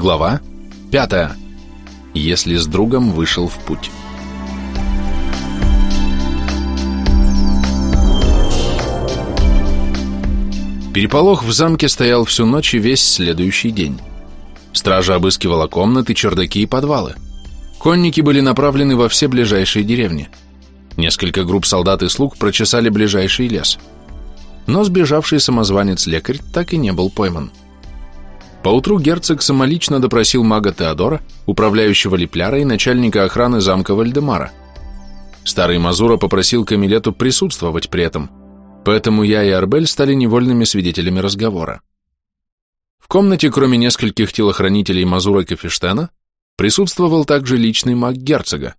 Глава 5. Если с другом вышел в путь. Переполох в замке стоял всю ночь и весь следующий день. Стража обыскивала комнаты, чердаки и подвалы. Конники были направлены во все ближайшие деревни. Несколько групп солдат и слуг прочесали ближайший лес. Но сбежавший самозванец-лекарь так и не был пойман. Поутру герцог самолично допросил мага Теодора, управляющего Лепляра и начальника охраны замка Вальдемара. Старый Мазура попросил Камилету присутствовать при этом, поэтому я и Арбель стали невольными свидетелями разговора. В комнате, кроме нескольких телохранителей Мазура Кефештена, присутствовал также личный маг герцога,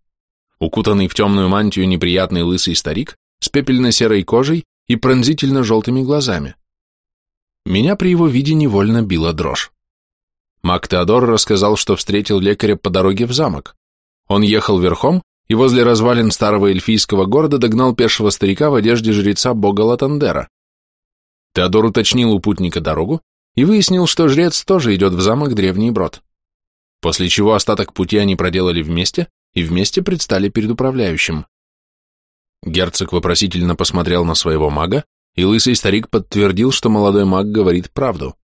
укутанный в темную мантию неприятный лысый старик с пепельно-серой кожей и пронзительно-желтыми глазами. Меня при его виде невольно била дрожь. Мак Теодор рассказал, что встретил лекаря по дороге в замок. Он ехал верхом и возле развалин старого эльфийского города догнал пешего старика в одежде жреца бога Латандера. Теодор уточнил у путника дорогу и выяснил, что жрец тоже идет в замок Древний Брод. После чего остаток пути они проделали вместе и вместе предстали перед управляющим. Герцог вопросительно посмотрел на своего мага, и лысый старик подтвердил, что молодой маг говорит правду.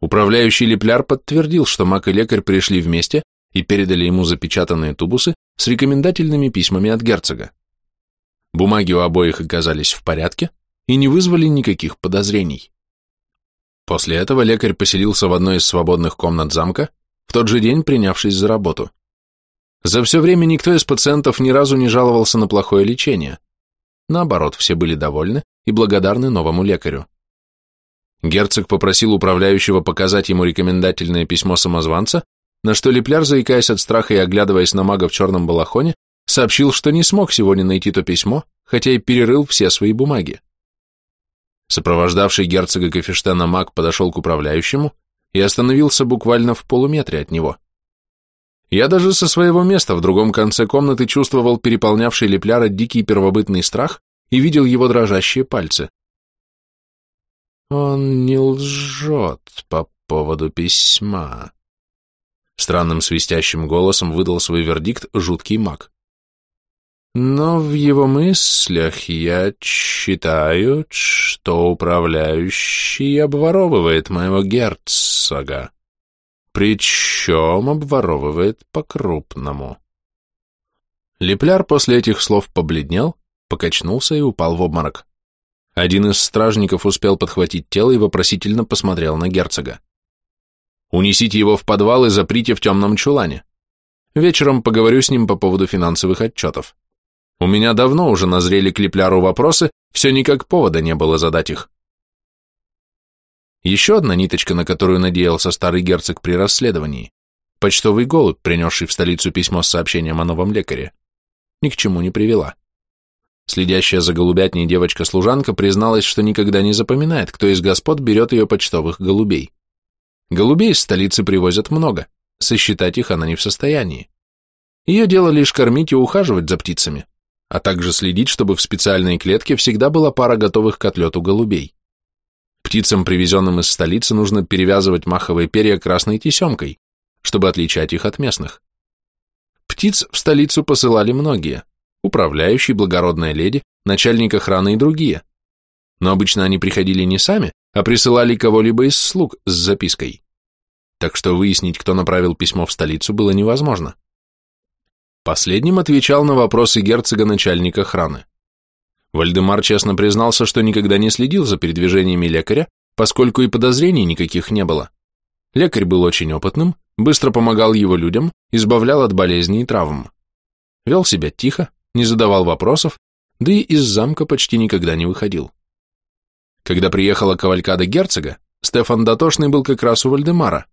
Управляющий Лепляр подтвердил, что маг и лекарь пришли вместе и передали ему запечатанные тубусы с рекомендательными письмами от герцога. Бумаги у обоих оказались в порядке и не вызвали никаких подозрений. После этого лекарь поселился в одной из свободных комнат замка, в тот же день принявшись за работу. За все время никто из пациентов ни разу не жаловался на плохое лечение. Наоборот, все были довольны и благодарны новому лекарю. Герцог попросил управляющего показать ему рекомендательное письмо самозванца, на что Лепляр, заикаясь от страха и оглядываясь на мага в черном балахоне, сообщил, что не смог сегодня найти то письмо, хотя и перерыл все свои бумаги. Сопровождавший герцога Кафештана маг подошел к управляющему и остановился буквально в полуметре от него. Я даже со своего места в другом конце комнаты чувствовал переполнявший Лепляра дикий первобытный страх и видел его дрожащие пальцы. Он не лжет по поводу письма. Странным свистящим голосом выдал свой вердикт жуткий маг. Но в его мыслях я читаю, что управляющий обворовывает моего герцога. Причем обворовывает по-крупному. Лепляр после этих слов побледнел, покачнулся и упал в обморок. Один из стражников успел подхватить тело и вопросительно посмотрел на герцога. «Унесите его в подвал и заприте в темном чулане. Вечером поговорю с ним по поводу финансовых отчетов. У меня давно уже назрели к Лепляру вопросы, все никак повода не было задать их». Еще одна ниточка, на которую надеялся старый герцог при расследовании. Почтовый голубь, принесший в столицу письмо с сообщением о новом лекаре. Ни к чему не привела. Следящая за голубятней девочка-служанка призналась, что никогда не запоминает, кто из господ берет ее почтовых голубей. Голубей из столицы привозят много, сосчитать их она не в состоянии. Ее дело лишь кормить и ухаживать за птицами, а также следить, чтобы в специальной клетке всегда была пара готовых к отлету голубей. Птицам, привезенным из столицы, нужно перевязывать маховые перья красной тесемкой, чтобы отличать их от местных. Птиц в столицу посылали многие, управляющий, благородная леди, начальник охраны и другие. Но обычно они приходили не сами, а присылали кого-либо из слуг с запиской. Так что выяснить, кто направил письмо в столицу, было невозможно. Последним отвечал на вопросы герцога начальник охраны. Вальдемар честно признался, что никогда не следил за передвижениями лекаря, поскольку и подозрений никаких не было. Лекарь был очень опытным, быстро помогал его людям, избавлял от болезней и травм. Вел себя тихо, не задавал вопросов, да и из замка почти никогда не выходил. Когда приехала кавалькада герцога, Стефан Дотошный был как раз у Вальдемара,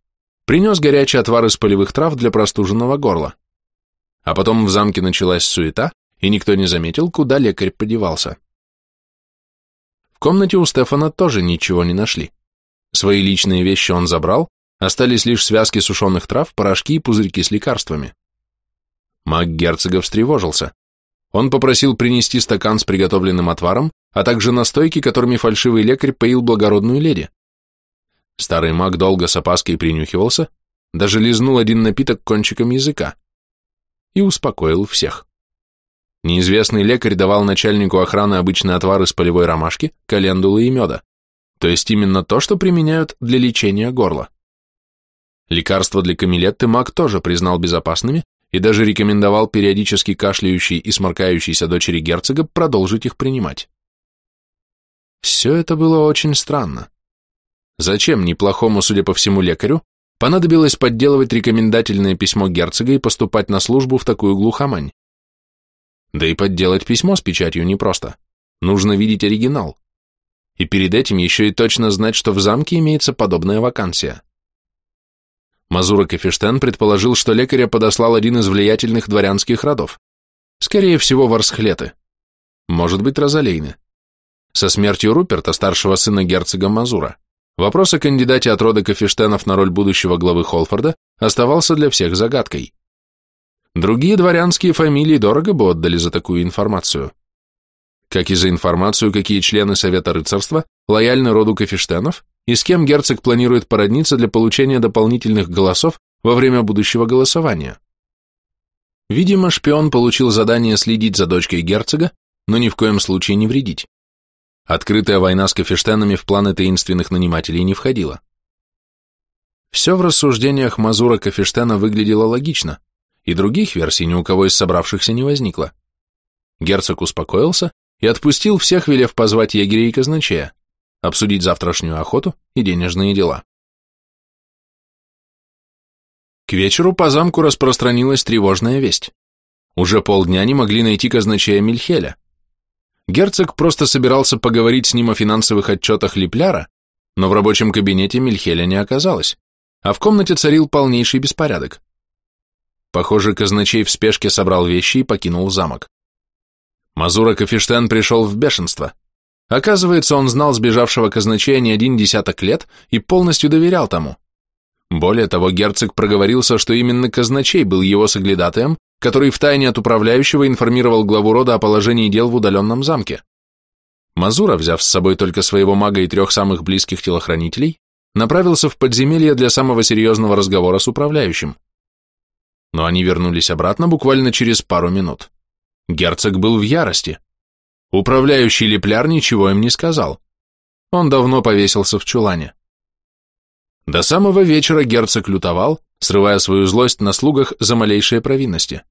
принес горячий отвар из полевых трав для простуженного горла. А потом в замке началась суета, и никто не заметил, куда лекарь подевался. В комнате у Стефана тоже ничего не нашли. Свои личные вещи он забрал, остались лишь связки сушеных трав, порошки и пузырьки с лекарствами. Маг герцога встревожился. Он попросил принести стакан с приготовленным отваром, а также настойки, которыми фальшивый лекарь поил благородную леди. Старый маг долго с опаской принюхивался, даже лизнул один напиток кончиком языка и успокоил всех. Неизвестный лекарь давал начальнику охраны обычный отвар из полевой ромашки, календулы и меда, то есть именно то, что применяют для лечения горла. Лекарства для камилетты маг тоже признал безопасными и даже рекомендовал периодически кашляющей и сморкающейся дочери герцога продолжить их принимать. Все это было очень странно. Зачем неплохому, судя по всему, лекарю понадобилось подделывать рекомендательное письмо герцога и поступать на службу в такую глухомань? Да и подделать письмо с печатью непросто. Нужно видеть оригинал. И перед этим еще и точно знать, что в замке имеется подобная вакансия. Мазура Кефештен предположил, что лекаря подослал один из влиятельных дворянских родов. Скорее всего, Варсхлеты. Может быть, Розалейны. Со смертью Руперта, старшего сына герцога Мазура, вопрос о кандидате от рода Кефештенов на роль будущего главы Холфорда оставался для всех загадкой. Другие дворянские фамилии дорого бы отдали за такую информацию. Как и за информацию, какие члены Совета рыцарства лояльны роду Кефештенов и с кем герцог планирует породниться для получения дополнительных голосов во время будущего голосования. Видимо, шпион получил задание следить за дочкой герцога, но ни в коем случае не вредить. Открытая война с Кафештенами в планы таинственных нанимателей не входила. Все в рассуждениях Мазура Кафештена выглядело логично, и других версий ни у кого из собравшихся не возникло. Герцог успокоился и отпустил всех, велев позвать егеря и казначея, обсудить завтрашнюю охоту и денежные дела. К вечеру по замку распространилась тревожная весть. Уже полдня не могли найти казначея Мильхеля, Герцог просто собирался поговорить с ним о финансовых отчетах Липляра, но в рабочем кабинете Мильхеля не оказалось, а в комнате царил полнейший беспорядок. Похоже, казначей в спешке собрал вещи и покинул замок. Мазура Кафештен пришел в бешенство. Оказывается, он знал сбежавшего казначея не один десяток лет и полностью доверял тому. Более того, герцог проговорился, что именно казначей был его соглядатаем который втайне от управляющего информировал главу рода о положении дел в удаленном замке. Мазура, взяв с собой только своего мага и трех самых близких телохранителей, направился в подземелье для самого серьезного разговора с управляющим. Но они вернулись обратно буквально через пару минут. Герцог был в ярости. Управляющий Лепляр ничего им не сказал. Он давно повесился в чулане. До самого вечера герцог лютовал, срывая свою злость на слугах за малейшие провинности.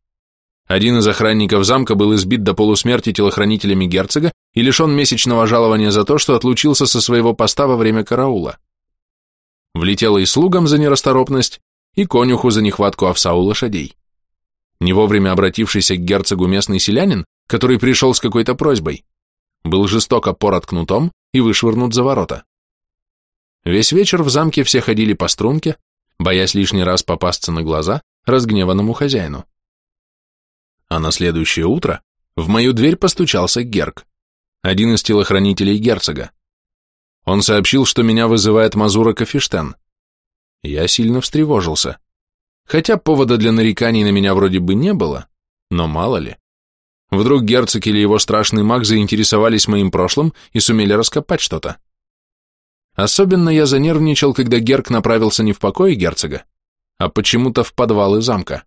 Один из охранников замка был избит до полусмерти телохранителями герцога и лишен месячного жалования за то, что отлучился со своего поста во время караула. Влетело и слугам за нерасторопность, и конюху за нехватку овса у лошадей. Не вовремя обратившийся к герцогу местный селянин, который пришел с какой-то просьбой, был жестоко порот кнутом и вышвырнут за ворота. Весь вечер в замке все ходили по струнке, боясь лишний раз попасться на глаза разгневанному хозяину. А на следующее утро в мою дверь постучался Герк, один из телохранителей герцога. Он сообщил, что меня вызывает Мазура Кафештен. Я сильно встревожился. Хотя повода для нареканий на меня вроде бы не было, но мало ли. Вдруг герцог или его страшный маг заинтересовались моим прошлым и сумели раскопать что-то. Особенно я занервничал, когда Герк направился не в покое герцога, а почему-то в подвалы замка.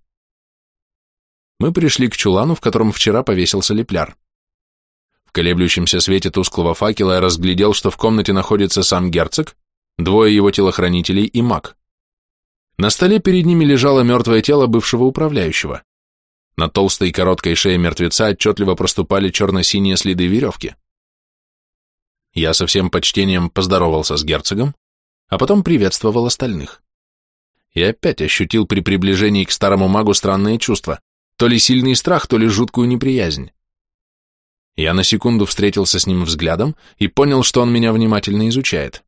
Мы пришли к чулану, в котором вчера повесился лепляр. В колеблющемся свете тусклого факела я разглядел, что в комнате находится сам герцог, двое его телохранителей и маг. На столе перед ними лежало мертвое тело бывшего управляющего. На толстой и короткой шее мертвеца отчетливо проступали черно-синие следы веревки. Я со всем почтением поздоровался с герцогом, а потом приветствовал остальных. И опять ощутил при приближении к старому магу странные чувства, то ли сильный страх, то ли жуткую неприязнь. Я на секунду встретился с ним взглядом и понял, что он меня внимательно изучает.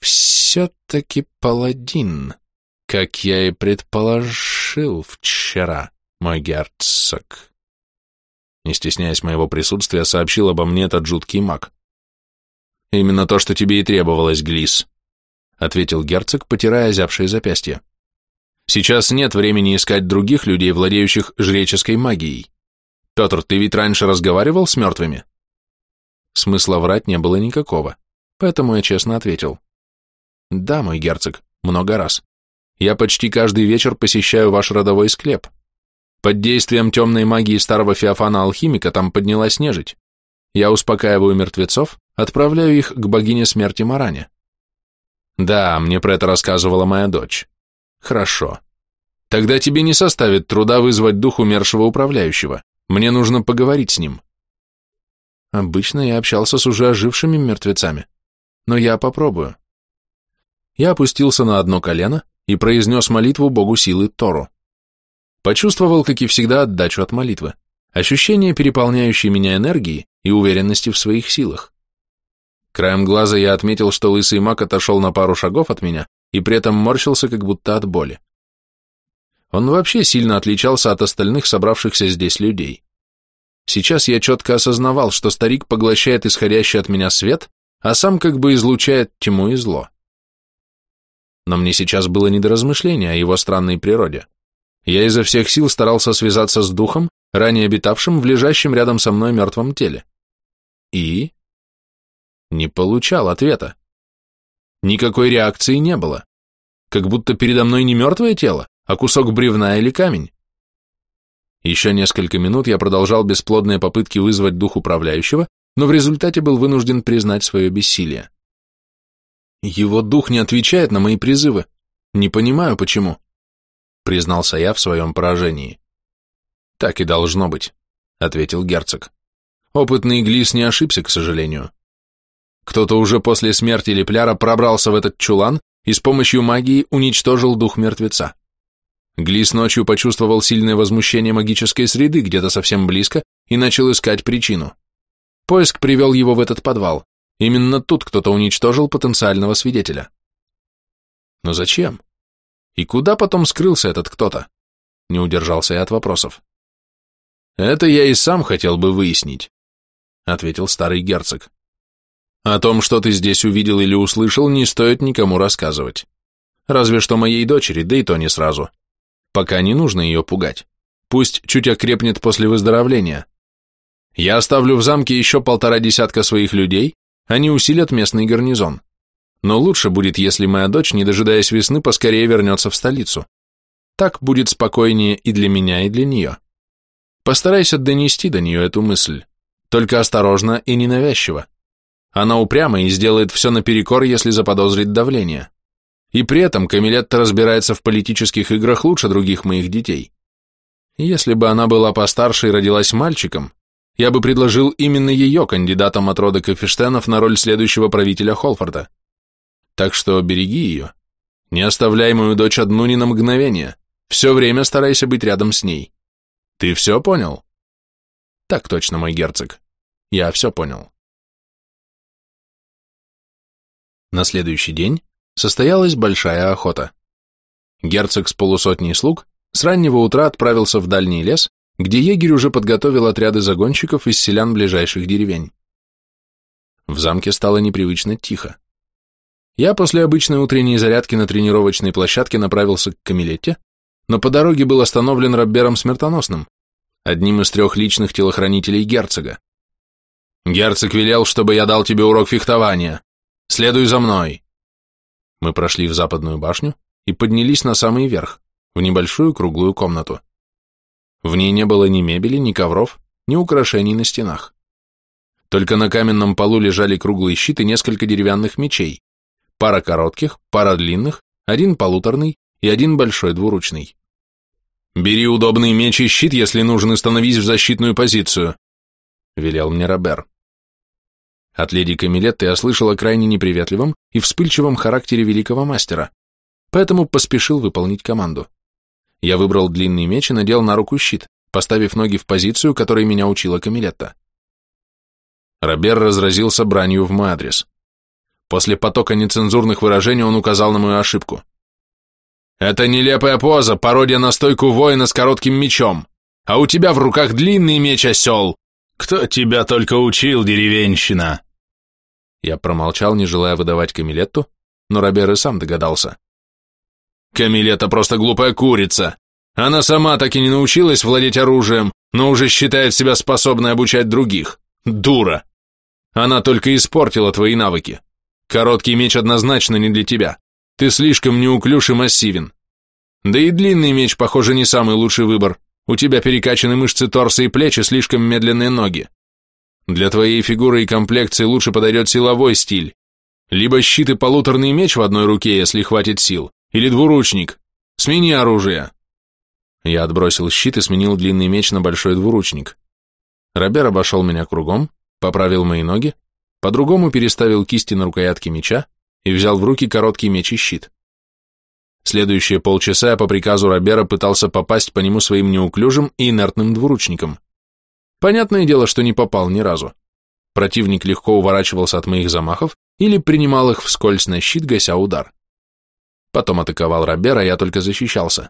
«Все-таки паладин, как я и предположил вчера, мой герцог». Не стесняясь моего присутствия, сообщил обо мне этот жуткий маг. «Именно то, что тебе и требовалось, Глис», — ответил герцог, потирая озябшее запястье. «Сейчас нет времени искать других людей, владеющих жреческой магией. Петр, ты ведь раньше разговаривал с мертвыми?» Смысла врать не было никакого, поэтому я честно ответил. «Да, мой герцог, много раз. Я почти каждый вечер посещаю ваш родовой склеп. Под действием темной магии старого Феофана-алхимика там поднялась нежить. Я успокаиваю мертвецов, отправляю их к богине смерти Маране. Да, мне про это рассказывала моя дочь. Хорошо. Тогда тебе не составит труда вызвать дух умершего управляющего. Мне нужно поговорить с ним. Обычно я общался с уже ожившими мертвецами, но я попробую. Я опустился на одно колено и произнес молитву богу силы Тору. Почувствовал, как и всегда, отдачу от молитвы, ощущение переполняющей меня энергии и уверенности в своих силах. Краем глаза я отметил, что лысый маг отошел на пару шагов от меня и при этом морщился как будто от боли. Он вообще сильно отличался от остальных собравшихся здесь людей. Сейчас я четко осознавал, что старик поглощает исходящий от меня свет, а сам как бы излучает тьму и зло. Но мне сейчас было не до размышления о его странной природе. Я изо всех сил старался связаться с духом, ранее обитавшим в лежащем рядом со мной мертвом теле. И... Не получал ответа. Никакой реакции не было. Как будто передо мной не мертвое тело, а кусок бревна или камень. Еще несколько минут я продолжал бесплодные попытки вызвать дух управляющего, но в результате был вынужден признать свое бессилие. Его дух не отвечает на мои призывы. Не понимаю, почему. Признался я в своем поражении. Так и должно быть, ответил герцог. Опытный Глис не ошибся, к сожалению. Кто-то уже после смерти Лепляра пробрался в этот чулан и с помощью магии уничтожил дух мертвеца. Глис ночью почувствовал сильное возмущение магической среды где-то совсем близко и начал искать причину. Поиск привел его в этот подвал. Именно тут кто-то уничтожил потенциального свидетеля. Но зачем? И куда потом скрылся этот кто-то? Не удержался я от вопросов. Это я и сам хотел бы выяснить, ответил старый герцог. О том, что ты здесь увидел или услышал, не стоит никому рассказывать. Разве что моей дочери, да и то не сразу. Пока не нужно ее пугать. Пусть чуть окрепнет после выздоровления. Я оставлю в замке еще полтора десятка своих людей, они усилят местный гарнизон. Но лучше будет, если моя дочь, не дожидаясь весны, поскорее вернется в столицу. Так будет спокойнее и для меня, и для нее. Постарайся донести до нее эту мысль. Только осторожно и ненавязчиво. Она упряма и сделает все наперекор, если заподозрит давление. И при этом Камилетта разбирается в политических играх лучше других моих детей. Если бы она была постарше и родилась мальчиком, я бы предложил именно ее кандидатом от рода Кафештенов на роль следующего правителя Холфорда. Так что береги ее. Не оставляй мою дочь одну ни на мгновение. Все время старайся быть рядом с ней. Ты все понял? Так точно, мой герцог. Я все понял. На следующий день состоялась большая охота. Герцог с полусотней слуг с раннего утра отправился в дальний лес, где егерь уже подготовил отряды загонщиков из селян ближайших деревень. В замке стало непривычно тихо. Я после обычной утренней зарядки на тренировочной площадке направился к Камилетте, но по дороге был остановлен Роббером Смертоносным, одним из трех личных телохранителей герцога. «Герцог велел, чтобы я дал тебе урок фехтования. Следуй за мной!» Мы прошли в западную башню и поднялись на самый верх, в небольшую круглую комнату. В ней не было ни мебели, ни ковров, ни украшений на стенах. Только на каменном полу лежали круглый щит и несколько деревянных мечей, пара коротких, пара длинных, один полуторный и один большой двуручный. «Бери удобный меч и щит, если нужен, и становись в защитную позицию», — велел мне Робер. От леди Камилетты я слышал о крайне неприветливом и вспыльчивом характере великого мастера, поэтому поспешил выполнить команду. Я выбрал длинный меч и надел на руку щит, поставив ноги в позицию, которой меня учила Камилетта. Робер разразился бранью в мой адрес. После потока нецензурных выражений он указал на мою ошибку. «Это нелепая поза, пародия на стойку воина с коротким мечом, а у тебя в руках длинный меч, осел!» «Кто тебя только учил, деревенщина?» Я промолчал, не желая выдавать Камилетту, но Робер и сам догадался. «Камилетта просто глупая курица. Она сама так и не научилась владеть оружием, но уже считает себя способной обучать других. Дура! Она только испортила твои навыки. Короткий меч однозначно не для тебя. Ты слишком неуклюж и массивен. Да и длинный меч, похоже, не самый лучший выбор. У тебя перекачаны мышцы торса и плечи, слишком медленные ноги. Для твоей фигуры и комплекции лучше подойдет силовой стиль. Либо щит и полуторный меч в одной руке, если хватит сил, или двуручник. Смени оружие. Я отбросил щит и сменил длинный меч на большой двуручник. Робер обошел меня кругом, поправил мои ноги, по-другому переставил кисти на рукоятке меча и взял в руки короткий меч и щит. Следующие полчаса я по приказу Робера пытался попасть по нему своим неуклюжим и инертным двуручником. Понятное дело, что не попал ни разу. Противник легко уворачивался от моих замахов или принимал их вскользь на щит, гася удар. Потом атаковал Робера, я только защищался.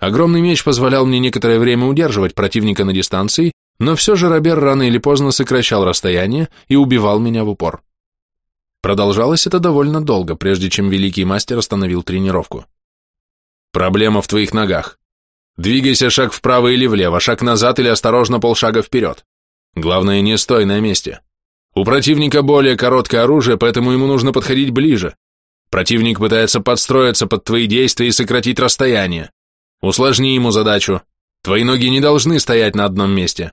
Огромный меч позволял мне некоторое время удерживать противника на дистанции, но все же Робер рано или поздно сокращал расстояние и убивал меня в упор. Продолжалось это довольно долго, прежде чем великий мастер остановил тренировку. Проблема в твоих ногах. Двигайся шаг вправо или влево, шаг назад или осторожно полшага вперед. Главное, не стой на месте. У противника более короткое оружие, поэтому ему нужно подходить ближе. Противник пытается подстроиться под твои действия и сократить расстояние. Усложни ему задачу. Твои ноги не должны стоять на одном месте.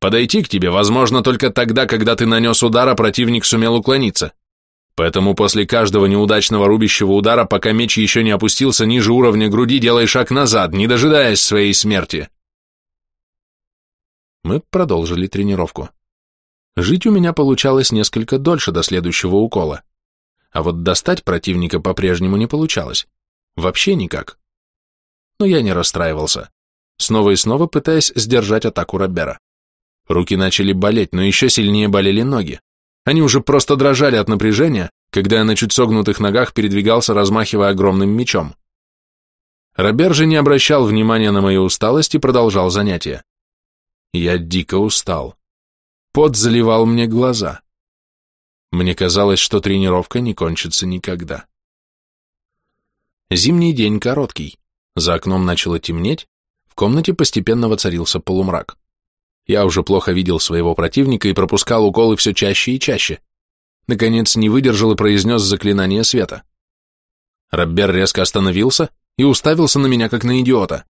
Подойти к тебе возможно только тогда, когда ты нанес удар, а противник сумел уклониться. Поэтому после каждого неудачного рубящего удара, пока меч еще не опустился ниже уровня груди, делай шаг назад, не дожидаясь своей смерти. Мы продолжили тренировку. Жить у меня получалось несколько дольше до следующего укола. А вот достать противника по-прежнему не получалось. Вообще никак. Но я не расстраивался, снова и снова пытаясь сдержать атаку Робера. Руки начали болеть, но еще сильнее болели ноги. Они уже просто дрожали от напряжения, когда я на чуть согнутых ногах передвигался, размахивая огромным мечом. Робер же не обращал внимания на мою усталость и продолжал занятия. Я дико устал. Пот заливал мне глаза. Мне казалось, что тренировка не кончится никогда. Зимний день короткий. За окном начало темнеть, в комнате постепенно воцарился полумрак. Я уже плохо видел своего противника и пропускал уколы все чаще и чаще. Наконец не выдержал и произнес заклинание света. Роббер резко остановился и уставился на меня, как на идиота.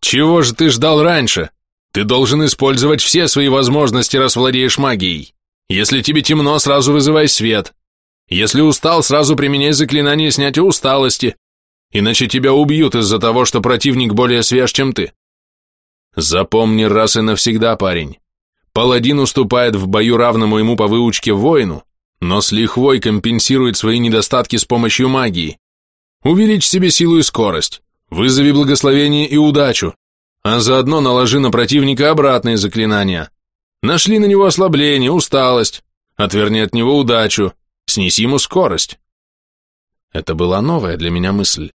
«Чего же ты ждал раньше? Ты должен использовать все свои возможности, раз владеешь магией. Если тебе темно, сразу вызывай свет. Если устал, сразу применяй заклинание снятия усталости. Иначе тебя убьют из-за того, что противник более свеж, чем ты. Запомни раз и навсегда, парень. Паладин уступает в бою равному ему по выучке воину, но с лихвой компенсирует свои недостатки с помощью магии. Увеличь себе силу и скорость, вызови благословение и удачу, а заодно наложи на противника обратные заклинания. Нашли на него ослабление, усталость, отверни от него удачу, снеси ему скорость. Это была новая для меня мысль.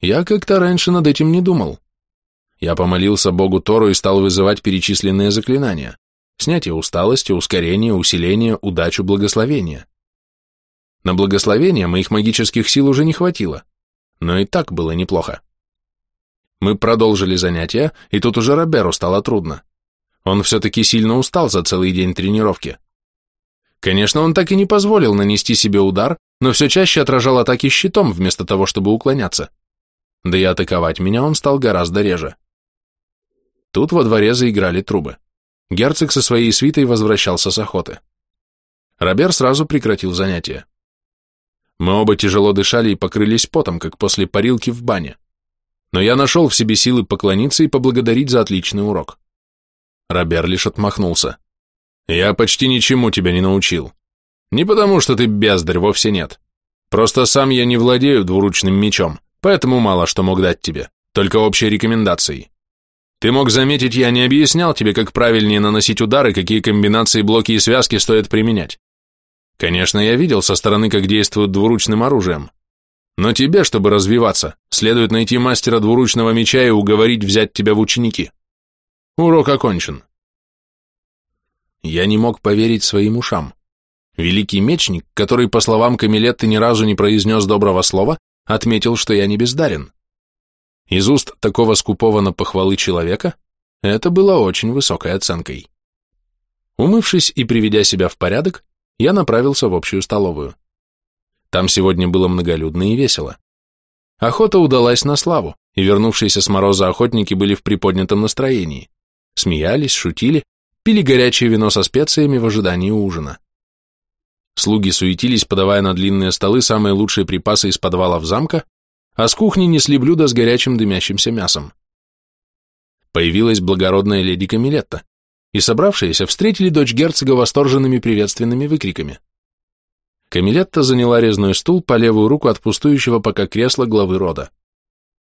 Я как-то раньше над этим не думал. Я помолился Богу Тору и стал вызывать перечисленные заклинания. Снятие усталости, ускорение, усиление, удачу, благословение. На благословение моих магических сил уже не хватило, но и так было неплохо. Мы продолжили занятия, и тут уже Роберу стало трудно. Он все-таки сильно устал за целый день тренировки. Конечно, он так и не позволил нанести себе удар, но все чаще отражал атаки щитом, вместо того, чтобы уклоняться. Да и атаковать меня он стал гораздо реже. Тут во дворе заиграли трубы. Герцог со своей свитой возвращался с охоты. Робер сразу прекратил занятия. Мы оба тяжело дышали и покрылись потом, как после парилки в бане. Но я нашел в себе силы поклониться и поблагодарить за отличный урок. Робер лишь отмахнулся. «Я почти ничему тебя не научил. Не потому, что ты бездарь, вовсе нет. Просто сам я не владею двуручным мечом, поэтому мало что мог дать тебе, только общие рекомендации. Ты мог заметить, я не объяснял тебе, как правильнее наносить удары, какие комбинации, блоки и связки стоит применять. Конечно, я видел со стороны, как действуют двуручным оружием. Но тебе, чтобы развиваться, следует найти мастера двуручного меча и уговорить взять тебя в ученики. Урок окончен. Я не мог поверить своим ушам. Великий мечник, который, по словам Камилетты, ни разу не произнес доброго слова, отметил, что я не бездарен. Из уст такого скупого на похвалы человека это было очень высокой оценкой. Умывшись и приведя себя в порядок, я направился в общую столовую. Там сегодня было многолюдно и весело. Охота удалась на славу, и вернувшиеся с мороза охотники были в приподнятом настроении, смеялись, шутили, пили горячее вино со специями в ожидании ужина. Слуги суетились, подавая на длинные столы самые лучшие припасы из подвалов замка, а с кухни несли блюда с горячим дымящимся мясом. Появилась благородная леди Камилетта, и собравшиеся встретили дочь герцога восторженными приветственными выкриками. Камилетта заняла резной стул по левую руку от пустующего пока кресла главы рода.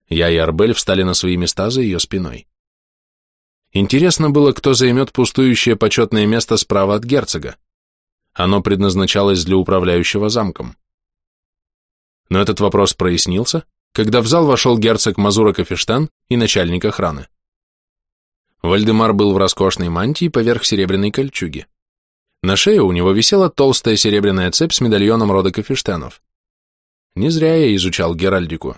Я и Арбель встали на свои места за ее спиной. Интересно было, кто займет пустующее почетное место справа от герцога. Оно предназначалось для управляющего замком. Но этот вопрос прояснился, когда в зал вошел герцог Мазура Кафештан и начальник охраны. Вальдемар был в роскошной мантии поверх серебряной кольчуги. На шее у него висела толстая серебряная цепь с медальоном рода Кафештанов. Не зря я изучал Геральдику.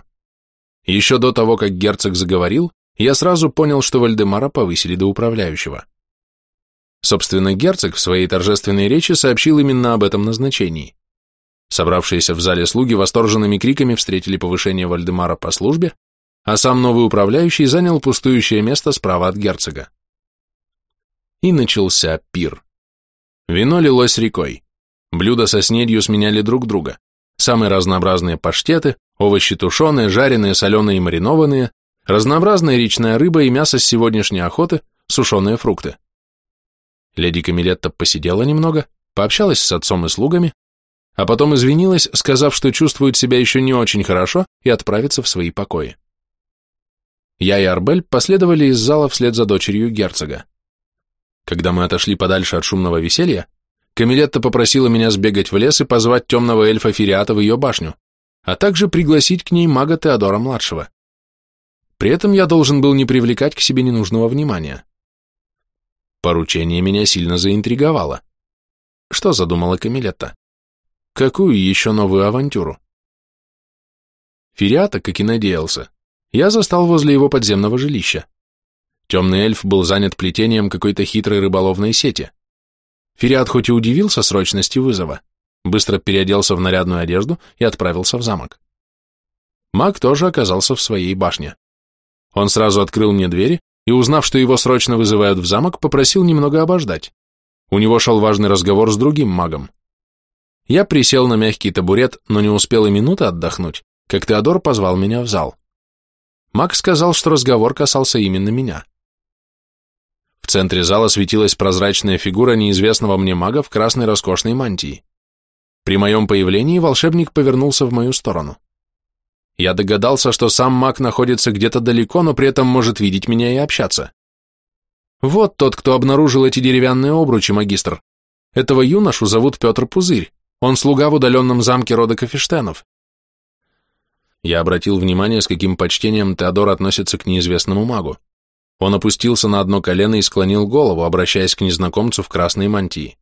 Еще до того, как герцог заговорил, я сразу понял, что Вальдемара повысили до управляющего. Собственно, герцог в своей торжественной речи сообщил именно об этом назначении. Собравшиеся в зале слуги восторженными криками встретили повышение Вальдемара по службе, а сам новый управляющий занял пустующее место справа от герцога. И начался пир. Вино лилось рекой. Блюда со снедью сменяли друг друга. Самые разнообразные паштеты, овощи тушеные, жареные, соленые и маринованные, разнообразная речная рыба и мясо с сегодняшней охоты, сушеные фрукты. Леди Камилетта посидела немного, пообщалась с отцом и слугами, а потом извинилась, сказав, что чувствует себя еще не очень хорошо и отправится в свои покои. Я и Арбель последовали из зала вслед за дочерью герцога. Когда мы отошли подальше от шумного веселья, Камилетта попросила меня сбегать в лес и позвать темного эльфа Фириата в ее башню, а также пригласить к ней мага Теодора-младшего. При этом я должен был не привлекать к себе ненужного внимания. Поручение меня сильно заинтриговало. Что задумала Камилетта? Какую еще новую авантюру? Фириата, как и надеялся, я застал возле его подземного жилища. Темный эльф был занят плетением какой-то хитрой рыболовной сети. Фириат хоть и удивился срочности вызова, быстро переоделся в нарядную одежду и отправился в замок. Маг тоже оказался в своей башне. Он сразу открыл мне двери и, узнав, что его срочно вызывают в замок, попросил немного обождать. У него шел важный разговор с другим магом. Я присел на мягкий табурет, но не успел и минуты отдохнуть, как Теодор позвал меня в зал. Маг сказал, что разговор касался именно меня. В центре зала светилась прозрачная фигура неизвестного мне мага в красной роскошной мантии. При моем появлении волшебник повернулся в мою сторону. Я догадался, что сам маг находится где-то далеко, но при этом может видеть меня и общаться. Вот тот, кто обнаружил эти деревянные обручи, магистр. Этого юношу зовут Петр Пузырь. Он слуга в удаленном замке рода Кафештенов. Я обратил внимание, с каким почтением Теодор относится к неизвестному магу. Он опустился на одно колено и склонил голову, обращаясь к незнакомцу в красной мантии.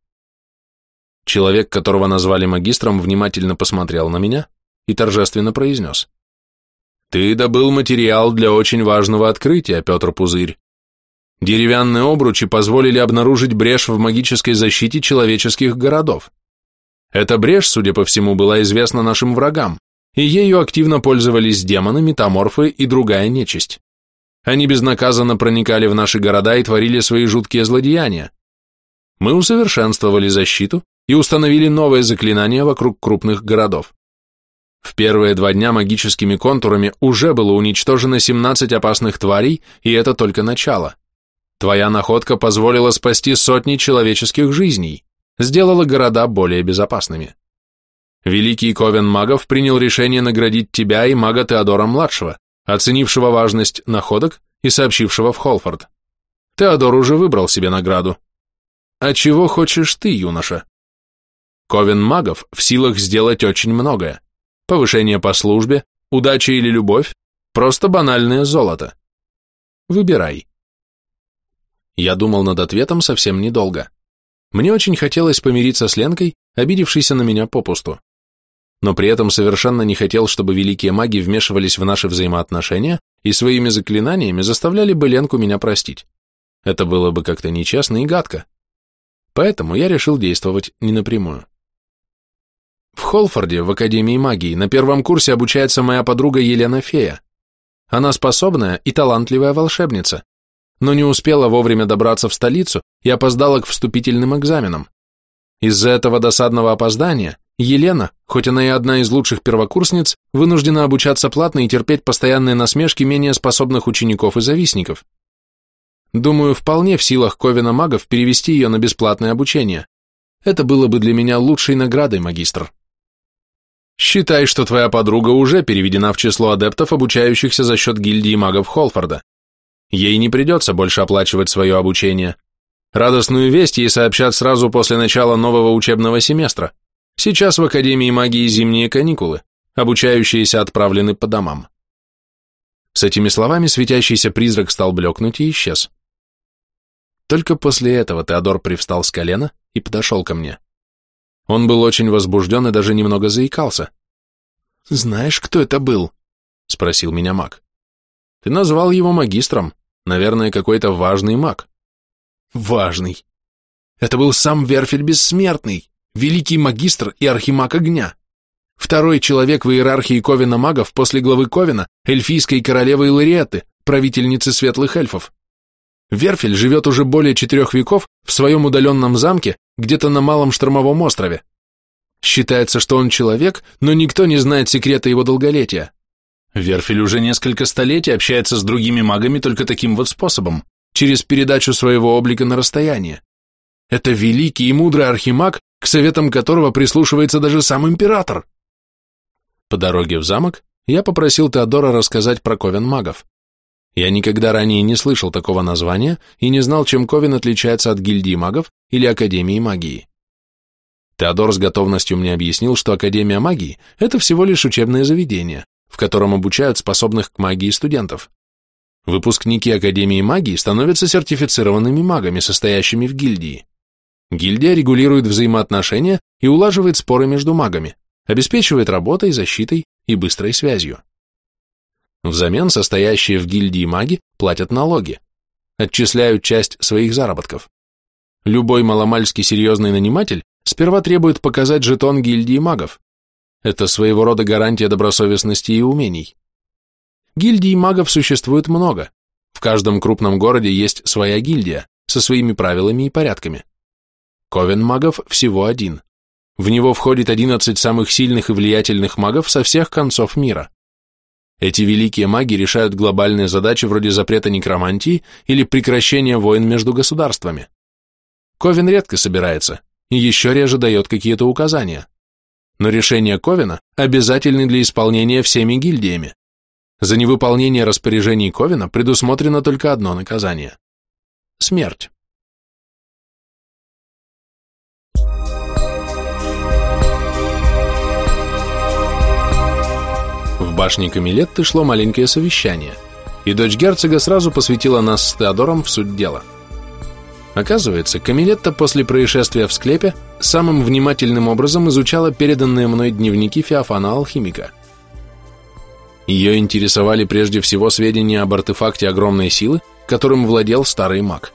Человек, которого назвали магистром, внимательно посмотрел на меня и торжественно произнес. «Ты добыл материал для очень важного открытия, Петр Пузырь. Деревянные обручи позволили обнаружить брешь в магической защите человеческих городов. Эта брешь, судя по всему, была известна нашим врагам, и ею активно пользовались демоны, метаморфы и другая нечисть. Они безнаказанно проникали в наши города и творили свои жуткие злодеяния. Мы усовершенствовали защиту и установили новое заклинание вокруг крупных городов. В первые два дня магическими контурами уже было уничтожено 17 опасных тварей, и это только начало. Твоя находка позволила спасти сотни человеческих жизней, сделала города более безопасными. Великий Ковен магов принял решение наградить тебя и мага Теодора-младшего, оценившего важность находок и сообщившего в Холфорд. Теодор уже выбрал себе награду. А чего хочешь ты, юноша? Ковен магов в силах сделать очень многое. Повышение по службе, удача или любовь, просто банальное золото. Выбирай. Я думал над ответом совсем недолго. Мне очень хотелось помириться с Ленкой, обидевшейся на меня попусту но при этом совершенно не хотел, чтобы великие маги вмешивались в наши взаимоотношения и своими заклинаниями заставляли бы Ленку меня простить. Это было бы как-то нечестно и гадко. Поэтому я решил действовать не напрямую. В Холфорде, в Академии магии, на первом курсе обучается моя подруга Елена Фея. Она способная и талантливая волшебница, но не успела вовремя добраться в столицу и опоздала к вступительным экзаменам. Из-за этого досадного опоздания Елена, хоть она и одна из лучших первокурсниц, вынуждена обучаться платно и терпеть постоянные насмешки менее способных учеников и завистников. Думаю, вполне в силах Ковина магов перевести ее на бесплатное обучение. Это было бы для меня лучшей наградой, магистр. Считай, что твоя подруга уже переведена в число адептов, обучающихся за счет гильдии магов Холфорда. Ей не придется больше оплачивать свое обучение. Радостную весть ей сообщат сразу после начала нового учебного семестра. Сейчас в Академии магии зимние каникулы, обучающиеся отправлены по домам. С этими словами светящийся призрак стал блекнуть и исчез. Только после этого Теодор привстал с колена и подошел ко мне. Он был очень возбужден и даже немного заикался. «Знаешь, кто это был?» — спросил меня маг. «Ты назвал его магистром. Наверное, какой-то важный маг». «Важный. Это был сам Верфель Бессмертный, великий магистр и архимаг огня. Второй человек в иерархии Ковина магов после главы Ковина, эльфийской королевы Илариэты, правительницы светлых эльфов. Верфель живет уже более четырех веков в своем удаленном замке где-то на малом штормовом острове. Считается, что он человек, но никто не знает секрета его долголетия. Верфель уже несколько столетий общается с другими магами только таким вот способом, через передачу своего облика на расстояние. Это великий и мудрый архимаг, к советам которого прислушивается даже сам император. По дороге в замок я попросил Теодора рассказать про ковен магов. Я никогда ранее не слышал такого названия и не знал, чем Ковен отличается от гильдии магов или Академии магии. Теодор с готовностью мне объяснил, что Академия магии – это всего лишь учебное заведение, в котором обучают способных к магии студентов. Выпускники Академии магии становятся сертифицированными магами, состоящими в гильдии. Гильдия регулирует взаимоотношения и улаживает споры между магами, обеспечивает работой, защитой и быстрой связью. Взамен состоящие в гильдии маги платят налоги, отчисляют часть своих заработков. Любой маломальски серьезный наниматель сперва требует показать жетон гильдии магов. Это своего рода гарантия добросовестности и умений. Гильдий магов существует много. В каждом крупном городе есть своя гильдия со своими правилами и порядками. Ковен магов всего один. В него входит 11 самых сильных и влиятельных магов со всех концов мира. Эти великие маги решают глобальные задачи вроде запрета некромантии или прекращения войн между государствами. Ковен редко собирается и еще реже дает какие-то указания. Но решения Ковена обязательны для исполнения всеми гильдиями. За невыполнение распоряжений Ковена предусмотрено только одно наказание – смерть. башне Камилетты шло маленькое совещание, и дочь герцога сразу посвятила нас с Теодором в суть дела. Оказывается, Камилетта после происшествия в склепе самым внимательным образом изучала переданные мной дневники Феофана-алхимика. Ее интересовали прежде всего сведения об артефакте огромной силы, которым владел старый маг.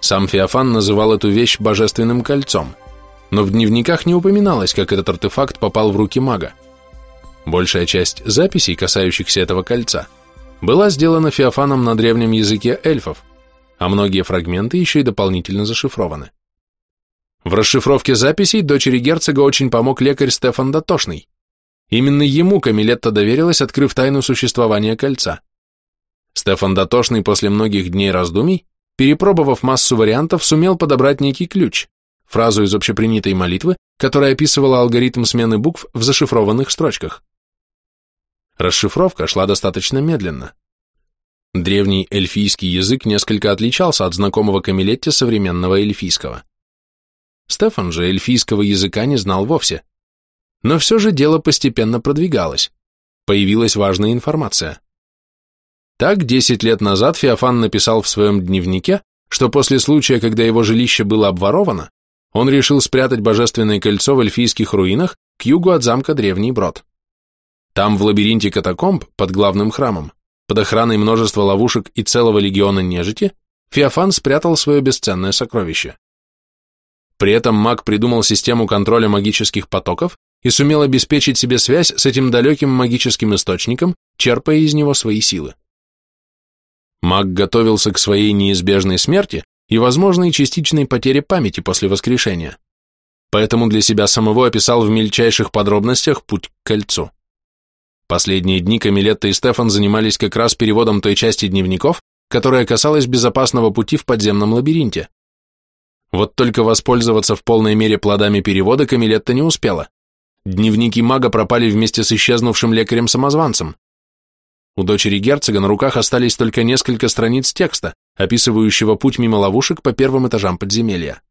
Сам Феофан называл эту вещь божественным кольцом, но в дневниках не упоминалось, как этот артефакт попал в руки мага. Большая часть записей, касающихся этого кольца, была сделана Феофаном на древнем языке эльфов, а многие фрагменты еще и дополнительно зашифрованы. В расшифровке записей дочери герцога очень помог лекарь Стефан Дотошный. Именно ему Камилетта доверилась, открыв тайну существования кольца. Стефан Дотошный после многих дней раздумий, перепробовав массу вариантов, сумел подобрать некий ключ, фразу из общепринятой молитвы, которая описывала алгоритм смены букв в зашифрованных строчках. Расшифровка шла достаточно медленно. Древний эльфийский язык несколько отличался от знакомого Камилетте современного эльфийского. Стефан же эльфийского языка не знал вовсе. Но все же дело постепенно продвигалось. Появилась важная информация. Так, 10 лет назад Феофан написал в своем дневнике, что после случая, когда его жилище было обворовано, он решил спрятать божественное кольцо в эльфийских руинах к югу от замка Древний Брод. Там, в лабиринте катакомб, под главным храмом, под охраной множества ловушек и целого легиона нежити, Феофан спрятал свое бесценное сокровище. При этом маг придумал систему контроля магических потоков, и сумел обеспечить себе связь с этим далеким магическим источником, черпая из него свои силы. Маг готовился к своей неизбежной смерти и возможной частичной потере памяти после воскрешения, поэтому для себя самого описал в мельчайших подробностях путь к кольцу. Последние дни Камилетта и Стефан занимались как раз переводом той части дневников, которая касалась безопасного пути в подземном лабиринте. Вот только воспользоваться в полной мере плодами перевода Камилетта не успела. Дневники мага пропали вместе с исчезнувшим лекарем-самозванцем. У дочери герцога на руках остались только несколько страниц текста, описывающего путь мимо ловушек по первым этажам подземелья.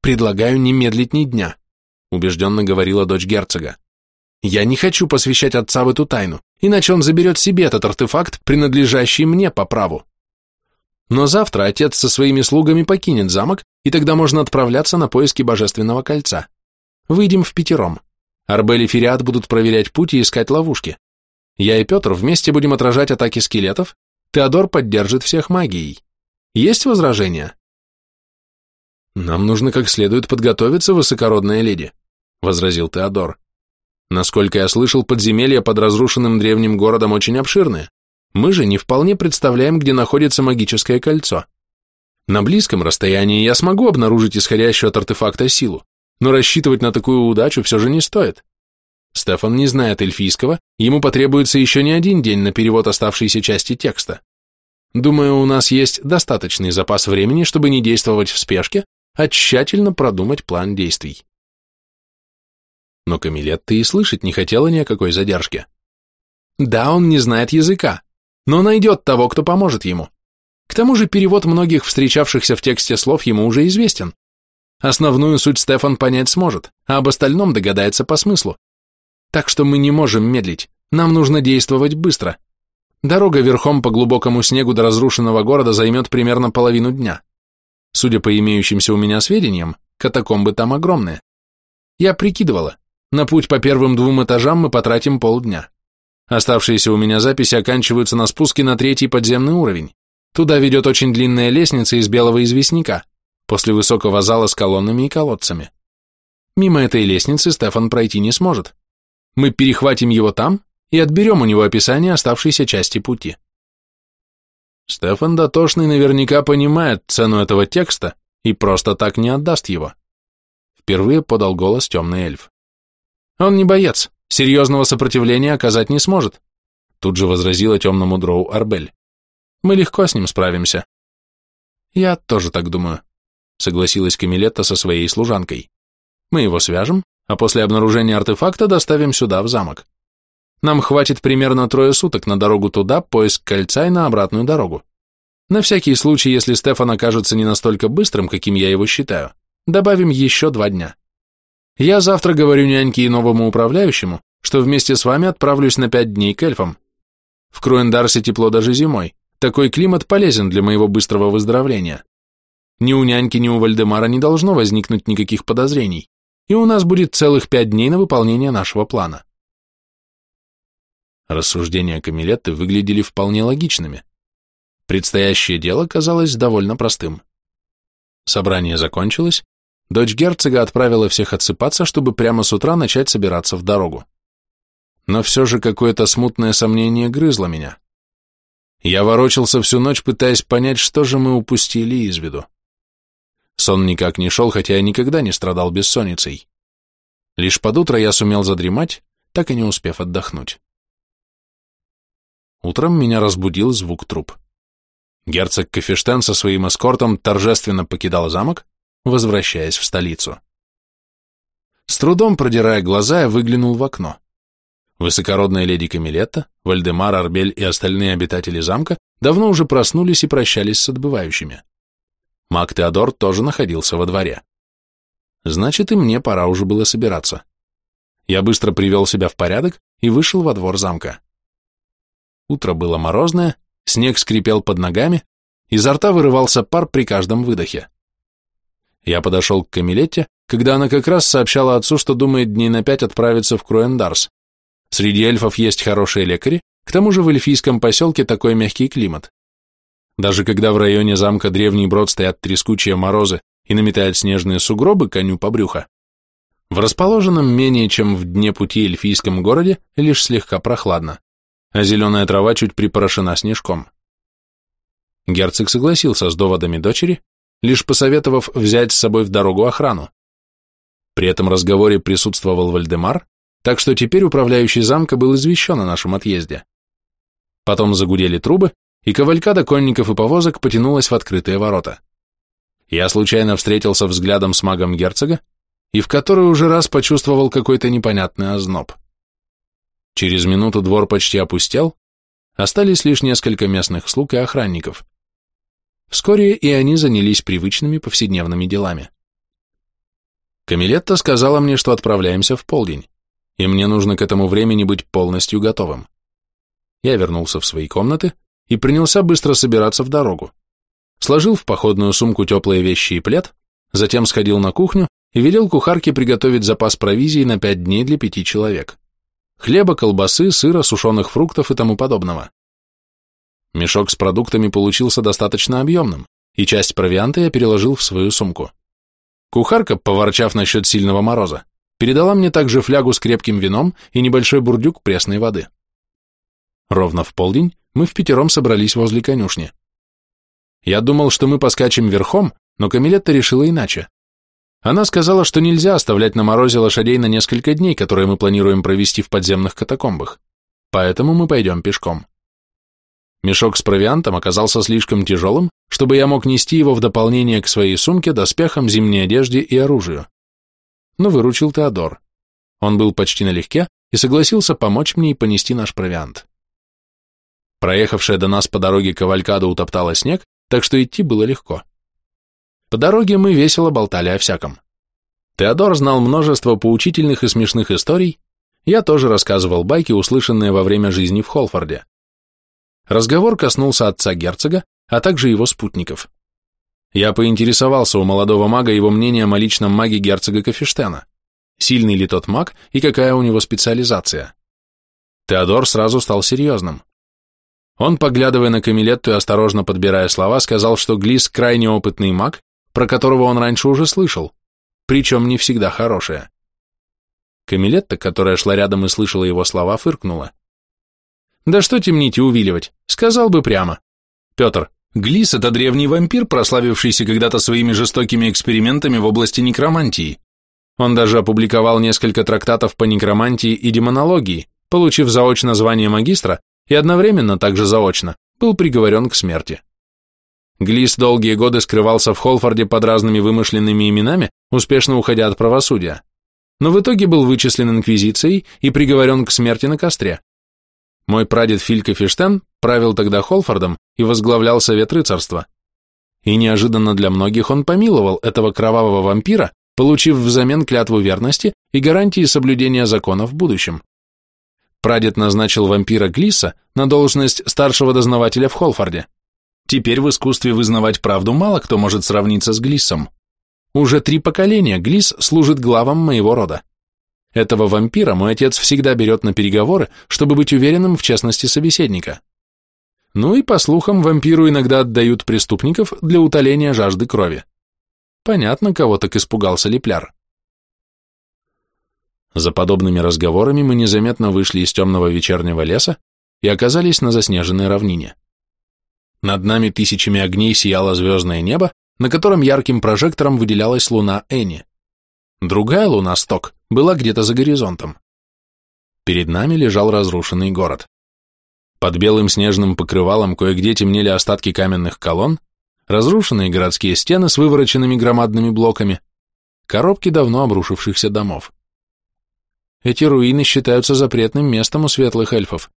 «Предлагаю не медлить ни дня», — убежденно говорила дочь герцога. «Я не хочу посвящать отца в эту тайну, иначе он заберет себе этот артефакт, принадлежащий мне по праву. Но завтра отец со своими слугами покинет замок, и тогда можно отправляться на поиски божественного кольца. Выйдем в пятером. Арбель и Фериат будут проверять путь и искать ловушки. Я и Петр вместе будем отражать атаки скелетов, Теодор поддержит всех магией. Есть возражения? Нам нужно как следует подготовиться, высокородная леди, возразил Теодор. Насколько я слышал, подземелья под разрушенным древним городом очень обширные. Мы же не вполне представляем, где находится магическое кольцо. На близком расстоянии я смогу обнаружить исходящую от артефакта силу, но рассчитывать на такую удачу все же не стоит. Стефан не знает эльфийского, ему потребуется еще не один день на перевод оставшейся части текста. Думаю, у нас есть достаточный запас времени, чтобы не действовать в спешке, а тщательно продумать план действий. Но Камилетта и слышать не хотела ни о какой задержке. Да, он не знает языка, но найдет того, кто поможет ему. К тому же перевод многих встречавшихся в тексте слов ему уже известен. Основную суть Стефан понять сможет, а об остальном догадается по смыслу. Так что мы не можем медлить, нам нужно действовать быстро. Дорога верхом по глубокому снегу до разрушенного города займет примерно половину дня. Судя по имеющимся у меня сведениям, катакомбы там огромные. Я прикидывала, на путь по первым двум этажам мы потратим полдня. Оставшиеся у меня записи оканчиваются на спуске на третий подземный уровень. Туда ведет очень длинная лестница из белого известняка, после высокого зала с колоннами и колодцами. Мимо этой лестницы Стефан пройти не сможет. Мы перехватим его там и отберем у него описание оставшейся части пути. Стефан Дотошный наверняка понимает цену этого текста и просто так не отдаст его. Впервые подал голос темный эльф. Он не боец, серьезного сопротивления оказать не сможет, тут же возразила темному дроу Арбель. Мы легко с ним справимся. Я тоже так думаю согласилась Камилетта со своей служанкой. Мы его свяжем, а после обнаружения артефакта доставим сюда, в замок. Нам хватит примерно трое суток на дорогу туда, поиск кольца и на обратную дорогу. На всякий случай, если Стефан окажется не настолько быстрым, каким я его считаю, добавим еще два дня. Я завтра говорю няньке и новому управляющему, что вместе с вами отправлюсь на пять дней к эльфам. В Круэндарсе тепло даже зимой. Такой климат полезен для моего быстрого выздоровления. Ни у няньки, ни у Вальдемара не должно возникнуть никаких подозрений, и у нас будет целых пять дней на выполнение нашего плана. Рассуждения Камилетты выглядели вполне логичными. Предстоящее дело казалось довольно простым. Собрание закончилось, дочь герцога отправила всех отсыпаться, чтобы прямо с утра начать собираться в дорогу. Но все же какое-то смутное сомнение грызло меня. Я ворочался всю ночь, пытаясь понять, что же мы упустили из виду. Сон никак не шел, хотя я никогда не страдал бессонницей. Лишь под утро я сумел задремать, так и не успев отдохнуть. Утром меня разбудил звук труп. Герцог Кафештен со своим эскортом торжественно покидал замок, возвращаясь в столицу. С трудом продирая глаза, я выглянул в окно. Высокородная леди Камилетта, Вальдемар, Арбель и остальные обитатели замка давно уже проснулись и прощались с отбывающими. Маг Теодор тоже находился во дворе. Значит, и мне пора уже было собираться. Я быстро привел себя в порядок и вышел во двор замка. Утро было морозное, снег скрипел под ногами, изо рта вырывался пар при каждом выдохе. Я подошел к Камилетте, когда она как раз сообщала отцу, что думает дней на пять отправиться в Круэндарс. Среди эльфов есть хорошие лекари, к тому же в эльфийском поселке такой мягкий климат. Даже когда в районе замка Древний Брод стоят трескучие морозы и наметают снежные сугробы коню по брюхо, В расположенном менее чем в дне пути эльфийском городе лишь слегка прохладно, а зеленая трава чуть припорошена снежком. Герцог согласился с доводами дочери, лишь посоветовав взять с собой в дорогу охрану. При этом разговоре присутствовал Вальдемар, так что теперь управляющий замка был извещен о нашем отъезде. Потом загудели трубы, и кавалькада конников и повозок потянулась в открытые ворота. Я случайно встретился взглядом с магом герцога и в который уже раз почувствовал какой-то непонятный озноб. Через минуту двор почти опустел, остались лишь несколько местных слуг и охранников. Вскоре и они занялись привычными повседневными делами. Камилетта сказала мне, что отправляемся в полдень, и мне нужно к этому времени быть полностью готовым. Я вернулся в свои комнаты и принялся быстро собираться в дорогу. Сложил в походную сумку теплые вещи и плед, затем сходил на кухню и велел кухарке приготовить запас провизии на пять дней для пяти человек. Хлеба, колбасы, сыра, сушеных фруктов и тому подобного. Мешок с продуктами получился достаточно объемным, и часть провианта я переложил в свою сумку. Кухарка, поворчав насчет сильного мороза, передала мне также флягу с крепким вином и небольшой бурдюк пресной воды. Ровно в полдень мы в пятером собрались возле конюшни. Я думал, что мы поскачем верхом, но Камилетта решила иначе. Она сказала, что нельзя оставлять на морозе лошадей на несколько дней, которые мы планируем провести в подземных катакомбах, поэтому мы пойдем пешком. Мешок с провиантом оказался слишком тяжелым, чтобы я мог нести его в дополнение к своей сумке, доспехам, зимней одежде и оружию. Но выручил Теодор. Он был почти налегке и согласился помочь мне и понести наш провиант. Проехавшая до нас по дороге кавалькада утоптала снег, так что идти было легко. По дороге мы весело болтали о всяком. Теодор знал множество поучительных и смешных историй, я тоже рассказывал байки, услышанные во время жизни в Холфорде. Разговор коснулся отца герцога, а также его спутников. Я поинтересовался у молодого мага его мнением о личном маге герцога Кафештена. Сильный ли тот маг и какая у него специализация? Теодор сразу стал серьезным. Он, поглядывая на Камилетту и осторожно подбирая слова, сказал, что Глис крайне опытный маг, про которого он раньше уже слышал, причем не всегда хорошее. Камилетта, которая шла рядом и слышала его слова, фыркнула. Да что темнить и увиливать, сказал бы прямо. Петр, Глис – это древний вампир, прославившийся когда-то своими жестокими экспериментами в области некромантии. Он даже опубликовал несколько трактатов по некромантии и демонологии, получив заочно звание магистра и одновременно также заочно был приговорен к смерти. Глис долгие годы скрывался в Холфорде под разными вымышленными именами, успешно уходя от правосудия, но в итоге был вычислен инквизицией и приговорен к смерти на костре. Мой прадед Филька Фиштен правил тогда Холфордом и возглавлял Совет рыцарства. И неожиданно для многих он помиловал этого кровавого вампира, получив взамен клятву верности и гарантии соблюдения закона в будущем. Прадед назначил вампира Глиса на должность старшего дознавателя в Холфорде. Теперь в искусстве вызнавать правду мало кто может сравниться с Глиссом. Уже три поколения Глис служит главам моего рода. Этого вампира мой отец всегда берет на переговоры, чтобы быть уверенным в честности собеседника. Ну и, по слухам, вампиру иногда отдают преступников для утоления жажды крови. Понятно, кого так испугался Лепляр. За подобными разговорами мы незаметно вышли из темного вечернего леса и оказались на заснеженной равнине. Над нами тысячами огней сияло звездное небо, на котором ярким прожектором выделялась луна Эни. Другая луна, Сток, была где-то за горизонтом. Перед нами лежал разрушенный город. Под белым снежным покрывалом кое-где темнели остатки каменных колонн, разрушенные городские стены с вывороченными громадными блоками, коробки давно обрушившихся домов. Эти руины считаются запретным местом у светлых эльфов,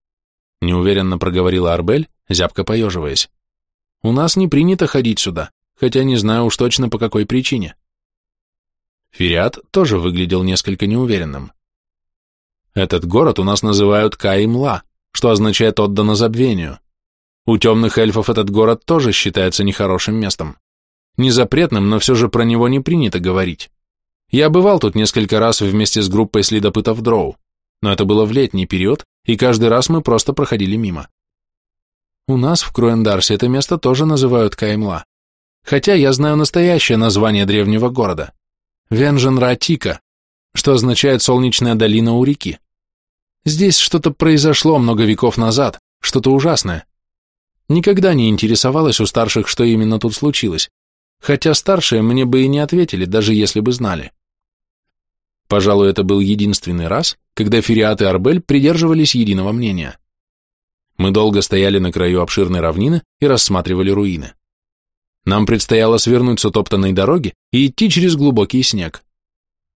неуверенно проговорила Арбель, зябко поеживаясь. У нас не принято ходить сюда, хотя не знаю уж точно по какой причине. Фериат тоже выглядел несколько неуверенным. Этот город у нас называют Каимла, что означает «отдано забвению». У темных эльфов этот город тоже считается нехорошим местом. Не запретным, но все же про него не принято говорить. Я бывал тут несколько раз вместе с группой следопытов Дроу, но это было в летний период, и каждый раз мы просто проходили мимо. У нас в Круэндарсе это место тоже называют Каимла, хотя я знаю настоящее название древнего города. Венжен Ратика, что означает «солнечная долина у реки». Здесь что-то произошло много веков назад, что-то ужасное. Никогда не интересовалась у старших, что именно тут случилось, хотя старшие мне бы и не ответили, даже если бы знали. Пожалуй, это был единственный раз, когда Фериат и Арбель придерживались единого мнения. Мы долго стояли на краю обширной равнины и рассматривали руины. Нам предстояло свернуть с утоптанной дороги и идти через глубокий снег.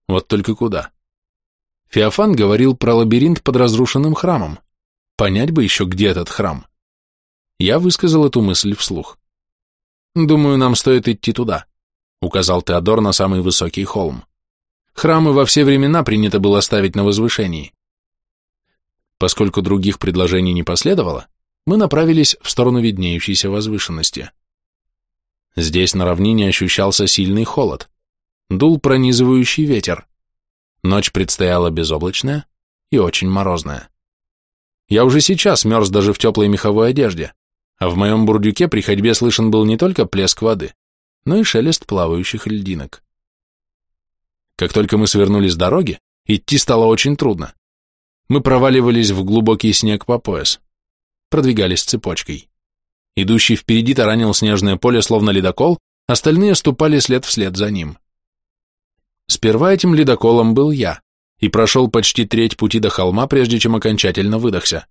Вот только куда? Феофан говорил про лабиринт под разрушенным храмом. Понять бы еще, где этот храм. Я высказал эту мысль вслух. «Думаю, нам стоит идти туда», — указал Теодор на самый высокий холм. Храмы во все времена принято было ставить на возвышении. Поскольку других предложений не последовало, мы направились в сторону виднеющейся возвышенности. Здесь на равнине ощущался сильный холод. Дул пронизывающий ветер. Ночь предстояла безоблачная и очень морозная. Я уже сейчас мерз даже в теплой меховой одежде, а в моем бурдюке при ходьбе слышен был не только плеск воды, но и шелест плавающих льдинок. Как только мы свернули с дороги, идти стало очень трудно. Мы проваливались в глубокий снег по пояс. Продвигались цепочкой. Идущий впереди таранил снежное поле, словно ледокол, остальные ступали след вслед за ним. Сперва этим ледоколом был я, и прошел почти треть пути до холма, прежде чем окончательно выдохся.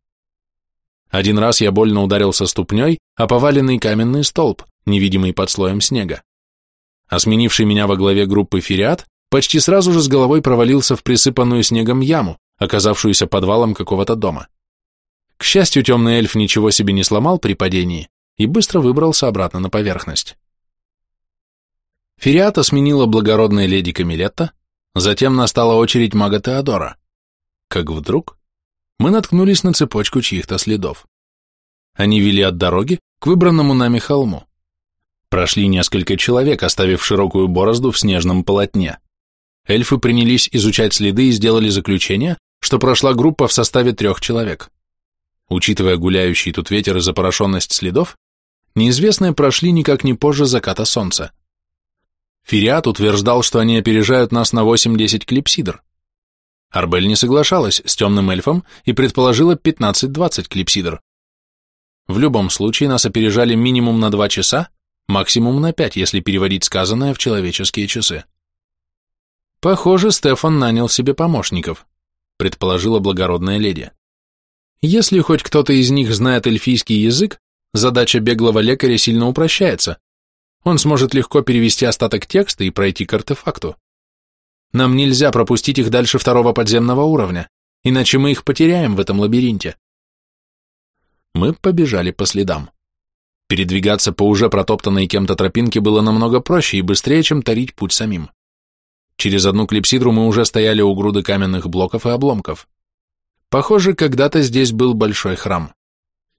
Один раз я больно ударился ступней о поваленный каменный столб, невидимый под слоем снега. А сменивший меня во главе группы Фериат почти сразу же с головой провалился в присыпанную снегом яму, оказавшуюся подвалом какого-то дома. К счастью, темный эльф ничего себе не сломал при падении, и быстро выбрался обратно на поверхность. Фериата сменила благородная леди Камилетта, затем настала очередь мага Теодора. Как вдруг мы наткнулись на цепочку чьих-то следов. Они вели от дороги к выбранному нами холму. Прошли несколько человек, оставив широкую борозду в снежном полотне. Эльфы принялись изучать следы и сделали заключение, что прошла группа в составе трех человек. Учитывая гуляющий тут ветер и запорошенность следов, неизвестные прошли никак не позже заката солнца. Фириат утверждал, что они опережают нас на 8-10 клипсидр. Арбель не соглашалась с темным эльфом и предположила 15-20 клипсидр. В любом случае нас опережали минимум на 2 часа, максимум на 5, если переводить сказанное в человеческие часы. Похоже, Стефан нанял себе помощников, предположила благородная леди. Если хоть кто-то из них знает эльфийский язык, задача беглого лекаря сильно упрощается. Он сможет легко перевести остаток текста и пройти к артефакту. Нам нельзя пропустить их дальше второго подземного уровня, иначе мы их потеряем в этом лабиринте. Мы побежали по следам. Передвигаться по уже протоптанной кем-то тропинке было намного проще и быстрее, чем тарить путь самим. Через одну клипсидру мы уже стояли у груды каменных блоков и обломков. Похоже, когда-то здесь был большой храм.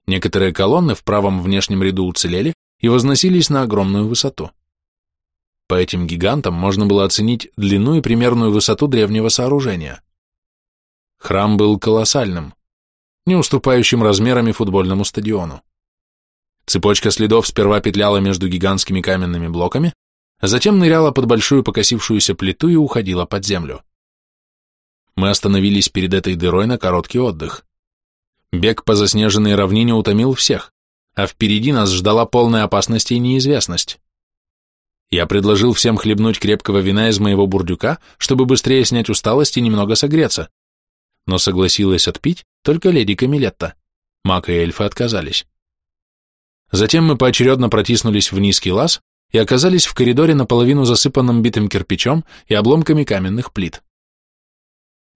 Некоторые колонны в правом внешнем ряду уцелели и возносились на огромную высоту. По этим гигантам можно было оценить длину и примерную высоту древнего сооружения. Храм был колоссальным, не уступающим размерами футбольному стадиону. Цепочка следов сперва петляла между гигантскими каменными блоками, а затем ныряла под большую покосившуюся плиту и уходила под землю. Мы остановились перед этой дырой на короткий отдых. Бег по заснеженной равнине утомил всех, а впереди нас ждала полная опасность и неизвестность. Я предложил всем хлебнуть крепкого вина из моего бурдюка, чтобы быстрее снять усталость и немного согреться. Но согласилась отпить только леди Камилетта. Мак и эльфы отказались. Затем мы поочередно протиснулись в низкий лаз и оказались в коридоре наполовину засыпанном битым кирпичом и обломками каменных плит.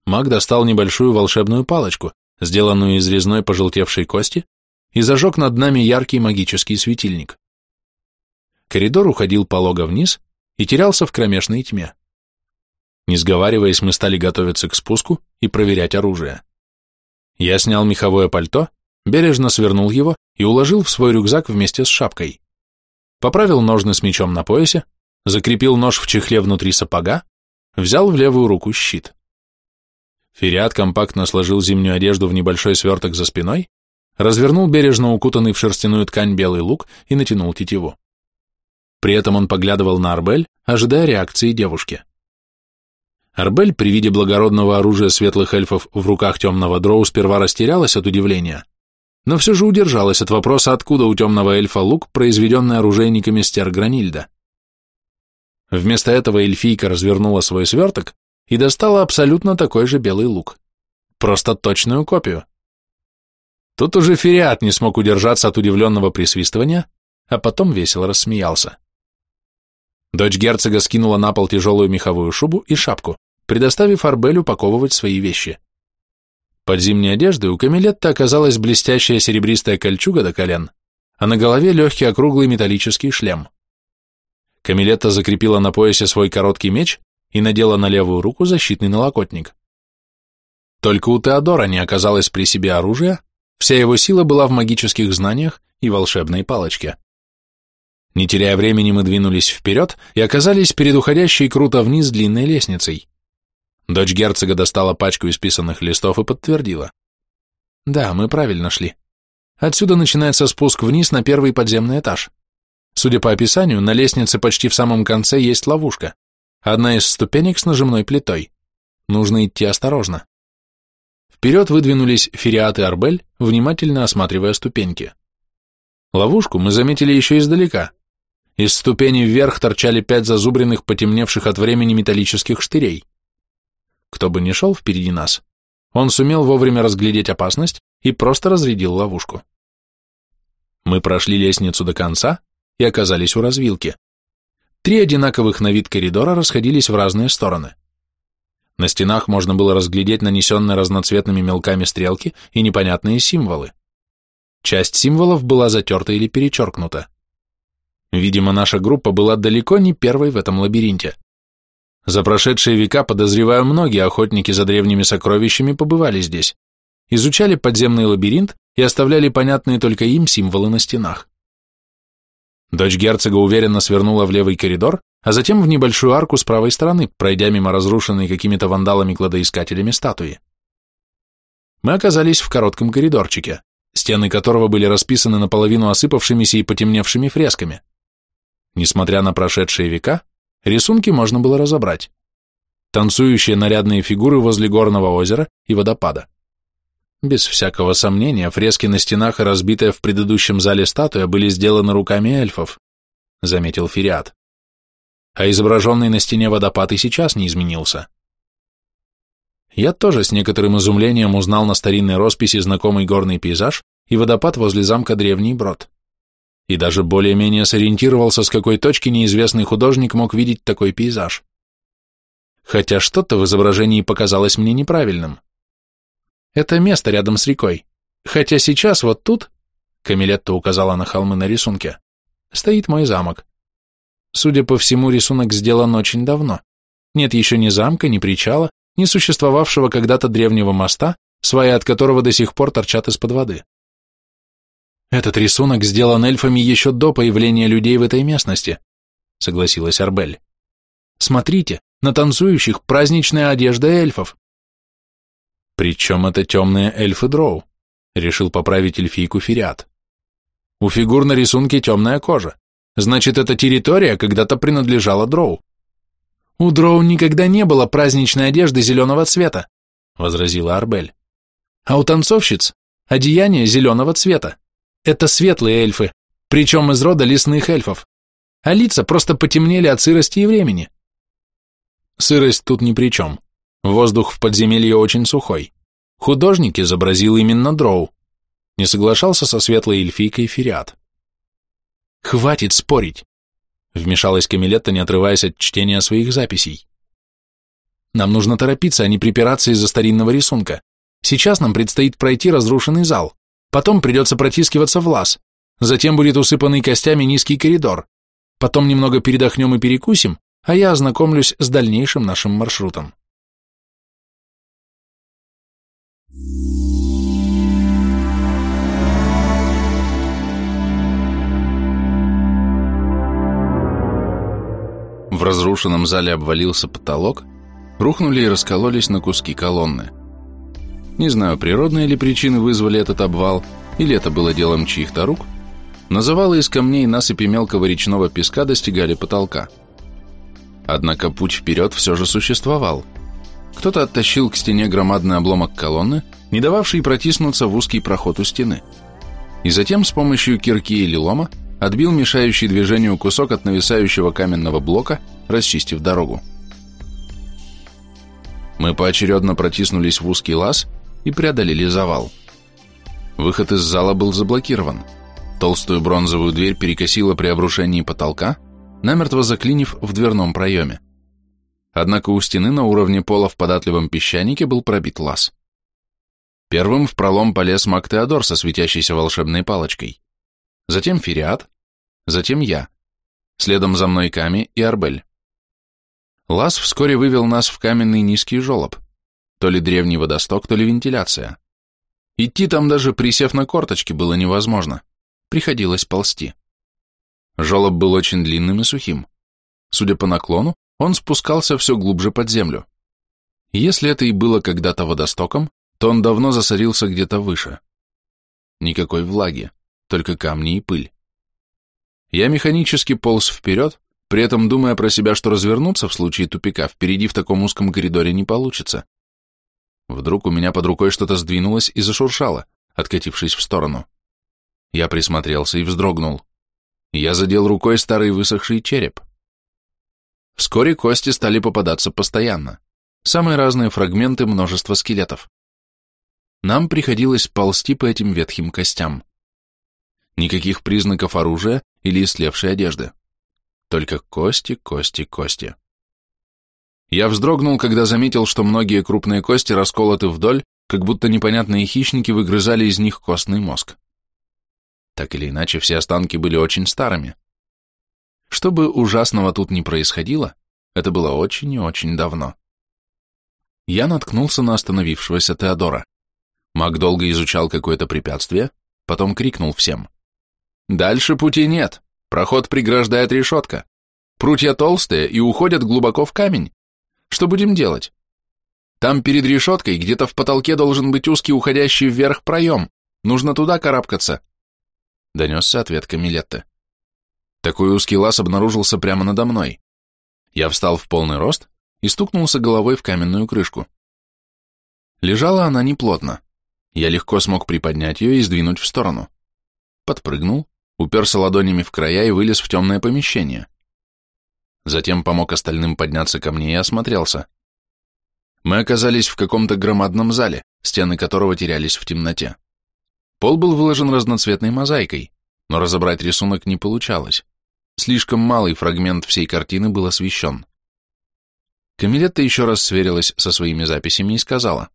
Маг достал небольшую волшебную палочку, сделанную из резной пожелтевшей кости, и зажег над нами яркий магический светильник. Коридор уходил полого вниз и терялся в кромешной тьме. Не сговариваясь, мы стали готовиться к спуску и проверять оружие. Я снял меховое пальто, бережно свернул его и уложил в свой рюкзак вместе с шапкой поправил ножны с мечом на поясе, закрепил нож в чехле внутри сапога, взял в левую руку щит. Фериат компактно сложил зимнюю одежду в небольшой сверток за спиной, развернул бережно укутанный в шерстяную ткань белый лук и натянул тетиву. При этом он поглядывал на Арбель, ожидая реакции девушки. Арбель при виде благородного оружия светлых эльфов в руках темного дроу сперва растерялась от удивления, но все же удержалась от вопроса, откуда у темного эльфа лук, произведенный оружейниками стер Гранильда. Вместо этого эльфийка развернула свой сверток и достала абсолютно такой же белый лук. Просто точную копию. Тут уже Фериат не смог удержаться от удивленного присвистывания, а потом весело рассмеялся. Дочь герцога скинула на пол тяжелую меховую шубу и шапку, предоставив Арбелю упаковывать свои вещи. Под зимней одеждой у Камилетта оказалась блестящая серебристая кольчуга до колен, а на голове легкий округлый металлический шлем. Камилетта закрепила на поясе свой короткий меч и надела на левую руку защитный налокотник. Только у Теодора не оказалось при себе оружия, вся его сила была в магических знаниях и волшебной палочке. Не теряя времени, мы двинулись вперед и оказались перед уходящей круто вниз длинной лестницей. Дочь герцога достала пачку исписанных листов и подтвердила. Да, мы правильно шли. Отсюда начинается спуск вниз на первый подземный этаж. Судя по описанию, на лестнице почти в самом конце есть ловушка. Одна из ступенек с нажимной плитой. Нужно идти осторожно. Вперед выдвинулись Фериат и Арбель, внимательно осматривая ступеньки. Ловушку мы заметили еще издалека, из ступени вверх торчали пять зазубренных, потемневших от времени металлических штырей. Кто бы ни шел впереди нас, он сумел вовремя разглядеть опасность и просто разрядил ловушку. Мы прошли лестницу до конца и оказались у развилки. Три одинаковых на вид коридора расходились в разные стороны. На стенах можно было разглядеть нанесенные разноцветными мелками стрелки и непонятные символы. Часть символов была затерта или перечеркнута. Видимо, наша группа была далеко не первой в этом лабиринте. За прошедшие века, подозреваю, многие охотники за древними сокровищами побывали здесь, изучали подземный лабиринт и оставляли понятные только им символы на стенах. Дочь герцога уверенно свернула в левый коридор, а затем в небольшую арку с правой стороны, пройдя мимо разрушенной какими-то вандалами-кладоискателями статуи. Мы оказались в коротком коридорчике, стены которого были расписаны наполовину осыпавшимися и потемневшими фресками. Несмотря на прошедшие века, рисунки можно было разобрать. Танцующие нарядные фигуры возле горного озера и водопада. Без всякого сомнения, фрески на стенах и разбитая в предыдущем зале статуя были сделаны руками эльфов, заметил Фериат. А изображенный на стене водопад и сейчас не изменился. Я тоже с некоторым изумлением узнал на старинной росписи знакомый горный пейзаж и водопад возле замка Древний Брод и даже более-менее сориентировался, с какой точки неизвестный художник мог видеть такой пейзаж. Хотя что-то в изображении показалось мне неправильным. Это место рядом с рекой. Хотя сейчас вот тут, Камилетта указала на холмы на рисунке, стоит мой замок. Судя по всему, рисунок сделан очень давно. Нет еще ни замка, ни причала, ни существовавшего когда-то древнего моста, сваи от которого до сих пор торчат из-под воды. Этот рисунок сделан эльфами еще до появления людей в этой местности, согласилась Арбель. Смотрите, на танцующих праздничная одежда эльфов. Причем это темные эльфы дроу, решил поправить эльфийку Фериат. У фигур на рисунке темная кожа. Значит, эта территория когда-то принадлежала дроу. У дроу никогда не было праздничной одежды зеленого цвета, возразила Арбель. А у танцовщиц одеяние зеленого цвета. Это светлые эльфы, причем из рода лесных эльфов. А лица просто потемнели от сырости и времени. Сырость тут ни при чем. Воздух в подземелье очень сухой. Художник изобразил именно дроу. Не соглашался со светлой эльфийкой Фериат. «Хватит спорить!» Вмешалась Камилетта, не отрываясь от чтения своих записей. «Нам нужно торопиться, а не припираться из-за старинного рисунка. Сейчас нам предстоит пройти разрушенный зал. Потом придется протискиваться в лаз. Затем будет усыпанный костями низкий коридор. Потом немного передохнем и перекусим, а я ознакомлюсь с дальнейшим нашим маршрутом. В разрушенном зале обвалился потолок, рухнули и раскололись на куски колонны. Не знаю, природные ли причины вызвали этот обвал, или это было делом чьих-то рук, но завалы из камней насыпи мелкого речного песка достигали потолка. Однако путь вперед все же существовал, Кто-то оттащил к стене громадный обломок колонны, не дававший протиснуться в узкий проход у стены. И затем с помощью кирки или лома отбил мешающий движению кусок от нависающего каменного блока, расчистив дорогу. Мы поочередно протиснулись в узкий лаз и преодолели завал. Выход из зала был заблокирован. Толстую бронзовую дверь перекосило при обрушении потолка, намертво заклинив в дверном проеме. Однако у стены на уровне пола в податливом песчанике был пробит лаз. Первым в пролом полез маг Теодор со светящейся волшебной палочкой. Затем Фериат, затем я. Следом за мной Ками и Арбель. Лаз вскоре вывел нас в каменный низкий желоб. То ли древний водосток, то ли вентиляция. Идти там даже присев на корточки было невозможно. Приходилось ползти. Желоб был очень длинным и сухим. Судя по наклону, он спускался все глубже под землю. Если это и было когда-то водостоком, то он давно засорился где-то выше. Никакой влаги, только камни и пыль. Я механически полз вперед, при этом думая про себя, что развернуться в случае тупика впереди в таком узком коридоре не получится. Вдруг у меня под рукой что-то сдвинулось и зашуршало, откатившись в сторону. Я присмотрелся и вздрогнул. Я задел рукой старый высохший череп. Вскоре кости стали попадаться постоянно. Самые разные фрагменты множества скелетов. Нам приходилось ползти по этим ветхим костям. Никаких признаков оружия или истлевшей одежды. Только кости, кости, кости. Я вздрогнул, когда заметил, что многие крупные кости расколоты вдоль, как будто непонятные хищники выгрызали из них костный мозг. Так или иначе, все останки были очень старыми. Что бы ужасного тут ни происходило, это было очень и очень давно. Я наткнулся на остановившегося Теодора. Маг долго изучал какое-то препятствие, потом крикнул всем. «Дальше пути нет, проход преграждает решетка. Прутья толстые и уходят глубоко в камень. Что будем делать? Там перед решеткой где-то в потолке должен быть узкий уходящий вверх проем. Нужно туда карабкаться донесся ответ Камилетты. Такой узкий лаз обнаружился прямо надо мной. Я встал в полный рост и стукнулся головой в каменную крышку. Лежала она неплотно. Я легко смог приподнять ее и сдвинуть в сторону. Подпрыгнул, уперся ладонями в края и вылез в темное помещение. Затем помог остальным подняться ко мне и осмотрелся. Мы оказались в каком-то громадном зале, стены которого терялись в темноте. Пол был выложен разноцветной мозаикой, но разобрать рисунок не получалось. Слишком малый фрагмент всей картины был освещен. Камилетта еще раз сверилась со своими записями и сказала,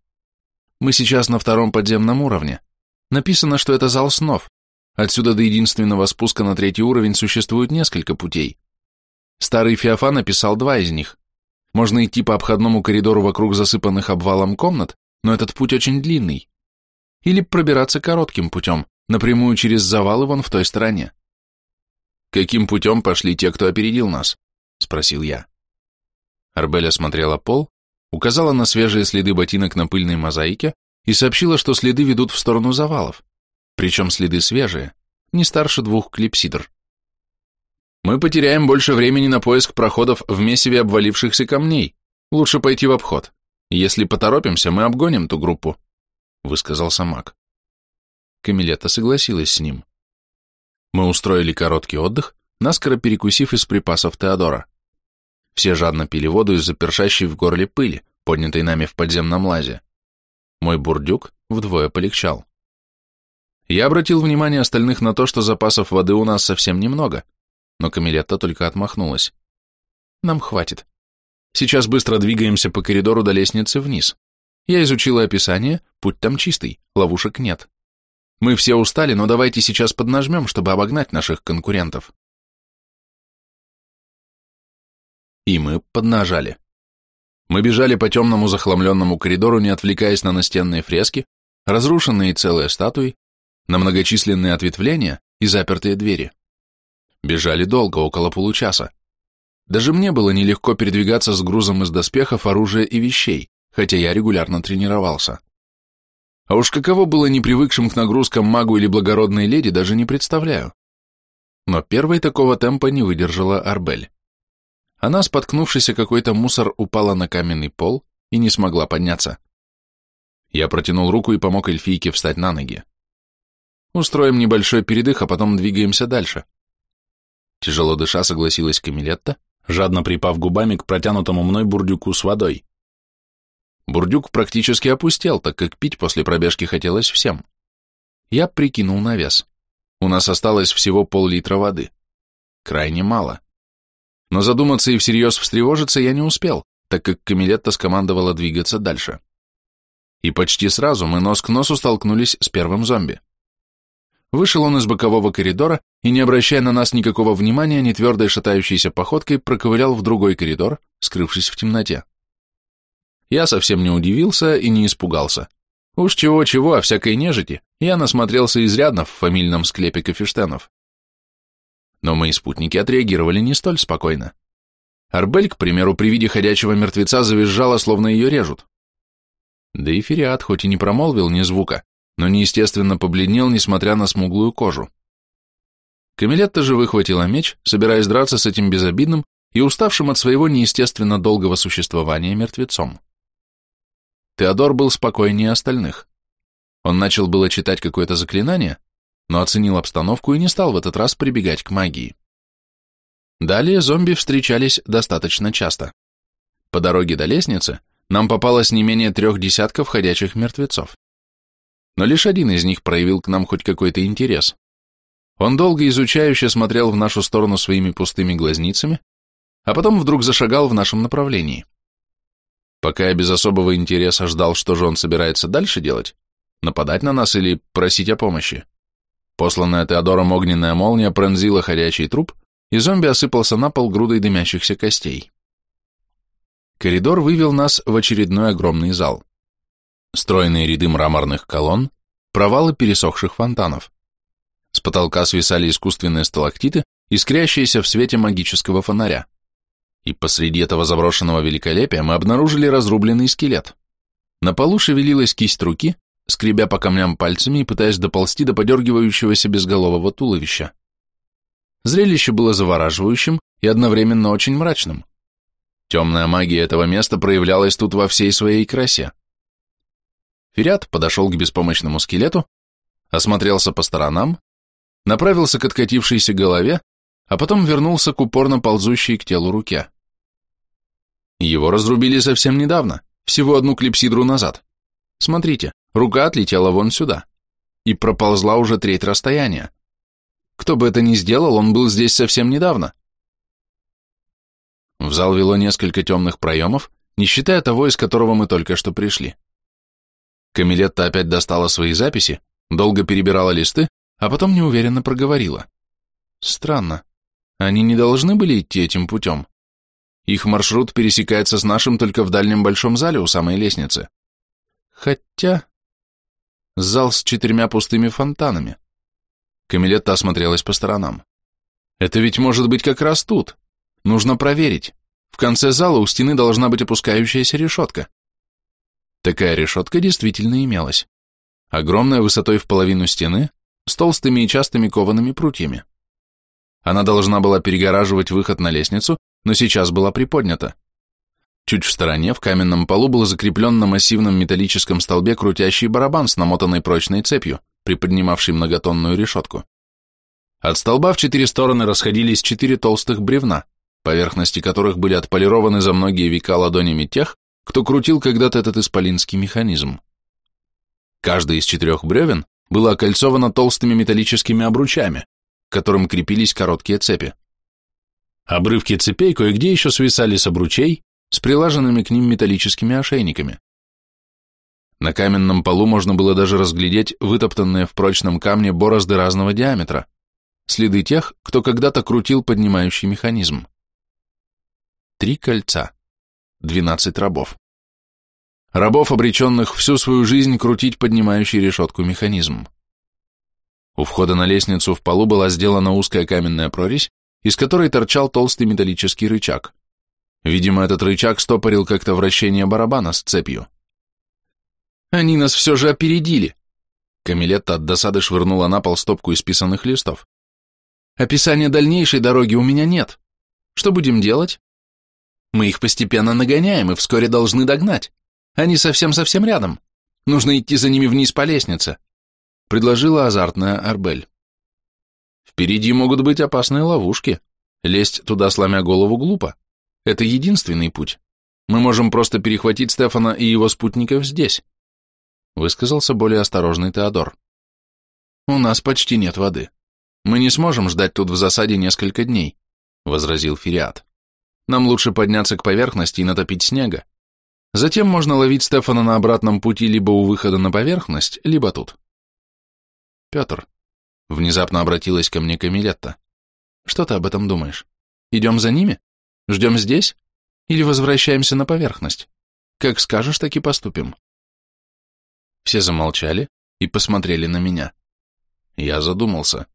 «Мы сейчас на втором подземном уровне. Написано, что это зал снов. Отсюда до единственного спуска на третий уровень существует несколько путей. Старый Феофан написал два из них. Можно идти по обходному коридору вокруг засыпанных обвалом комнат, но этот путь очень длинный или пробираться коротким путем, напрямую через завалы вон в той стороне. «Каким путем пошли те, кто опередил нас?» — спросил я. Арбеля смотрела пол, указала на свежие следы ботинок на пыльной мозаике и сообщила, что следы ведут в сторону завалов, причем следы свежие, не старше двух клипсидр. «Мы потеряем больше времени на поиск проходов в месиве обвалившихся камней. Лучше пойти в обход. Если поторопимся, мы обгоним ту группу», высказался маг. Камилетта согласилась с ним. Мы устроили короткий отдых, наскоро перекусив из припасов Теодора. Все жадно пили воду из запершащей в горле пыли, поднятой нами в подземном лазе. Мой бурдюк вдвое полегчал. Я обратил внимание остальных на то, что запасов воды у нас совсем немного, но Камилетта только отмахнулась. Нам хватит. Сейчас быстро двигаемся по коридору до лестницы вниз. Я изучила описание, путь там чистый, ловушек нет. Мы все устали, но давайте сейчас поднажмем, чтобы обогнать наших конкурентов. И мы поднажали. Мы бежали по темному захламленному коридору, не отвлекаясь на настенные фрески, разрушенные целые статуи, на многочисленные ответвления и запертые двери. Бежали долго, около получаса. Даже мне было нелегко передвигаться с грузом из доспехов, оружия и вещей хотя я регулярно тренировался. А уж каково было непривыкшим к нагрузкам магу или благородной леди, даже не представляю. Но первой такого темпа не выдержала Арбель. Она, споткнувшись о какой-то мусор, упала на каменный пол, и не смогла подняться. Я протянул руку и помог эльфийке встать на ноги. Устроим небольшой передых, а потом двигаемся дальше. Тяжело дыша согласилась Камилетта, жадно припав губами к протянутому мной бурдюку с водой. Бурдюк практически опустел, так как пить после пробежки хотелось всем. Я прикинул на вес. У нас осталось всего пол-литра воды. Крайне мало. Но задуматься и всерьез встревожиться я не успел, так как Камилетта скомандовала двигаться дальше. И почти сразу мы нос к носу столкнулись с первым зомби. Вышел он из бокового коридора и, не обращая на нас никакого внимания, нетвердой шатающейся походкой проковылял в другой коридор, скрывшись в темноте. Я совсем не удивился и не испугался. Уж чего-чего, о всякой нежити, я насмотрелся изрядно в фамильном склепе Кафештенов. Но мои спутники отреагировали не столь спокойно. Арбель, к примеру, при виде ходячего мертвеца завизжала, словно ее режут. Да и Фериат хоть и не промолвил ни звука, но неестественно побледнел, несмотря на смуглую кожу. Камилетта же выхватила меч, собираясь драться с этим безобидным и уставшим от своего неестественно долгого существования мертвецом. Теодор был спокойнее остальных. Он начал было читать какое-то заклинание, но оценил обстановку и не стал в этот раз прибегать к магии. Далее зомби встречались достаточно часто. По дороге до лестницы нам попалось не менее трех десятков ходячих мертвецов но лишь один из них проявил к нам хоть какой-то интерес. Он долго изучающе смотрел в нашу сторону своими пустыми глазницами, а потом вдруг зашагал в нашем направлении. Пока я без особого интереса ждал, что же он собирается дальше делать, нападать на нас или просить о помощи, посланная Теодором огненная молния пронзила ходячий труп, и зомби осыпался на пол грудой дымящихся костей. Коридор вывел нас в очередной огромный зал стройные ряды мраморных колонн, провалы пересохших фонтанов. С потолка свисали искусственные сталактиты, искрящиеся в свете магического фонаря. И посреди этого заброшенного великолепия мы обнаружили разрубленный скелет. На полу шевелилась кисть руки, скребя по камням пальцами и пытаясь доползти до подергивающегося безголового туловища. Зрелище было завораживающим и одновременно очень мрачным. Темная магия этого места проявлялась тут во всей своей красе. Фериат подошел к беспомощному скелету, осмотрелся по сторонам, направился к откатившейся голове, а потом вернулся к упорно ползущей к телу руке. Его разрубили совсем недавно, всего одну клипсидру назад. Смотрите, рука отлетела вон сюда и проползла уже треть расстояния. Кто бы это ни сделал, он был здесь совсем недавно. В зал вело несколько темных проемов, не считая того, из которого мы только что пришли. Камилетта опять достала свои записи, долго перебирала листы, а потом неуверенно проговорила. Странно. Они не должны были идти этим путем. Их маршрут пересекается с нашим только в дальнем большом зале у самой лестницы. Хотя... Зал с четырьмя пустыми фонтанами. Камилетта осмотрелась по сторонам. Это ведь может быть как раз тут. Нужно проверить. В конце зала у стены должна быть опускающаяся решетка. Такая решетка действительно имелась. Огромная высотой в половину стены, с толстыми и частыми коваными прутьями. Она должна была перегораживать выход на лестницу, но сейчас была приподнята. Чуть в стороне, в каменном полу, был закреплен на массивном металлическом столбе крутящий барабан с намотанной прочной цепью, приподнимавший многотонную решетку. От столба в четыре стороны расходились четыре толстых бревна, поверхности которых были отполированы за многие века ладонями тех, кто крутил когда-то этот исполинский механизм. Каждый из четырех бревен было окольцовано толстыми металлическими обручами, к которым крепились короткие цепи. Обрывки цепей кое-где еще свисали с обручей, с прилаженными к ним металлическими ошейниками. На каменном полу можно было даже разглядеть вытоптанные в прочном камне борозды разного диаметра, следы тех, кто когда-то крутил поднимающий механизм. Три кольца. 12 рабов. Рабов, обреченных всю свою жизнь крутить поднимающий решетку механизм. У входа на лестницу в полу была сделана узкая каменная прорезь, из которой торчал толстый металлический рычаг. Видимо, этот рычаг стопорил как-то вращение барабана с цепью. «Они нас все же опередили!» Камилетта от досады швырнула на пол стопку исписанных листов. «Описания дальнейшей дороги у меня нет. Что будем делать?» Мы их постепенно нагоняем и вскоре должны догнать. Они совсем-совсем рядом. Нужно идти за ними вниз по лестнице», — предложила азартная Арбель. «Впереди могут быть опасные ловушки. Лезть туда, сломя голову, глупо. Это единственный путь. Мы можем просто перехватить Стефана и его спутников здесь», — высказался более осторожный Теодор. «У нас почти нет воды. Мы не сможем ждать тут в засаде несколько дней», — возразил Фериат. «Нам лучше подняться к поверхности и натопить снега. Затем можно ловить Стефана на обратном пути либо у выхода на поверхность, либо тут. Петр, внезапно обратилась ко мне Камилетта. Что ты об этом думаешь? Идем за ними? Ждем здесь? Или возвращаемся на поверхность? Как скажешь, так и поступим. Все замолчали и посмотрели на меня. Я задумался.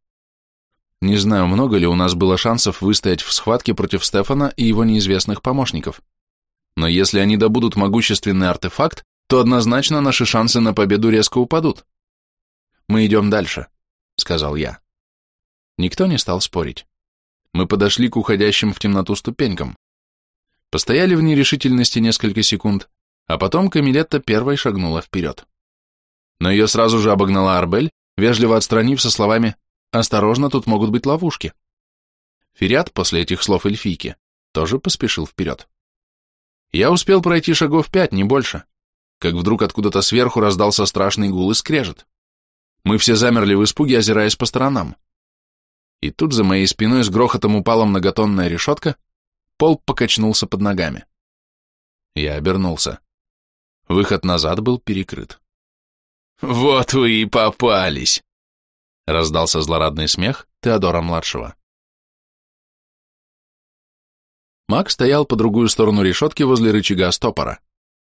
Не знаю, много ли у нас было шансов выстоять в схватке против Стефана и его неизвестных помощников. Но если они добудут могущественный артефакт, то однозначно наши шансы на победу резко упадут. Мы идем дальше, сказал я. Никто не стал спорить. Мы подошли к уходящим в темноту ступенькам. Постояли в нерешительности несколько секунд, а потом Камилетта первой шагнула вперед. Но ее сразу же обогнала Арбель, вежливо отстранив со словами «Осторожно, тут могут быть ловушки». Фериат после этих слов эльфийки тоже поспешил вперед. Я успел пройти шагов пять, не больше, как вдруг откуда-то сверху раздался страшный гул и скрежет. Мы все замерли в испуге, озираясь по сторонам. И тут за моей спиной с грохотом упала многотонная решетка, пол покачнулся под ногами. Я обернулся. Выход назад был перекрыт. «Вот вы и попались!» — раздался злорадный смех Теодора-младшего. Маг стоял по другую сторону решетки возле рычага стопора.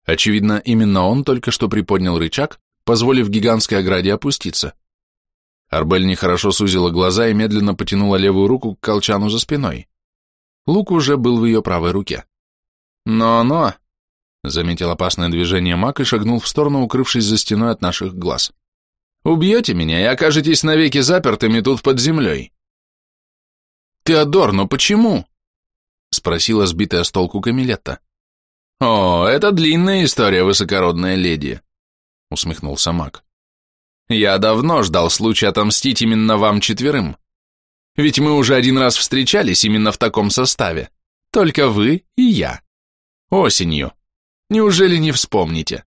Очевидно, именно он только что приподнял рычаг, позволив гигантской ограде опуститься. Арбель нехорошо сузила глаза и медленно потянула левую руку к колчану за спиной. Лук уже был в ее правой руке. «Но-но!» — заметил опасное движение маг и шагнул в сторону, укрывшись за стеной от наших глаз. «Убьете меня и окажетесь навеки запертыми тут под землей!» «Теодор, но почему?» — спросила сбитая с толку Камилетта. «О, это длинная история, высокородная леди», — усмехнулся маг. «Я давно ждал случая отомстить именно вам четверым. Ведь мы уже один раз встречались именно в таком составе. Только вы и я. Осенью. Неужели не вспомните?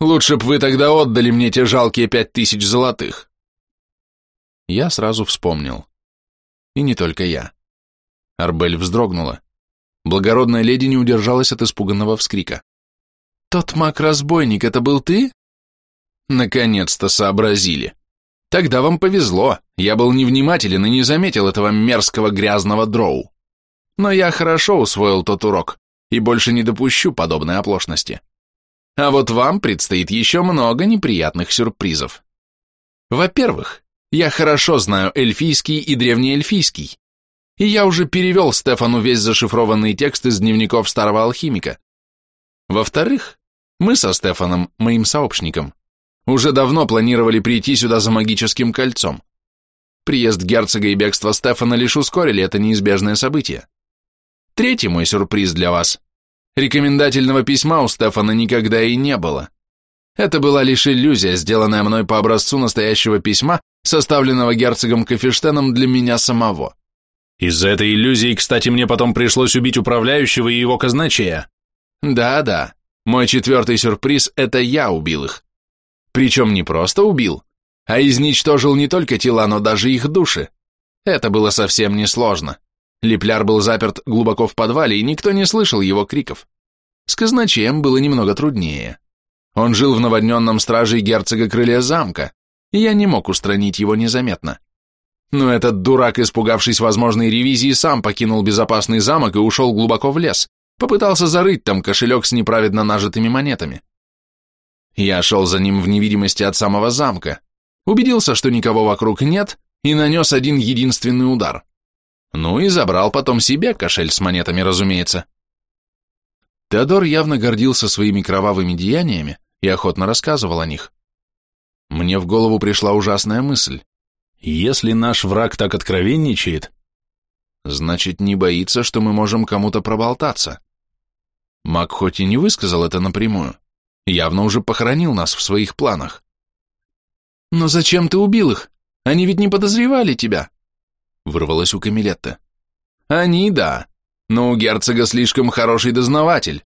Лучше б вы тогда отдали мне те жалкие пять тысяч золотых». Я сразу вспомнил. И не только я. Арбель вздрогнула. Благородная леди не удержалась от испуганного вскрика. «Тот маг-разбойник, это был ты?» «Наконец-то сообразили. Тогда вам повезло, я был невнимателен и не заметил этого мерзкого грязного дроу. Но я хорошо усвоил тот урок и больше не допущу подобной оплошности. А вот вам предстоит еще много неприятных сюрпризов. Во-первых, я хорошо знаю эльфийский и древнеэльфийский, и я уже перевел Стефану весь зашифрованный текст из дневников старого алхимика. Во-вторых, мы со Стефаном, моим сообщником, уже давно планировали прийти сюда за магическим кольцом. Приезд герцога и бегство Стефана лишь ускорили это неизбежное событие. Третий мой сюрприз для вас. Рекомендательного письма у Стефана никогда и не было. Это была лишь иллюзия, сделанная мной по образцу настоящего письма, составленного герцогом Кафештеном для меня самого. Из-за этой иллюзии, кстати, мне потом пришлось убить управляющего и его казначея. Да-да, мой четвертый сюрприз – это я убил их. Причем не просто убил, а изничтожил не только тела, но даже их души. Это было совсем несложно. Лепляр был заперт глубоко в подвале, и никто не слышал его криков. С казначеем было немного труднее. Он жил в наводненном страже герцога крылья замка, и я не мог устранить его незаметно. Но этот дурак, испугавшись возможной ревизии, сам покинул безопасный замок и ушел глубоко в лес. Попытался зарыть там кошелек с неправедно нажитыми монетами. Я шел за ним в невидимости от самого замка, убедился, что никого вокруг нет, и нанес один единственный удар. Ну и забрал потом себе кошель с монетами, разумеется. Теодор явно гордился своими кровавыми деяниями и охотно рассказывал о них. Мне в голову пришла ужасная мысль. Если наш враг так откровенничает, значит, не боится, что мы можем кому-то проболтаться. Мак хоть и не высказал это напрямую, явно уже похоронил нас в своих планах. «Но зачем ты убил их? Они ведь не подозревали тебя!» Вырвалось у Камилетта. «Они, да, но у герцога слишком хороший дознаватель.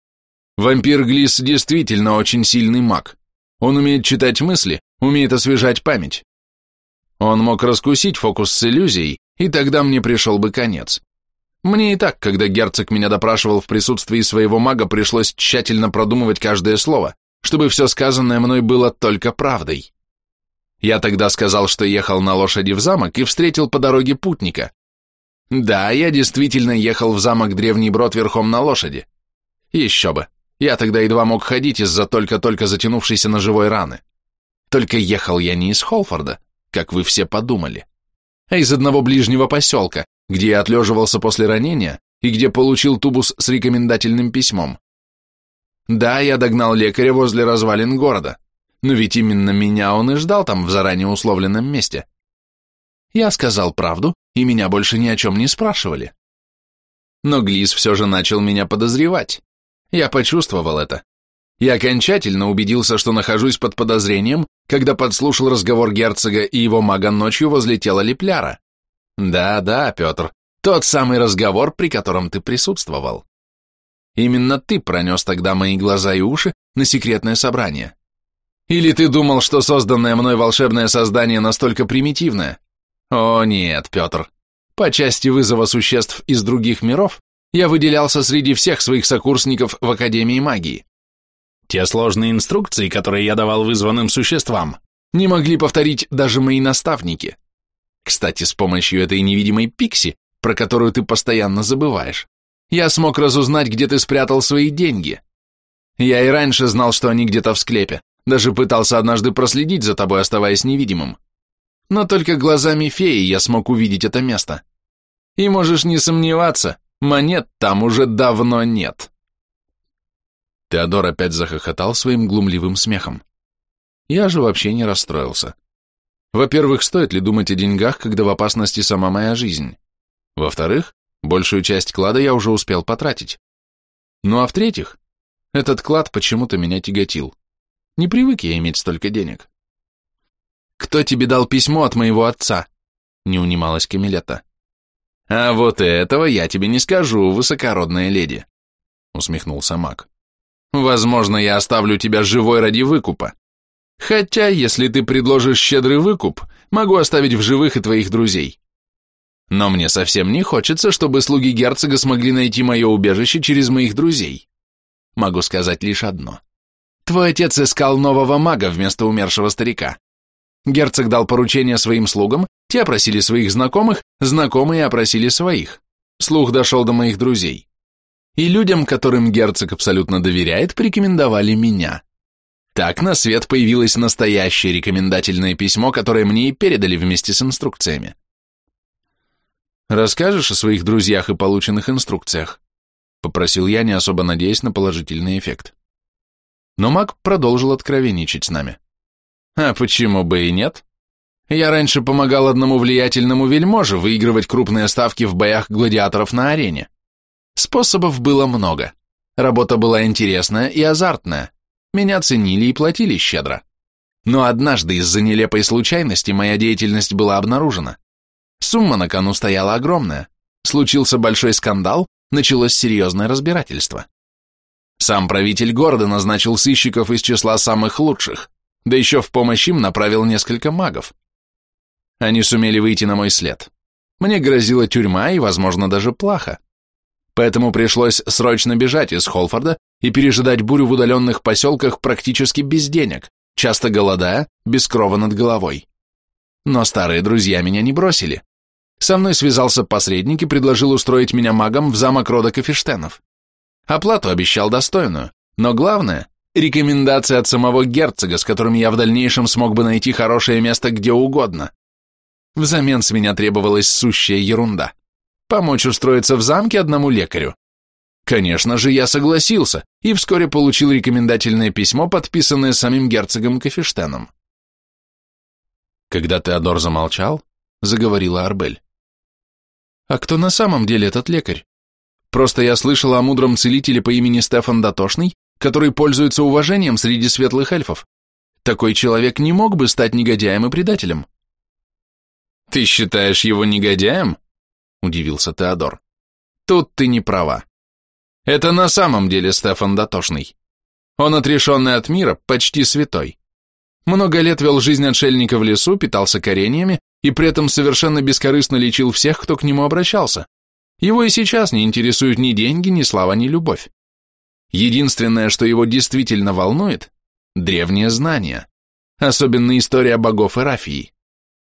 Вампир Глис действительно очень сильный маг. Он умеет читать мысли, умеет освежать память. Он мог раскусить фокус с иллюзией, и тогда мне пришел бы конец. Мне и так, когда герцог меня допрашивал в присутствии своего мага, пришлось тщательно продумывать каждое слово, чтобы все сказанное мной было только правдой. Я тогда сказал, что ехал на лошади в замок и встретил по дороге путника. Да, я действительно ехал в замок Древний Брод верхом на лошади. Еще бы, я тогда едва мог ходить из-за только-только затянувшейся ножевой раны. Только ехал я не из Холфорда, как вы все подумали, а из одного ближнего поселка, где я отлеживался после ранения и где получил тубус с рекомендательным письмом. Да, я догнал лекаря возле развалин города, но ведь именно меня он и ждал там в заранее условленном месте. Я сказал правду, и меня больше ни о чем не спрашивали. Но Глис все же начал меня подозревать. Я почувствовал это. Я окончательно убедился, что нахожусь под подозрением, когда подслушал разговор герцога и его мага ночью возле тела Лепляра. Да-да, Петр, тот самый разговор, при котором ты присутствовал. Именно ты пронес тогда мои глаза и уши на секретное собрание. Или ты думал, что созданное мной волшебное создание настолько примитивное? О нет, Петр. По части вызова существ из других миров я выделялся среди всех своих сокурсников в Академии магии. Те сложные инструкции, которые я давал вызванным существам, не могли повторить даже мои наставники. Кстати, с помощью этой невидимой пикси, про которую ты постоянно забываешь, я смог разузнать, где ты спрятал свои деньги. Я и раньше знал, что они где-то в склепе, даже пытался однажды проследить за тобой, оставаясь невидимым. Но только глазами феи я смог увидеть это место. И можешь не сомневаться, монет там уже давно нет. Теодор опять захохотал своим глумливым смехом. Я же вообще не расстроился. Во-первых, стоит ли думать о деньгах, когда в опасности сама моя жизнь? Во-вторых, большую часть клада я уже успел потратить. Ну а в-третьих, этот клад почему-то меня тяготил. Не привык я иметь столько денег. «Кто тебе дал письмо от моего отца?» — не унималась Камилета. «А вот этого я тебе не скажу, высокородная леди», — усмехнулся маг. «Возможно, я оставлю тебя живой ради выкупа. Хотя, если ты предложишь щедрый выкуп, могу оставить в живых и твоих друзей. Но мне совсем не хочется, чтобы слуги герцога смогли найти мое убежище через моих друзей. Могу сказать лишь одно. Твой отец искал нового мага вместо умершего старика. Герцог дал поручение своим слугам, те опросили своих знакомых, знакомые опросили своих. Слух дошел до моих друзей. И людям, которым герцог абсолютно доверяет, порекомендовали меня. Так на свет появилось настоящее рекомендательное письмо, которое мне и передали вместе с инструкциями. «Расскажешь о своих друзьях и полученных инструкциях?» — попросил я, не особо надеясь на положительный эффект. Но маг продолжил откровенничать с нами. «А почему бы и нет? Я раньше помогал одному влиятельному вельможе выигрывать крупные ставки в боях гладиаторов на арене. Способов было много. Работа была интересная и азартная. Меня ценили и платили щедро. Но однажды из-за нелепой случайности моя деятельность была обнаружена. Сумма на кону стояла огромная. Случился большой скандал, началось серьезное разбирательство. Сам правитель города назначил сыщиков из числа самых лучших, да еще в помощь им направил несколько магов. Они сумели выйти на мой след. Мне грозила тюрьма и, возможно, даже плаха. Поэтому пришлось срочно бежать из Холфорда и пережидать бурю в удаленных поселках практически без денег, часто голодая, без крова над головой. Но старые друзья меня не бросили. Со мной связался посредник и предложил устроить меня магом в замок рода Кафештенов. Оплату обещал достойную, но главное – рекомендация от самого герцога, с которым я в дальнейшем смог бы найти хорошее место где угодно. Взамен с меня требовалась сущая ерунда – помочь устроиться в замке одному лекарю. Конечно же, я согласился и вскоре получил рекомендательное письмо, подписанное самим герцогом Кафештеном. Когда Теодор замолчал, заговорила Арбель. «А кто на самом деле этот лекарь? Просто я слышала о мудром целителе по имени Стефан Дотошный который пользуется уважением среди светлых эльфов. Такой человек не мог бы стать негодяем и предателем. Ты считаешь его негодяем? Удивился Теодор. Тут ты не права. Это на самом деле Стефан Дотошный. Он отрешенный от мира, почти святой. Много лет вел жизнь отшельника в лесу, питался кореньями и при этом совершенно бескорыстно лечил всех, кто к нему обращался. Его и сейчас не интересуют ни деньги, ни слава, ни любовь. Единственное, что его действительно волнует – древние знания, особенно история богов Эрафии.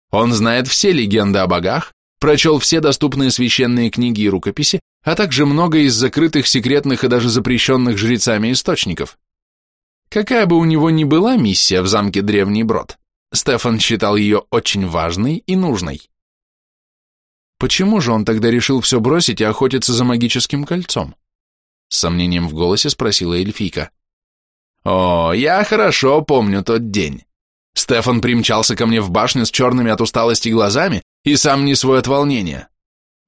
Он знает все легенды о богах, прочел все доступные священные книги и рукописи, а также много из закрытых, секретных и даже запрещенных жрецами источников. Какая бы у него ни была миссия в замке Древний Брод, Стефан считал ее очень важной и нужной. Почему же он тогда решил все бросить и охотиться за магическим кольцом? С сомнением в голосе спросила эльфийка. О, я хорошо помню тот день. Стефан примчался ко мне в башню с черными от усталости глазами и сам не свой от волнения.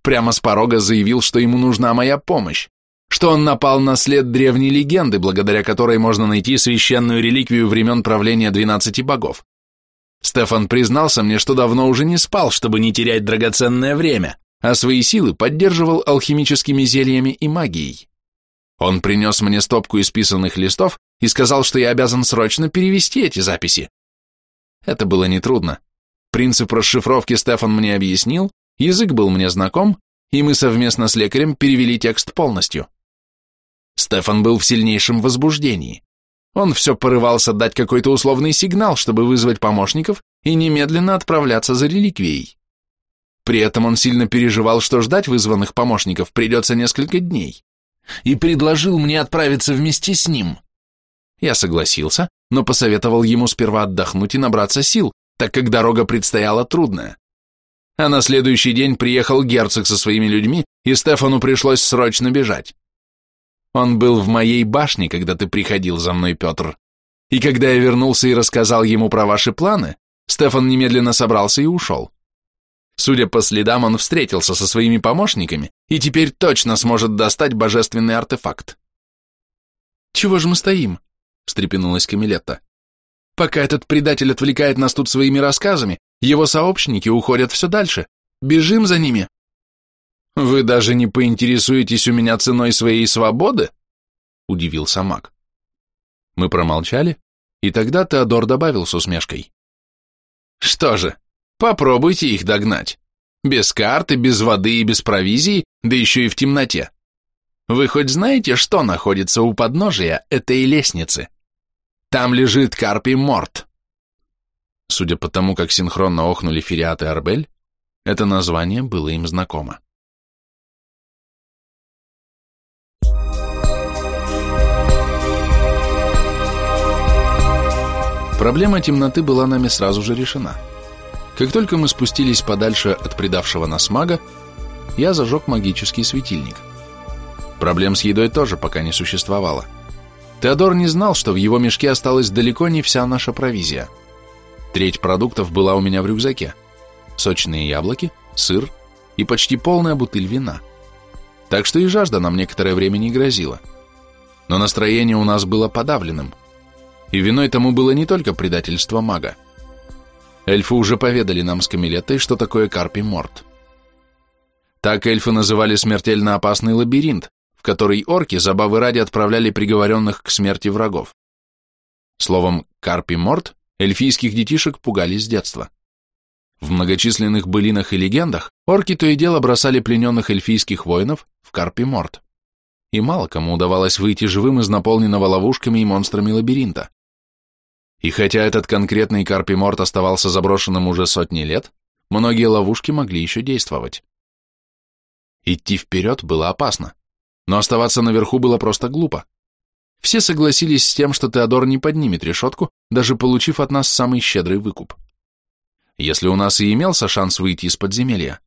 Прямо с порога заявил, что ему нужна моя помощь, что он напал на след древней легенды, благодаря которой можно найти священную реликвию времен правления двенадцати богов. Стефан признался мне, что давно уже не спал, чтобы не терять драгоценное время, а свои силы поддерживал алхимическими зельями и магией. Он принес мне стопку исписанных листов и сказал, что я обязан срочно перевести эти записи. Это было нетрудно. Принцип расшифровки Стефан мне объяснил, язык был мне знаком, и мы совместно с лекарем перевели текст полностью. Стефан был в сильнейшем возбуждении. Он все порывался дать какой-то условный сигнал, чтобы вызвать помощников и немедленно отправляться за реликвией. При этом он сильно переживал, что ждать вызванных помощников придется несколько дней, и предложил мне отправиться вместе с ним. Я согласился, но посоветовал ему сперва отдохнуть и набраться сил, так как дорога предстояла трудная. А на следующий день приехал герцог со своими людьми, и Стефану пришлось срочно бежать. Он был в моей башне, когда ты приходил за мной, Петр. И когда я вернулся и рассказал ему про ваши планы, Стефан немедленно собрался и ушел. Судя по следам, он встретился со своими помощниками и теперь точно сможет достать божественный артефакт. «Чего же мы стоим?» — встрепенулась Камилетта. «Пока этот предатель отвлекает нас тут своими рассказами, его сообщники уходят все дальше. Бежим за ними!» «Вы даже не поинтересуетесь у меня ценой своей свободы?» — удивился маг. Мы промолчали, и тогда Теодор добавил с усмешкой. «Что же, попробуйте их догнать. Без карты, без воды и без провизии, да еще и в темноте. Вы хоть знаете, что находится у подножия этой лестницы? Там лежит Карпий Морт». Судя по тому, как синхронно охнули Фериат и Арбель, это название было им знакомо. Проблема темноты была нами сразу же решена. Как только мы спустились подальше от предавшего нас мага, я зажег магический светильник. Проблем с едой тоже пока не существовало. Теодор не знал, что в его мешке осталась далеко не вся наша провизия. Треть продуктов была у меня в рюкзаке. Сочные яблоки, сыр и почти полная бутыль вина. Так что и жажда нам некоторое время не грозила. Но настроение у нас было подавленным – и виной тому было не только предательство мага. Эльфы уже поведали нам с Камилеттой, что такое карпий морт. Так эльфы называли смертельно опасный лабиринт, в который орки забавы ради отправляли приговоренных к смерти врагов. Словом, карпий морт эльфийских детишек пугали с детства. В многочисленных былинах и легендах орки то и дело бросали плененных эльфийских воинов в карпий морт. И мало кому удавалось выйти живым из наполненного ловушками и монстрами лабиринта. И хотя этот конкретный карпиморт оставался заброшенным уже сотни лет, многие ловушки могли еще действовать. Идти вперед было опасно, но оставаться наверху было просто глупо. Все согласились с тем, что Теодор не поднимет решетку, даже получив от нас самый щедрый выкуп. Если у нас и имелся шанс выйти из подземелья,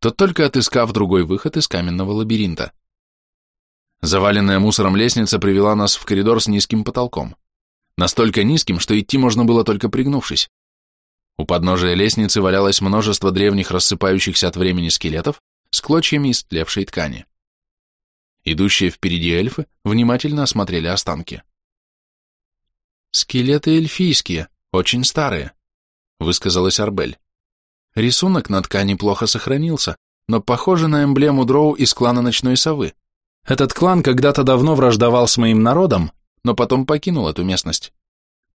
то только отыскав другой выход из каменного лабиринта. Заваленная мусором лестница привела нас в коридор с низким потолком настолько низким, что идти можно было только пригнувшись. У подножия лестницы валялось множество древних рассыпающихся от времени скелетов с клочьями истлевшей ткани. Идущие впереди эльфы внимательно осмотрели останки. «Скелеты эльфийские, очень старые», — высказалась Арбель. «Рисунок на ткани плохо сохранился, но похоже на эмблему дроу из клана Ночной Совы. Этот клан когда-то давно враждовал с моим народом, но потом покинул эту местность.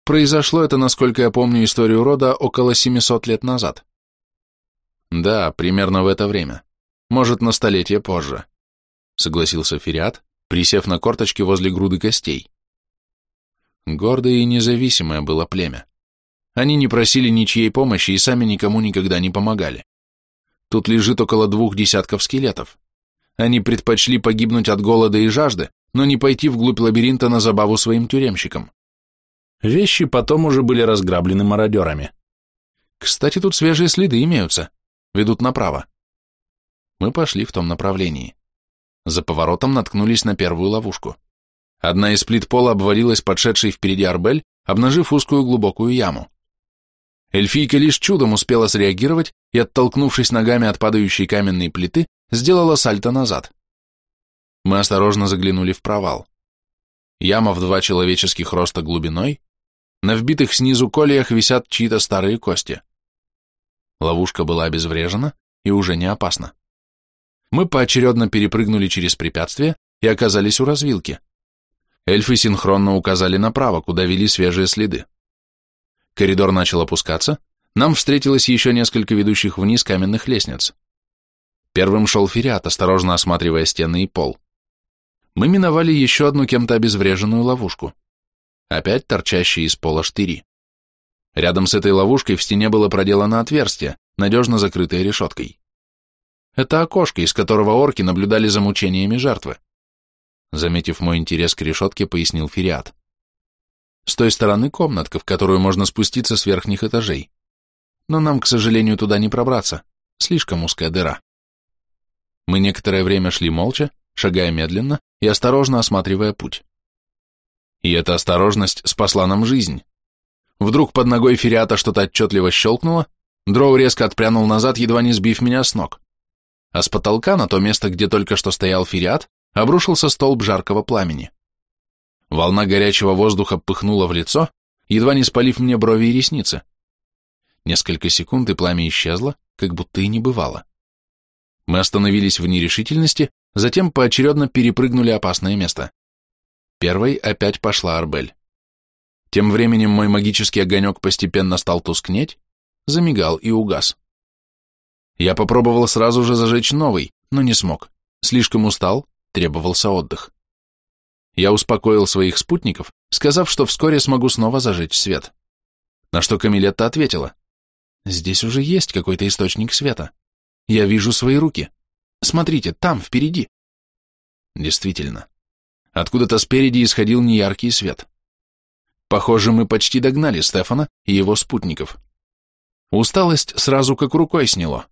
Произошло это, насколько я помню историю рода, около 700 лет назад. Да, примерно в это время. Может, на столетие позже, согласился Фериат, присев на корточки возле груды костей. Гордое и независимое было племя. Они не просили ничьей помощи и сами никому никогда не помогали. Тут лежит около двух десятков скелетов. Они предпочли погибнуть от голода и жажды, но не пойти вглубь лабиринта на забаву своим тюремщикам. Вещи потом уже были разграблены мародерами. Кстати, тут свежие следы имеются, ведут направо. Мы пошли в том направлении. За поворотом наткнулись на первую ловушку. Одна из плит пола обвалилась подшедшей впереди Арбель, обнажив узкую глубокую яму. Эльфийка лишь чудом успела среагировать и, оттолкнувшись ногами от падающей каменной плиты, сделала сальто назад. Мы осторожно заглянули в провал. Яма в два человеческих роста глубиной, на вбитых снизу колеях висят чьи-то старые кости. Ловушка была обезврежена и уже не опасна. Мы поочередно перепрыгнули через препятствие и оказались у развилки. Эльфы синхронно указали направо, куда вели свежие следы. Коридор начал опускаться, нам встретилось еще несколько ведущих вниз каменных лестниц. Первым шел Фериат, осторожно осматривая стены и пол. Мы миновали еще одну кем-то обезвреженную ловушку. Опять торчащие из пола штыри. Рядом с этой ловушкой в стене было проделано отверстие, надежно закрытое решеткой. Это окошко, из которого орки наблюдали за мучениями жертвы. Заметив мой интерес к решетке, пояснил Фериат. С той стороны комнатка, в которую можно спуститься с верхних этажей. Но нам, к сожалению, туда не пробраться. Слишком узкая дыра. Мы некоторое время шли молча, шагая медленно и осторожно осматривая путь. И эта осторожность спасла нам жизнь. Вдруг под ногой Фериата что-то отчетливо щелкнуло, Дроу резко отпрянул назад, едва не сбив меня с ног. А с потолка на то место, где только что стоял Фериат, обрушился столб жаркого пламени. Волна горячего воздуха пыхнула в лицо, едва не спалив мне брови и ресницы. Несколько секунд, и пламя исчезло, как будто и не бывало. Мы остановились в нерешительности, затем поочередно перепрыгнули опасное место. Первой опять пошла Арбель. Тем временем мой магический огонек постепенно стал тускнеть, замигал и угас. Я попробовал сразу же зажечь новый, но не смог. Слишком устал, требовался отдых. Я успокоил своих спутников, сказав, что вскоре смогу снова зажечь свет. На что Камилетта ответила. «Здесь уже есть какой-то источник света. Я вижу свои руки. Смотрите, там, впереди». Действительно. Откуда-то спереди исходил неяркий свет. Похоже, мы почти догнали Стефана и его спутников. Усталость сразу как рукой сняло.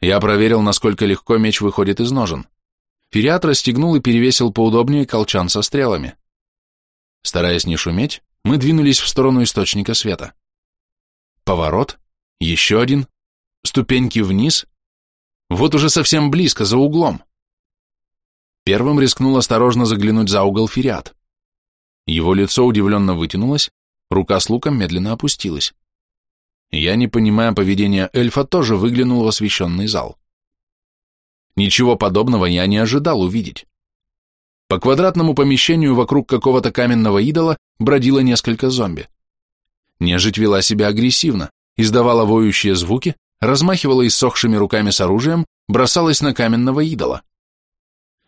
Я проверил, насколько легко меч выходит из ножен. Фериат расстегнул и перевесил поудобнее колчан со стрелами. Стараясь не шуметь, мы двинулись в сторону источника света. Поворот, еще один, ступеньки вниз, вот уже совсем близко, за углом. Первым рискнул осторожно заглянуть за угол Фериат. Его лицо удивленно вытянулось, рука с луком медленно опустилась. Я, не понимая поведения эльфа, тоже выглянул в освещенный зал. Ничего подобного я не ожидал увидеть. По квадратному помещению вокруг какого-то каменного идола бродило несколько зомби. Нежить вела себя агрессивно, издавала воющие звуки, размахивала иссохшими руками с оружием, бросалась на каменного идола.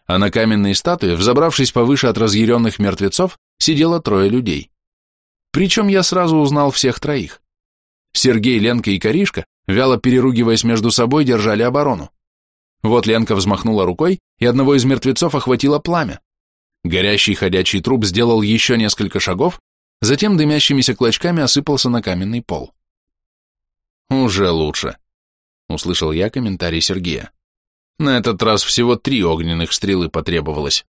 А на каменной статуе, взобравшись повыше от разъяренных мертвецов, сидело трое людей. Причем я сразу узнал всех троих. Сергей, Ленка и Коришка, вяло переругиваясь между собой, держали оборону. Вот Ленка взмахнула рукой, и одного из мертвецов охватило пламя. Горящий ходячий труп сделал еще несколько шагов, затем дымящимися клочками осыпался на каменный пол. «Уже лучше», — услышал я комментарий Сергея. «На этот раз всего три огненных стрелы потребовалось».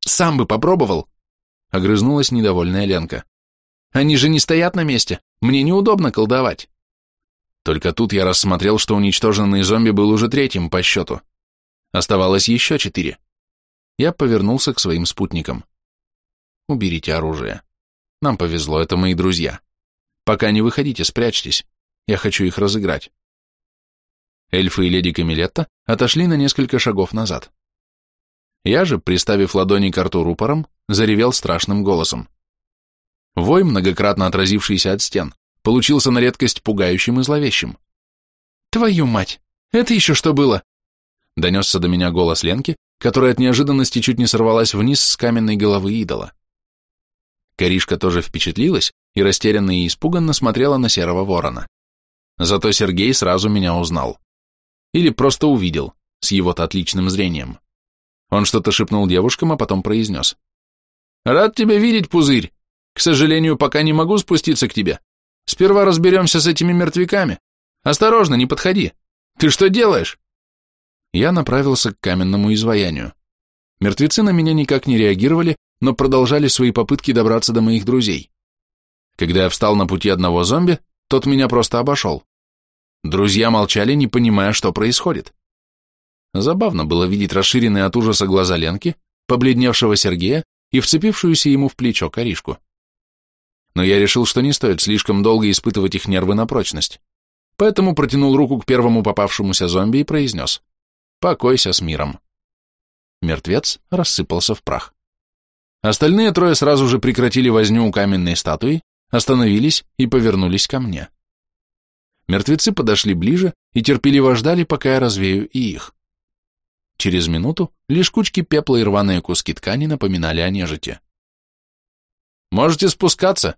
«Сам бы попробовал», — огрызнулась недовольная Ленка. «Они же не стоят на месте, мне неудобно колдовать». Только тут я рассмотрел, что уничтоженный зомби был уже третьим по счету. Оставалось еще четыре. я повернулся к своим спутникам. Уберите оружие. Нам повезло, это мои друзья. Пока не выходите, спрячьтесь. Я хочу их разыграть. Эльфы и леди Камилетта отошли на несколько шагов назад. Я же, приставив ладони к рту рупором, заревел страшным голосом. Вой, многократно отразившийся от стен, получился на редкость пугающим и зловещим. «Твою мать! Это еще что было?» Донесся до меня голос Ленки, которая от неожиданности чуть не сорвалась вниз с каменной головы идола. Коришка тоже впечатлилась и растерянно и испуганно смотрела на серого ворона. Зато Сергей сразу меня узнал. Или просто увидел, с его-то отличным зрением. Он что-то шепнул девушкам, а потом произнес. «Рад тебя видеть, пузырь. К сожалению, пока не могу спуститься к тебе. Сперва разберемся с этими мертвяками. Осторожно, не подходи. Ты что делаешь?» Я направился к каменному изваянию. Мертвецы на меня никак не реагировали, но продолжали свои попытки добраться до моих друзей. Когда я встал на пути одного зомби, тот меня просто обошел. Друзья молчали, не понимая, что происходит. Забавно было видеть расширенные от ужаса глаза Ленки, побледневшего Сергея и вцепившуюся ему в плечо коришку. Но я решил, что не стоит слишком долго испытывать их нервы на прочность, поэтому протянул руку к первому попавшемуся зомби и произнес «Покойся с миром». Мертвец рассыпался в прах. Остальные трое сразу же прекратили возню у каменной статуи, остановились и повернулись ко мне. Мертвецы подошли ближе и терпеливо ждали, пока я развею и их. Через минуту лишь кучки пепла и рваные куски ткани напоминали о нежити. «Можете спускаться?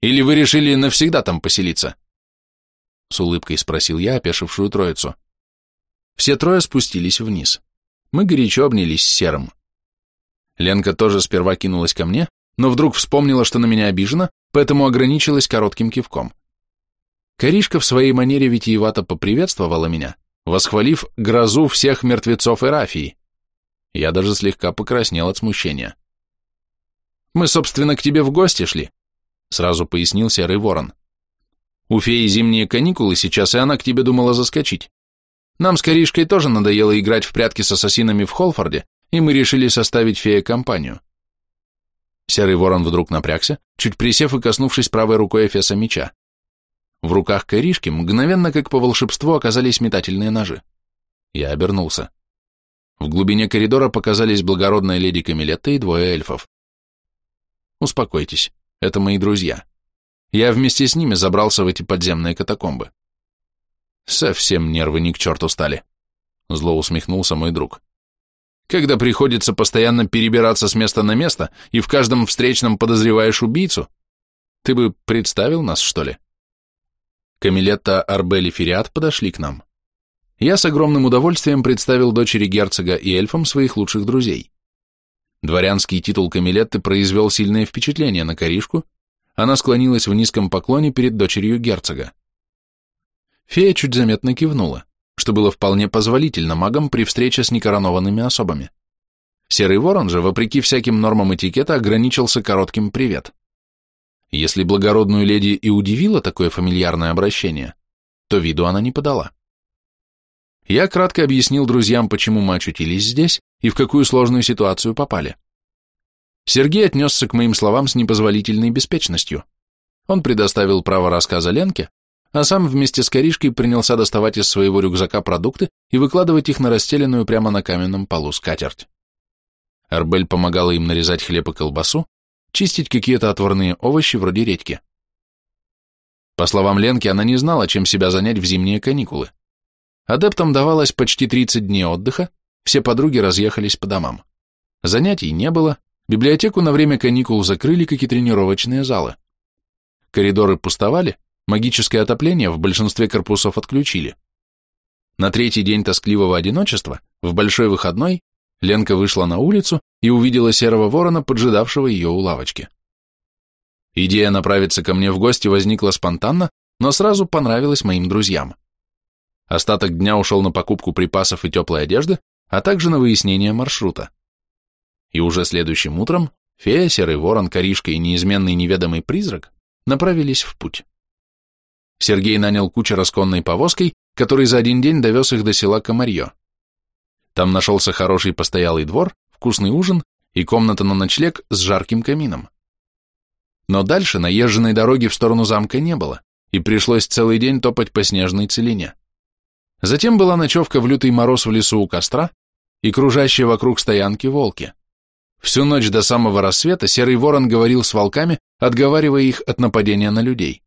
Или вы решили навсегда там поселиться?» С улыбкой спросил я опешившую троицу. Все трое спустились вниз. Мы горячо обнялись с Серым. Ленка тоже сперва кинулась ко мне, но вдруг вспомнила, что на меня обижена, поэтому ограничилась коротким кивком. Коришка в своей манере витиевато поприветствовала меня, восхвалив грозу всех мертвецов Эрафии. Я даже слегка покраснел от смущения. «Мы, собственно, к тебе в гости шли», — сразу пояснил Серый Ворон. «У феи зимние каникулы сейчас, и она к тебе думала заскочить. Нам с Коришкой тоже надоело играть в прятки с ассасинами в Холфорде, и мы решили составить фее компанию». Серый Ворон вдруг напрягся, чуть присев и коснувшись правой рукой эфеса меча. В руках Кэришки мгновенно, как по волшебству, оказались метательные ножи. Я обернулся. В глубине коридора показались благородная леди Камилетта и двое эльфов. Успокойтесь, это мои друзья. Я вместе с ними забрался в эти подземные катакомбы. Совсем нервы ни к черту стали. Зло усмехнулся мой друг. Когда приходится постоянно перебираться с места на место и в каждом встречном подозреваешь убийцу, ты бы представил нас, что ли? Камилетта, Арбель Фериат подошли к нам. Я с огромным удовольствием представил дочери герцога и эльфам своих лучших друзей. Дворянский титул Камилетты произвел сильное впечатление на Коришку, она склонилась в низком поклоне перед дочерью герцога. Фея чуть заметно кивнула, что было вполне позволительно магам при встрече с некоронованными особами. Серый ворон же, вопреки всяким нормам этикета, ограничился коротким «привет». Если благородную леди и удивило такое фамильярное обращение, то виду она не подала. Я кратко объяснил друзьям, почему мы очутились здесь и в какую сложную ситуацию попали. Сергей отнесся к моим словам с непозволительной беспечностью. Он предоставил право рассказа Ленке, а сам вместе с Коришкой принялся доставать из своего рюкзака продукты и выкладывать их на расстеленную прямо на каменном полу скатерть. Арбель помогала им нарезать хлеб и колбасу, чистить какие-то отварные овощи вроде редьки. По словам Ленки, она не знала, чем себя занять в зимние каникулы. Адептам давалось почти 30 дней отдыха, все подруги разъехались по домам. Занятий не было, библиотеку на время каникул закрыли, как и тренировочные залы. Коридоры пустовали, магическое отопление в большинстве корпусов отключили. На третий день тоскливого одиночества, в большой выходной, Ленка вышла на улицу и увидела серого ворона, поджидавшего ее у лавочки. Идея направиться ко мне в гости возникла спонтанно, но сразу понравилась моим друзьям. Остаток дня ушел на покупку припасов и теплой одежды, а также на выяснение маршрута. И уже следующим утром фея, серый ворон, коришка и неизменный неведомый призрак направились в путь. Сергей нанял кучера с повозкой, который за один день довез их до села Комарье. Там нашелся хороший постоялый двор, вкусный ужин и комната на ночлег с жарким камином. Но дальше наезженной дороги в сторону замка не было, и пришлось целый день топать по снежной целине. Затем была ночевка в лютый мороз в лесу у костра и кружащие вокруг стоянки волки. Всю ночь до самого рассвета Серый Ворон говорил с волками, отговаривая их от нападения на людей.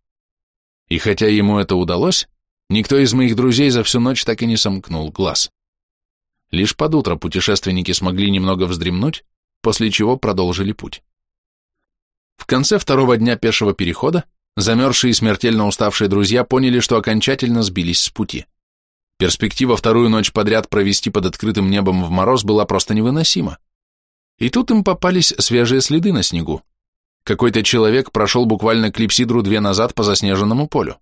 И хотя ему это удалось, никто из моих друзей за всю ночь так и не сомкнул глаз. Лишь под утро путешественники смогли немного вздремнуть, после чего продолжили путь. В конце второго дня пешего перехода замерзшие и смертельно уставшие друзья поняли, что окончательно сбились с пути. Перспектива вторую ночь подряд провести под открытым небом в мороз была просто невыносима. И тут им попались свежие следы на снегу. Какой-то человек прошел буквально клипсидру две назад по заснеженному полю.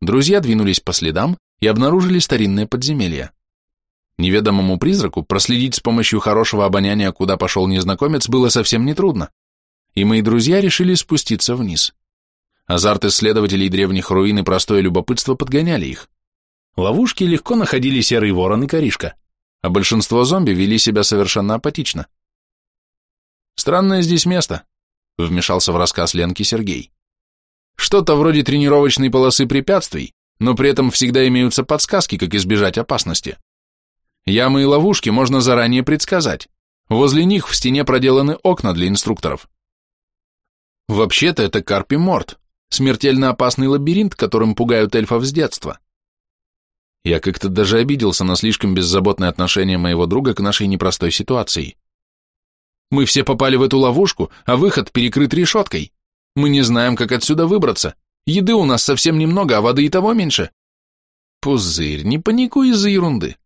Друзья двинулись по следам и обнаружили старинное подземелье. Неведомому призраку проследить с помощью хорошего обоняния, куда пошел незнакомец, было совсем нетрудно, и мои друзья решили спуститься вниз. Азарт исследователей древних руин и простое любопытство подгоняли их. Ловушки легко находили серый ворон и коришка, а большинство зомби вели себя совершенно апатично. «Странное здесь место», — вмешался в рассказ Ленки Сергей. «Что-то вроде тренировочной полосы препятствий, но при этом всегда имеются подсказки, как избежать опасности. Ямы и ловушки можно заранее предсказать. Возле них в стене проделаны окна для инструкторов. Вообще-то это Карпи Морт, смертельно опасный лабиринт, которым пугают эльфов с детства. Я как-то даже обиделся на слишком беззаботное отношение моего друга к нашей непростой ситуации. Мы все попали в эту ловушку, а выход перекрыт решеткой. Мы не знаем, как отсюда выбраться. Еды у нас совсем немного, а воды и того меньше. Пузырь, не паникуй из-за ерунды.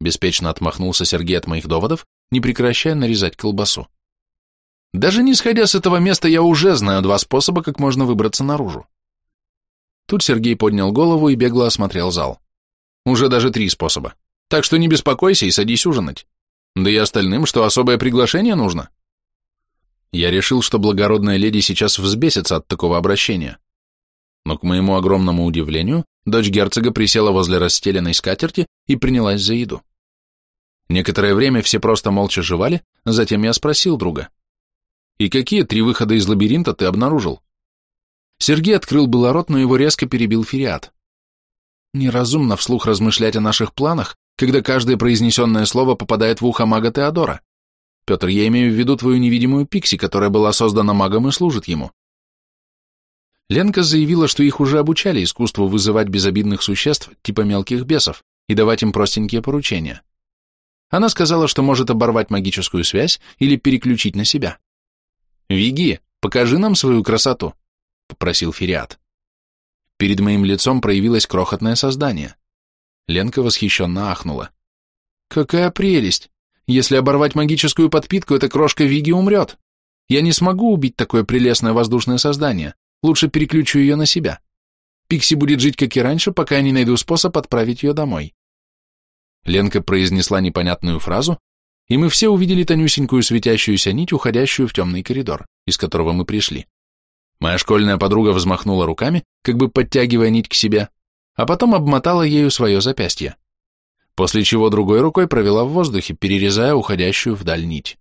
Беспечно отмахнулся Сергей от моих доводов, не прекращая нарезать колбасу. Даже не сходя с этого места, я уже знаю два способа, как можно выбраться наружу. Тут Сергей поднял голову и бегло осмотрел зал. Уже даже три способа. Так что не беспокойся и садись ужинать. Да и остальным, что особое приглашение нужно. Я решил, что благородная леди сейчас взбесится от такого обращения. Но, к моему огромному удивлению, дочь герцога присела возле расстеленной скатерти и принялась за еду. Некоторое время все просто молча жевали, затем я спросил друга. «И какие три выхода из лабиринта ты обнаружил?» Сергей открыл было рот, но его резко перебил Фериат. «Неразумно вслух размышлять о наших планах, когда каждое произнесенное слово попадает в ухо мага Теодора. Петр, я имею в виду твою невидимую Пикси, которая была создана магом и служит ему». Ленка заявила, что их уже обучали искусству вызывать безобидных существ типа мелких бесов и давать им простенькие поручения. Она сказала, что может оборвать магическую связь или переключить на себя. «Виги, покажи нам свою красоту», — попросил Фериат. Перед моим лицом проявилось крохотное создание. Ленка восхищенно ахнула. «Какая прелесть! Если оборвать магическую подпитку, эта крошка Виги умрет. Я не смогу убить такое прелестное воздушное создание. Лучше переключу ее на себя. Пикси будет жить, как и раньше, пока я не найду способ отправить ее домой». Ленка произнесла непонятную фразу, и мы все увидели тонюсенькую светящуюся нить, уходящую в темный коридор, из которого мы пришли. Моя школьная подруга взмахнула руками, как бы подтягивая нить к себе, а потом обмотала ею свое запястье, после чего другой рукой провела в воздухе, перерезая уходящую вдаль нить.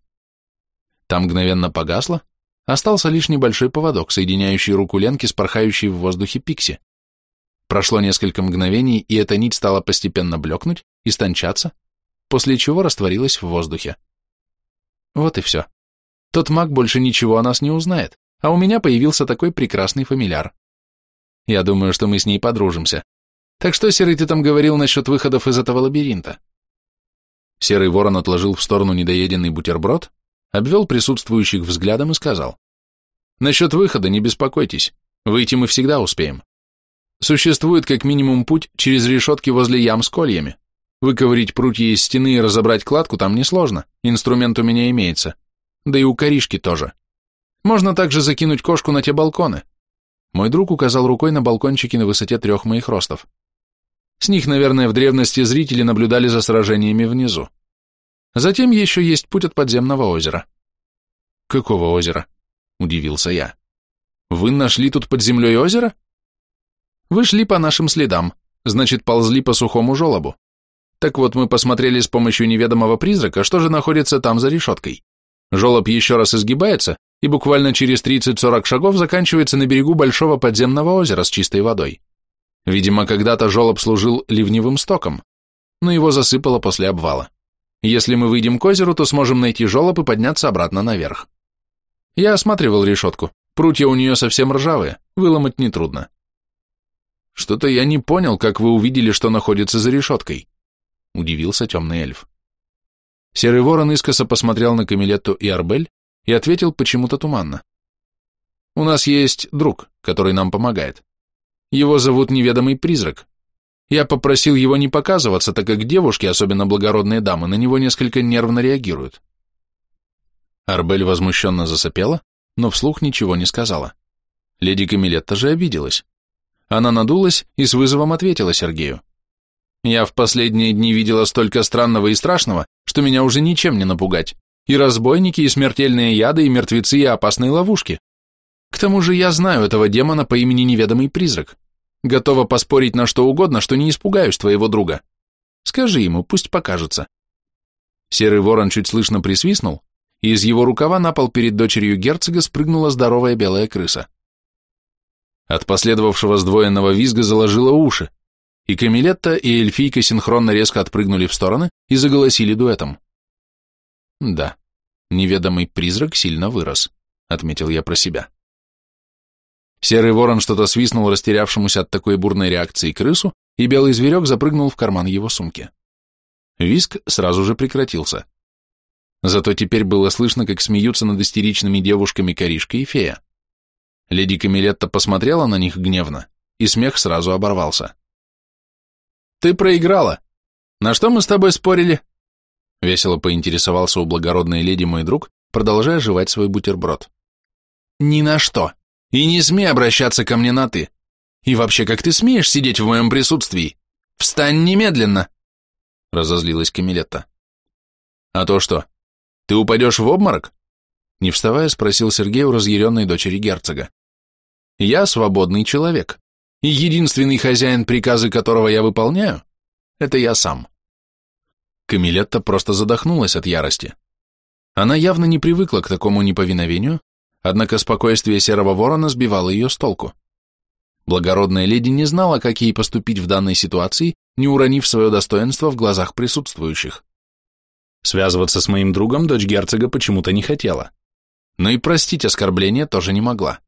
Там мгновенно погасло, остался лишь небольшой поводок, соединяющий руку Ленки с порхающей в воздухе Пикси. Прошло несколько мгновений, и эта нить стала постепенно блекнуть, истончаться, после чего растворилась в воздухе. Вот и все. Тот маг больше ничего о нас не узнает, а у меня появился такой прекрасный фамильяр. Я думаю, что мы с ней подружимся. Так что, Серый, ты там говорил насчет выходов из этого лабиринта? Серый ворон отложил в сторону недоеденный бутерброд, обвел присутствующих взглядом и сказал. Насчет выхода не беспокойтесь, выйти мы всегда успеем. Существует как минимум путь через решетки возле ям с кольями. Выковырить прутья из стены и разобрать кладку там несложно, инструмент у меня имеется. Да и у коришки тоже. Можно также закинуть кошку на те балконы. Мой друг указал рукой на балкончики на высоте трех моих ростов. С них, наверное, в древности зрители наблюдали за сражениями внизу. Затем еще есть путь от подземного озера. Какого озера? Удивился я. Вы нашли тут под землей озеро? Вы шли по нашим следам, значит, ползли по сухому желобу. Так вот, мы посмотрели с помощью неведомого призрака, что же находится там за решеткой. Жолоб еще раз изгибается и буквально через 30-40 шагов заканчивается на берегу большого подземного озера с чистой водой. Видимо, когда-то жолоб служил ливневым стоком, но его засыпало после обвала. Если мы выйдем к озеру, то сможем найти жолоб и подняться обратно наверх. Я осматривал решетку. Прутья у нее совсем ржавые, выломать нетрудно. Что-то я не понял, как вы увидели, что находится за решеткой. Удивился темный эльф. Серый ворон искоса посмотрел на Камилетту и Арбель и ответил почему-то туманно. У нас есть друг, который нам помогает. Его зовут Неведомый Призрак. Я попросил его не показываться, так как девушки, особенно благородные дамы, на него несколько нервно реагируют. Арбель возмущенно засопела, но вслух ничего не сказала. Леди Камилетта же обиделась. Она надулась и с вызовом ответила Сергею. «Я в последние дни видела столько странного и страшного, что меня уже ничем не напугать. И разбойники, и смертельные яды, и мертвецы, и опасные ловушки. К тому же я знаю этого демона по имени Неведомый Призрак. Готова поспорить на что угодно, что не испугаюсь твоего друга. Скажи ему, пусть покажется». Серый ворон чуть слышно присвистнул, и из его рукава на пол перед дочерью герцога спрыгнула здоровая белая крыса. От последовавшего сдвоенного визга заложило уши, и Камилетта и эльфийка синхронно резко отпрыгнули в стороны и заголосили дуэтом. Да, неведомый призрак сильно вырос, отметил я про себя. Серый ворон что-то свистнул растерявшемуся от такой бурной реакции крысу, и белый зверек запрыгнул в карман его сумки. Виск сразу же прекратился. Зато теперь было слышно, как смеются над истеричными девушками Коришка и Фея. Леди Камилетта посмотрела на них гневно, и смех сразу оборвался. «Ты проиграла! На что мы с тобой спорили?» Весело поинтересовался у благородной леди мой друг, продолжая жевать свой бутерброд. «Ни на что! И не смей обращаться ко мне на «ты». И вообще, как ты смеешь сидеть в моем присутствии? Встань немедленно!» Разозлилась Камилетта. «А то что, ты упадешь в обморок?» Не вставая, спросил Сергей у разъяренной дочери герцога. «Я свободный человек, и единственный хозяин, приказы которого я выполняю, это я сам». Камилетта просто задохнулась от ярости. Она явно не привыкла к такому неповиновению, однако спокойствие серого ворона сбивало ее с толку. Благородная леди не знала, как ей поступить в данной ситуации, не уронив свое достоинство в глазах присутствующих. Связываться с моим другом дочь герцога почему-то не хотела. Но и простить оскорбление тоже не могла.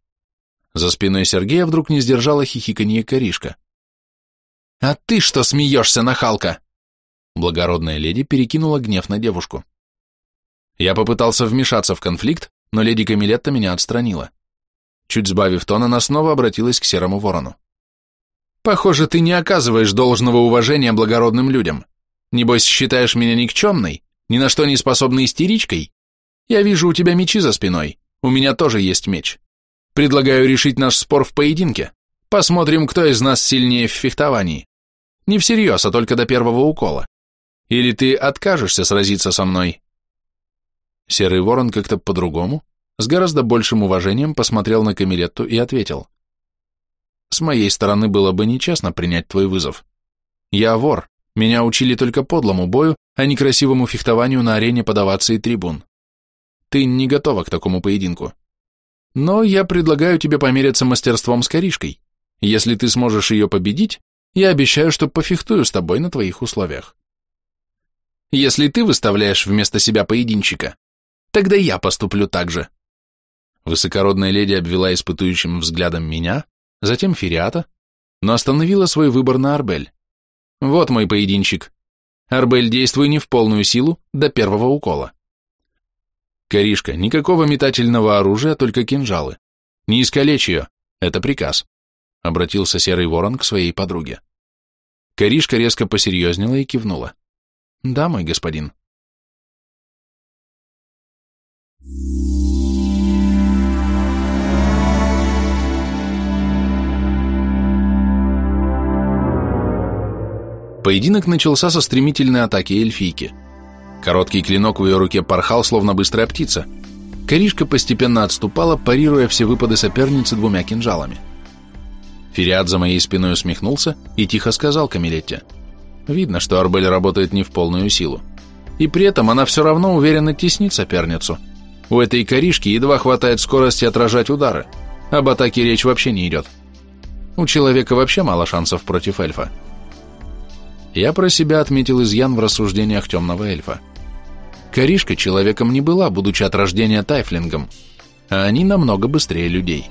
За спиной Сергея вдруг не сдержала хихиканье коришка. «А ты что смеешься, нахалка?» Благородная леди перекинула гнев на девушку. Я попытался вмешаться в конфликт, но леди Камилетта меня отстранила. Чуть сбавив тон, она снова обратилась к серому ворону. «Похоже, ты не оказываешь должного уважения благородным людям. Небось, считаешь меня никчемной, ни на что не способной истеричкой? Я вижу у тебя мечи за спиной, у меня тоже есть меч. Предлагаю решить наш спор в поединке. Посмотрим, кто из нас сильнее в фехтовании. Не всерьез, а только до первого укола. Или ты откажешься сразиться со мной?» Серый ворон как-то по-другому, с гораздо большим уважением посмотрел на Камилетту и ответил. «С моей стороны было бы нечестно принять твой вызов. Я вор, меня учили только подлому бою, а не красивому фехтованию на арене подаваться и трибун. Ты не готова к такому поединку. Но я предлагаю тебе помериться мастерством с Коришкой. Если ты сможешь ее победить, я обещаю, что пофехтую с тобой на твоих условиях. Если ты выставляешь вместо себя поединчика, тогда я поступлю так же. Высокородная леди обвела испытующим взглядом меня, затем Фериата, но остановила свой выбор на Арбель. Вот мой поединчик. Арбель, действуй не в полную силу, до первого укола. Коришка, никакого метательного оружия, только кинжалы. Не искалечь ее, это приказ. Обратился серый ворон к своей подруге. Коришка резко посерьезнела и кивнула. Да, мой господин. Поединок начался со стремительной атаки эльфийки. Короткий клинок в ее руке порхал, словно быстрая птица. Коришка постепенно отступала, парируя все выпады соперницы двумя кинжалами. Фериат за моей спиной усмехнулся и тихо сказал Камилетте. Видно, что Арбель работает не в полную силу. И при этом она все равно уверенно теснит соперницу. У этой коришки едва хватает скорости отражать удары. Об атаке речь вообще не идет. У человека вообще мало шансов против эльфа. Я про себя отметил изъян в рассуждениях темного эльфа. Коришка человеком не была, будучи от рождения тайфлингом, а они намного быстрее людей.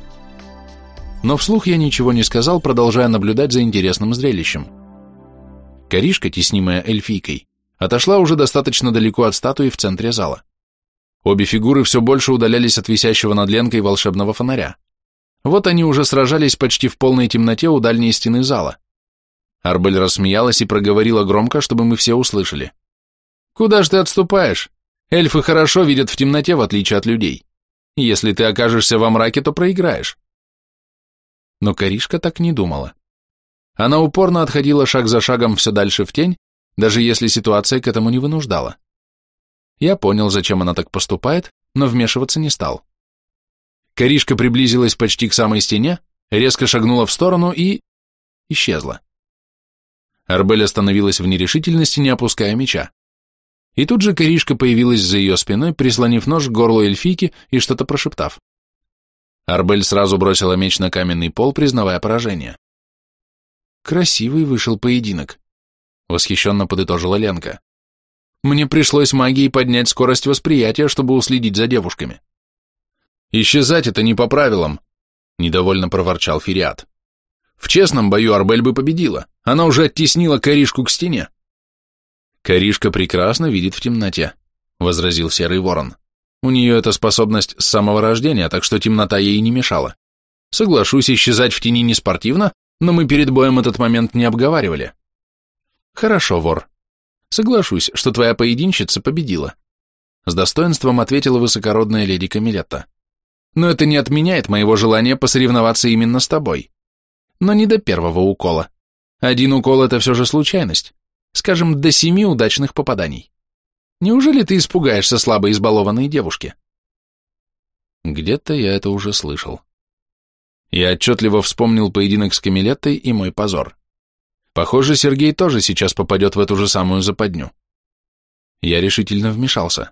Но вслух я ничего не сказал, продолжая наблюдать за интересным зрелищем. Коришка, теснимая эльфийкой, отошла уже достаточно далеко от статуи в центре зала. Обе фигуры все больше удалялись от висящего над ленкой волшебного фонаря. Вот они уже сражались почти в полной темноте у дальней стены зала. Арбель рассмеялась и проговорила громко, чтобы мы все услышали. «Куда ж ты отступаешь? Эльфы хорошо видят в темноте, в отличие от людей. Если ты окажешься во мраке, то проиграешь». Но Каришка так не думала. Она упорно отходила шаг за шагом все дальше в тень, даже если ситуация к этому не вынуждала. Я понял, зачем она так поступает, но вмешиваться не стал. Коришка приблизилась почти к самой стене, резко шагнула в сторону и... исчезла. Арбель остановилась в нерешительности, не опуская меча. И тут же коришка появилась за ее спиной, прислонив нож к горлу эльфийки и что-то прошептав. Арбель сразу бросила меч на каменный пол, признавая поражение. Красивый вышел поединок, восхищенно подытожила Ленка. Мне пришлось магией поднять скорость восприятия, чтобы уследить за девушками. Исчезать это не по правилам, недовольно проворчал Фериат. В честном бою Арбель бы победила, она уже оттеснила коришку к стене. Коришка прекрасно видит в темноте, возразил Серый Ворон. У нее эта способность с самого рождения, так что темнота ей не мешала. Соглашусь, исчезать в тени не спортивно, но мы перед боем этот момент не обговаривали. Хорошо, вор. Соглашусь, что твоя поединщица победила. С достоинством ответила высокородная леди Камилетта. Но это не отменяет моего желания посоревноваться именно с тобой. Но не до первого укола. Один укол – это все же случайность. Скажем, до семи удачных попаданий. Неужели ты испугаешься слабо избалованной девушки? Где-то я это уже слышал. Я отчетливо вспомнил поединок с Камилеттой и мой позор. Похоже, Сергей тоже сейчас попадет в эту же самую западню. Я решительно вмешался.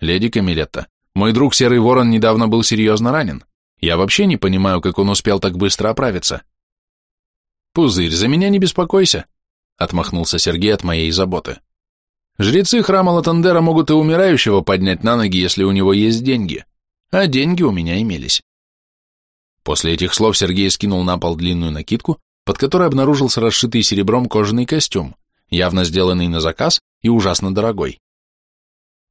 Леди Камилетта, мой друг Серый Ворон недавно был серьезно ранен. Я вообще не понимаю, как он успел так быстро оправиться. Пузырь, за меня не беспокойся, отмахнулся Сергей от моей заботы. Жрецы храма Латандера могут и умирающего поднять на ноги, если у него есть деньги. А деньги у меня имелись. После этих слов Сергей скинул на пол длинную накидку, под которой обнаружился расшитый серебром кожаный костюм, явно сделанный на заказ и ужасно дорогой.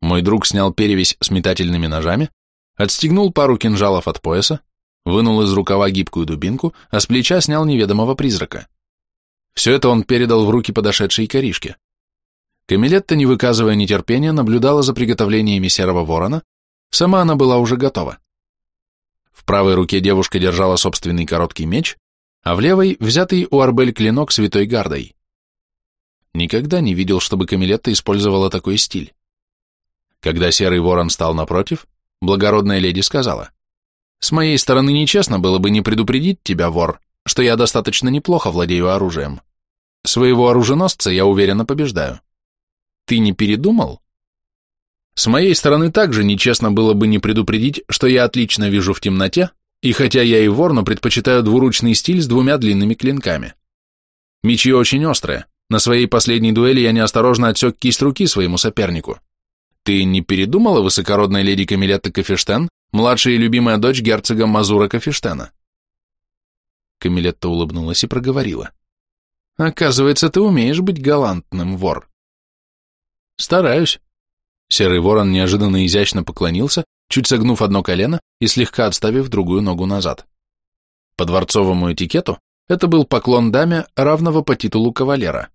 Мой друг снял перевязь с метательными ножами, отстегнул пару кинжалов от пояса, вынул из рукава гибкую дубинку, а с плеча снял неведомого призрака. Все это он передал в руки подошедшей коришке. Камилетта, не выказывая нетерпения, наблюдала за приготовлениями серого ворона, сама она была уже готова. В правой руке девушка держала собственный короткий меч, а в левой – взятый у Арбель клинок святой гардой. Никогда не видел, чтобы Камилетта использовала такой стиль. Когда серый ворон стал напротив, благородная леди сказала, «С моей стороны нечестно было бы не предупредить тебя, вор, что я достаточно неплохо владею оружием. Своего оруженосца я уверенно побеждаю. Ты не передумал?» С моей стороны также нечестно было бы не предупредить, что я отлично вижу в темноте, и хотя я и вор, но предпочитаю двуручный стиль с двумя длинными клинками. Мечи очень острые. На своей последней дуэли я неосторожно отсек кисть руки своему сопернику. Ты не передумала, высокородная леди Камилетта Кафештен, младшая и любимая дочь герцога Мазура Кафештена? Камилетта улыбнулась и проговорила. Оказывается, ты умеешь быть галантным, вор. Стараюсь, Серый ворон неожиданно изящно поклонился, чуть согнув одно колено и слегка отставив другую ногу назад. По дворцовому этикету это был поклон даме, равного по титулу кавалера.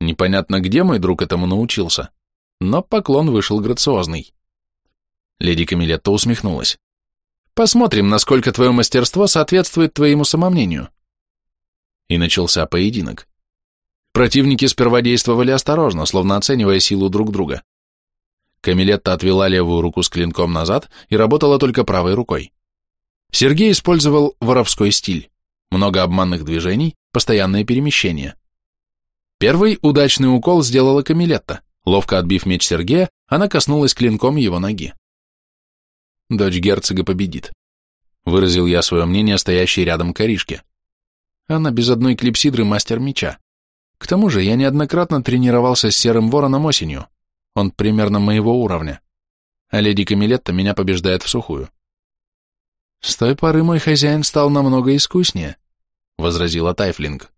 Непонятно, где мой друг этому научился, но поклон вышел грациозный. Леди Камилетта усмехнулась. «Посмотрим, насколько твое мастерство соответствует твоему самомнению». И начался поединок. Противники сперва действовали осторожно, словно оценивая силу друг друга. Камилетта отвела левую руку с клинком назад и работала только правой рукой. Сергей использовал воровской стиль. Много обманных движений, постоянное перемещение. Первый удачный укол сделала Камилетта. Ловко отбив меч Сергея, она коснулась клинком его ноги. Дочь герцога победит. Выразил я свое мнение стоящей рядом коришке. Она без одной клипсидры мастер меча. К тому же я неоднократно тренировался с серым вороном осенью. Он примерно моего уровня. А леди Камилетта меня побеждает в сухую. С той поры мой хозяин стал намного искуснее, возразила Тайфлинг.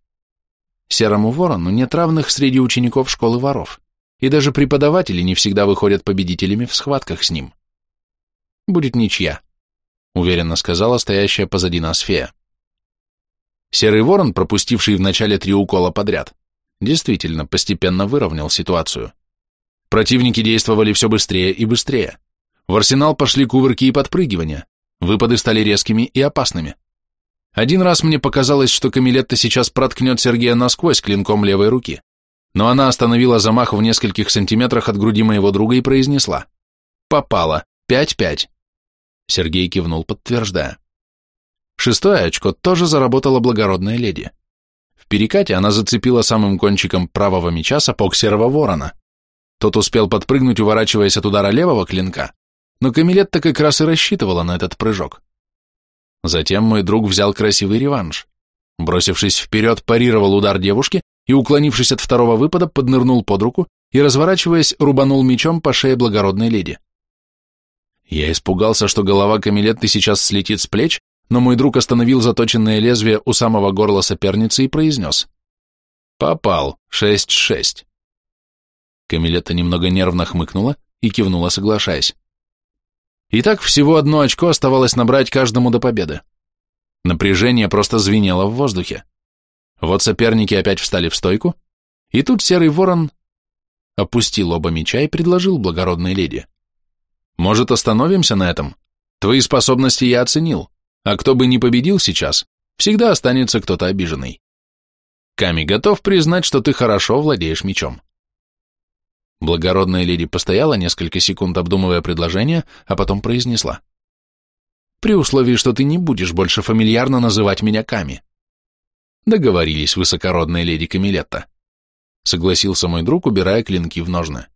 Серому ворону нет равных среди учеников школы воров, и даже преподаватели не всегда выходят победителями в схватках с ним. Будет ничья, уверенно сказала стоящая позади нас фея. Серый ворон, пропустивший в начале три укола подряд, действительно постепенно выровнял ситуацию. Противники действовали все быстрее и быстрее. В арсенал пошли кувырки и подпрыгивания, выпады стали резкими и опасными. Один раз мне показалось, что Камилетта сейчас проткнет Сергея насквозь клинком левой руки, но она остановила замах в нескольких сантиметрах от груди моего друга и произнесла «Попала! Пять-пять!» Сергей кивнул, подтверждая. Шестое очко тоже заработала благородная леди. В перекате она зацепила самым кончиком правого меча сапог серого ворона. Тот успел подпрыгнуть, уворачиваясь от удара левого клинка, но Камилетта как раз и рассчитывала на этот прыжок. Затем мой друг взял красивый реванш. Бросившись вперед, парировал удар девушки и, уклонившись от второго выпада, поднырнул под руку и, разворачиваясь, рубанул мечом по шее благородной леди. Я испугался, что голова Камилетты сейчас слетит с плеч, но мой друг остановил заточенное лезвие у самого горла соперницы и произнес. «Попал. Шесть-шесть». Камилетта немного нервно хмыкнула и кивнула, соглашаясь. Итак, всего одно очко оставалось набрать каждому до победы. Напряжение просто звенело в воздухе. Вот соперники опять встали в стойку, и тут серый ворон опустил оба меча и предложил благородной леди. «Может, остановимся на этом? Твои способности я оценил, а кто бы не победил сейчас, всегда останется кто-то обиженный. Ками готов признать, что ты хорошо владеешь мечом. Благородная леди постояла несколько секунд, обдумывая предложение, а потом произнесла. «При условии, что ты не будешь больше фамильярно называть меня Ками». Договорились, высокородная леди Камилетта. Согласился мой друг, убирая клинки в ножны.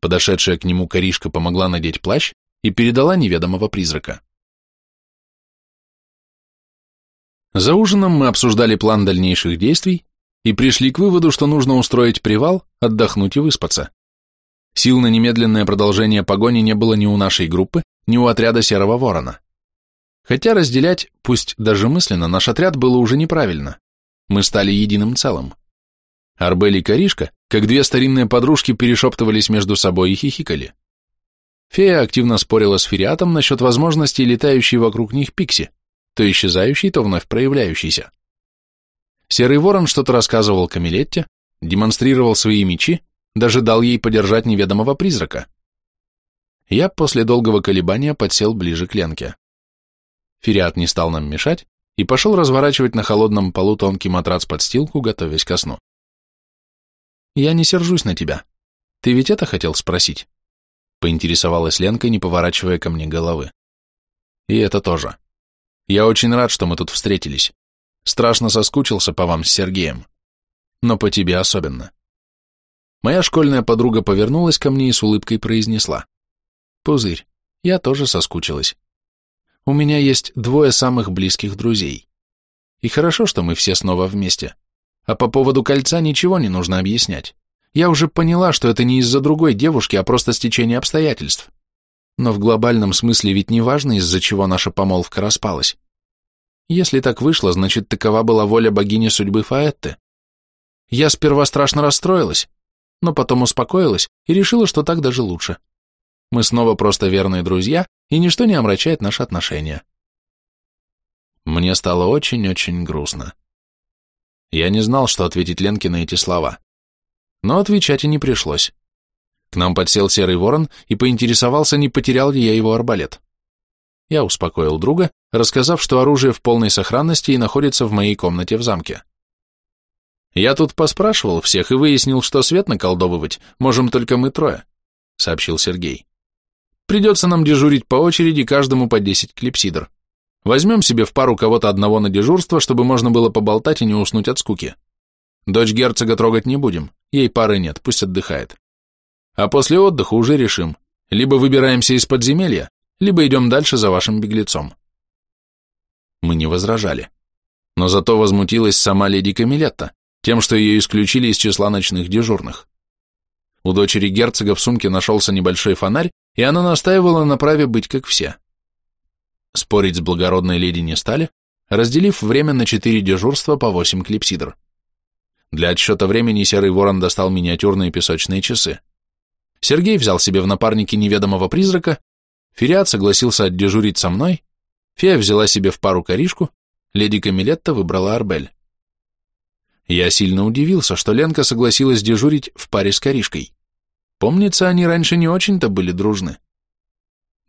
Подошедшая к нему коришка помогла надеть плащ и передала неведомого призрака. За ужином мы обсуждали план дальнейших действий, и пришли к выводу, что нужно устроить привал, отдохнуть и выспаться. Сил на немедленное продолжение погони не было ни у нашей группы, ни у отряда Серого Ворона. Хотя разделять, пусть даже мысленно, наш отряд было уже неправильно. Мы стали единым целым. Арбель и Коришка, как две старинные подружки, перешептывались между собой и хихикали. Фея активно спорила с Фериатом насчет возможности летающей вокруг них пикси, то исчезающей, то вновь проявляющейся. Серый ворон что-то рассказывал Камилетте, демонстрировал свои мечи, даже дал ей подержать неведомого призрака. Я после долгого колебания подсел ближе к Ленке. Фериат не стал нам мешать и пошел разворачивать на холодном полу тонкий матрац-подстилку, готовясь ко сну. «Я не сержусь на тебя. Ты ведь это хотел спросить?» Поинтересовалась Ленка, не поворачивая ко мне головы. «И это тоже. Я очень рад, что мы тут встретились. Страшно соскучился по вам с Сергеем. Но по тебе особенно. Моя школьная подруга повернулась ко мне и с улыбкой произнесла. Пузырь, я тоже соскучилась. У меня есть двое самых близких друзей. И хорошо, что мы все снова вместе. А по поводу кольца ничего не нужно объяснять. Я уже поняла, что это не из-за другой девушки, а просто стечение обстоятельств. Но в глобальном смысле ведь не важно, из-за чего наша помолвка распалась. Если так вышло, значит, такова была воля богини судьбы Фаэтты. Я сперва страшно расстроилась, но потом успокоилась и решила, что так даже лучше. Мы снова просто верные друзья, и ничто не омрачает наши отношения. Мне стало очень-очень грустно. Я не знал, что ответить Ленке на эти слова. Но отвечать и не пришлось. К нам подсел серый ворон и поинтересовался, не потерял ли я его арбалет. Я успокоил друга, рассказав, что оружие в полной сохранности и находится в моей комнате в замке. «Я тут поспрашивал всех и выяснил, что свет наколдовывать можем только мы трое», — сообщил Сергей. «Придется нам дежурить по очереди, каждому по десять клипсидр. Возьмем себе в пару кого-то одного на дежурство, чтобы можно было поболтать и не уснуть от скуки. Дочь герцога трогать не будем, ей пары нет, пусть отдыхает. А после отдыха уже решим, либо выбираемся из подземелья, либо идем дальше за вашим беглецом. Мы не возражали. Но зато возмутилась сама леди Камилетта, тем, что ее исключили из числа ночных дежурных. У дочери герцога в сумке нашелся небольшой фонарь, и она настаивала на праве быть как все. Спорить с благородной леди не стали, разделив время на четыре дежурства по восемь клипсидр. Для отсчета времени Серый Ворон достал миниатюрные песочные часы. Сергей взял себе в напарники неведомого призрака, Фериат согласился отдежурить со мной, Фея взяла себе в пару коришку, леди Камилетта выбрала Арбель. Я сильно удивился, что Ленка согласилась дежурить в паре с коришкой. Помнится, они раньше не очень-то были дружны.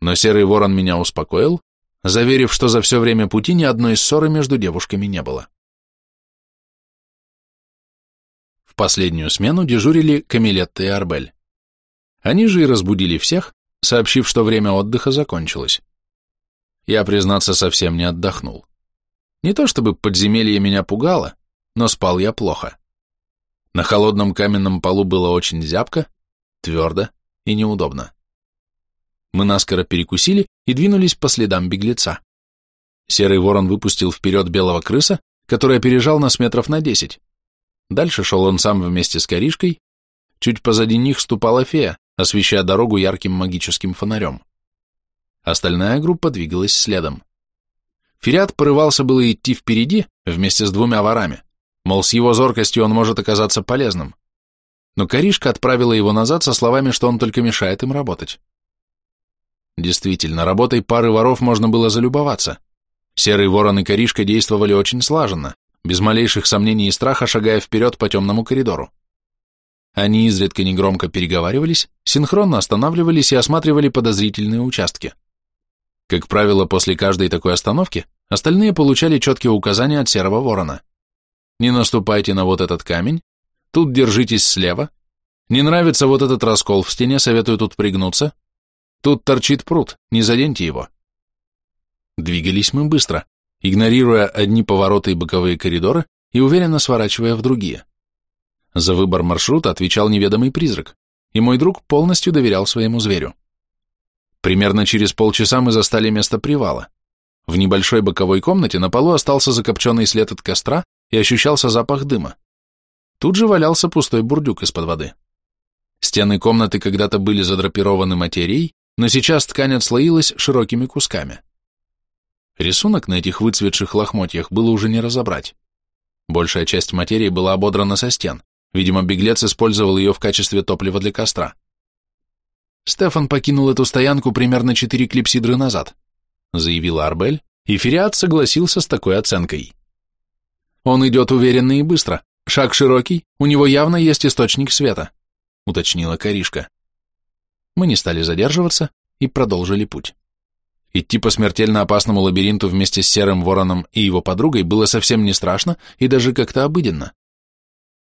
Но Серый Ворон меня успокоил, заверив, что за все время пути ни одной ссоры между девушками не было. В последнюю смену дежурили Камилетта и Арбель. Они же и разбудили всех, сообщив, что время отдыха закончилось. Я, признаться, совсем не отдохнул. Не то чтобы подземелье меня пугало, но спал я плохо. На холодном каменном полу было очень зябко, твердо и неудобно. Мы наскоро перекусили и двинулись по следам беглеца. Серый ворон выпустил вперед белого крыса, который опережал нас метров на десять. Дальше шел он сам вместе с коришкой, чуть позади них ступала фея, освещая дорогу ярким магическим фонарем. Остальная группа двигалась следом. Фериат порывался было идти впереди вместе с двумя ворами, мол, с его зоркостью он может оказаться полезным. Но Коришка отправила его назад со словами, что он только мешает им работать. Действительно, работой пары воров можно было залюбоваться. Серый ворон и Коришка действовали очень слаженно, без малейших сомнений и страха шагая вперед по темному коридору. Они изредка негромко переговаривались, синхронно останавливались и осматривали подозрительные участки. Как правило, после каждой такой остановки остальные получали четкие указания от серого ворона. Не наступайте на вот этот камень, тут держитесь слева, не нравится вот этот раскол в стене, советую тут пригнуться, тут торчит пруд, не заденьте его. Двигались мы быстро, игнорируя одни повороты и боковые коридоры и уверенно сворачивая в другие. За выбор маршрута отвечал неведомый призрак, и мой друг полностью доверял своему зверю. Примерно через полчаса мы застали место привала. В небольшой боковой комнате на полу остался закопченный след от костра и ощущался запах дыма. Тут же валялся пустой бурдюк из-под воды. Стены комнаты когда-то были задрапированы материей, но сейчас ткань отслоилась широкими кусками. Рисунок на этих выцветших лохмотьях было уже не разобрать. Большая часть материи была ободрана со стен, видимо, беглец использовал ее в качестве топлива для костра. Стефан покинул эту стоянку примерно четыре клипсидры назад, заявила Арбель, и Фериат согласился с такой оценкой. Он идет уверенно и быстро, шаг широкий, у него явно есть источник света, уточнила Каришка. Мы не стали задерживаться и продолжили путь. Идти по смертельно опасному лабиринту вместе с Серым Вороном и его подругой было совсем не страшно и даже как-то обыденно.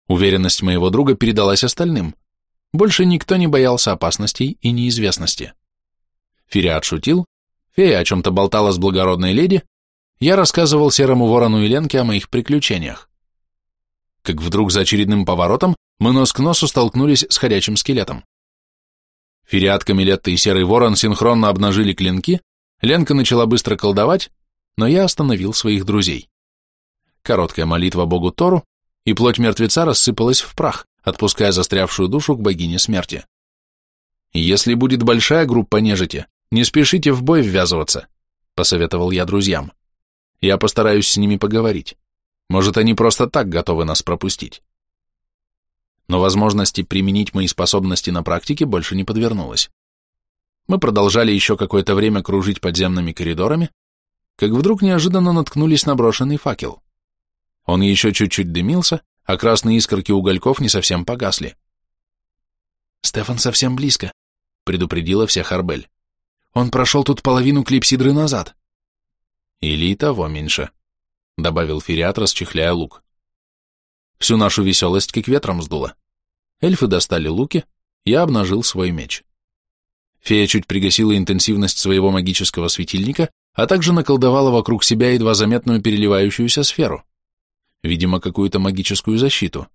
Уверенность моего друга передалась остальным, больше никто не боялся опасностей и неизвестности. Фириат шутил, фея о чем-то болтала с благородной леди, я рассказывал серому ворону и Ленке о моих приключениях. Как вдруг за очередным поворотом мы нос к носу столкнулись с ходячим скелетом. Фириат, Камилетта и Серый Ворон синхронно обнажили клинки, Ленка начала быстро колдовать, но я остановил своих друзей. Короткая молитва богу Тору, и плоть мертвеца рассыпалась в прах отпуская застрявшую душу к богине смерти. «Если будет большая группа нежити, не спешите в бой ввязываться», — посоветовал я друзьям. «Я постараюсь с ними поговорить. Может, они просто так готовы нас пропустить». Но возможности применить мои способности на практике больше не подвернулось. Мы продолжали еще какое-то время кружить подземными коридорами, как вдруг неожиданно наткнулись на брошенный факел. Он еще чуть-чуть дымился, а красные искорки угольков не совсем погасли. «Стефан совсем близко», — предупредила всех Арбель. «Он прошел тут половину клипсидры назад». «Или и того меньше», — добавил Фериат, расчехляя лук. Всю нашу веселость как ветром сдуло. Эльфы достали луки, я обнажил свой меч. Фея чуть пригасила интенсивность своего магического светильника, а также наколдовала вокруг себя едва заметную переливающуюся сферу видимо, какую-то магическую защиту,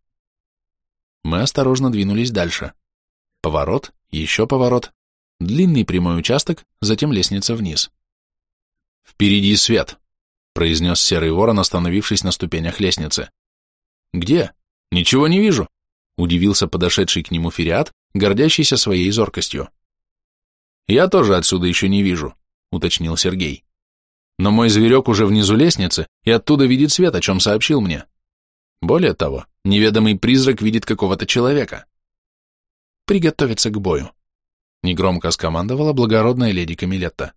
Мы осторожно двинулись дальше. Поворот, еще поворот, длинный прямой участок, затем лестница вниз. «Впереди свет», — произнес серый ворон, остановившись на ступенях лестницы. «Где? Ничего не вижу», — удивился подошедший к нему Фериат, гордящийся своей зоркостью. «Я тоже отсюда еще не вижу», — уточнил Сергей. «Но мой зверек уже внизу лестницы и оттуда видит свет, о чем сообщил мне. Более того, неведомый призрак видит какого-то человека. Приготовиться к бою», — негромко скомандовала благородная леди Камилетта.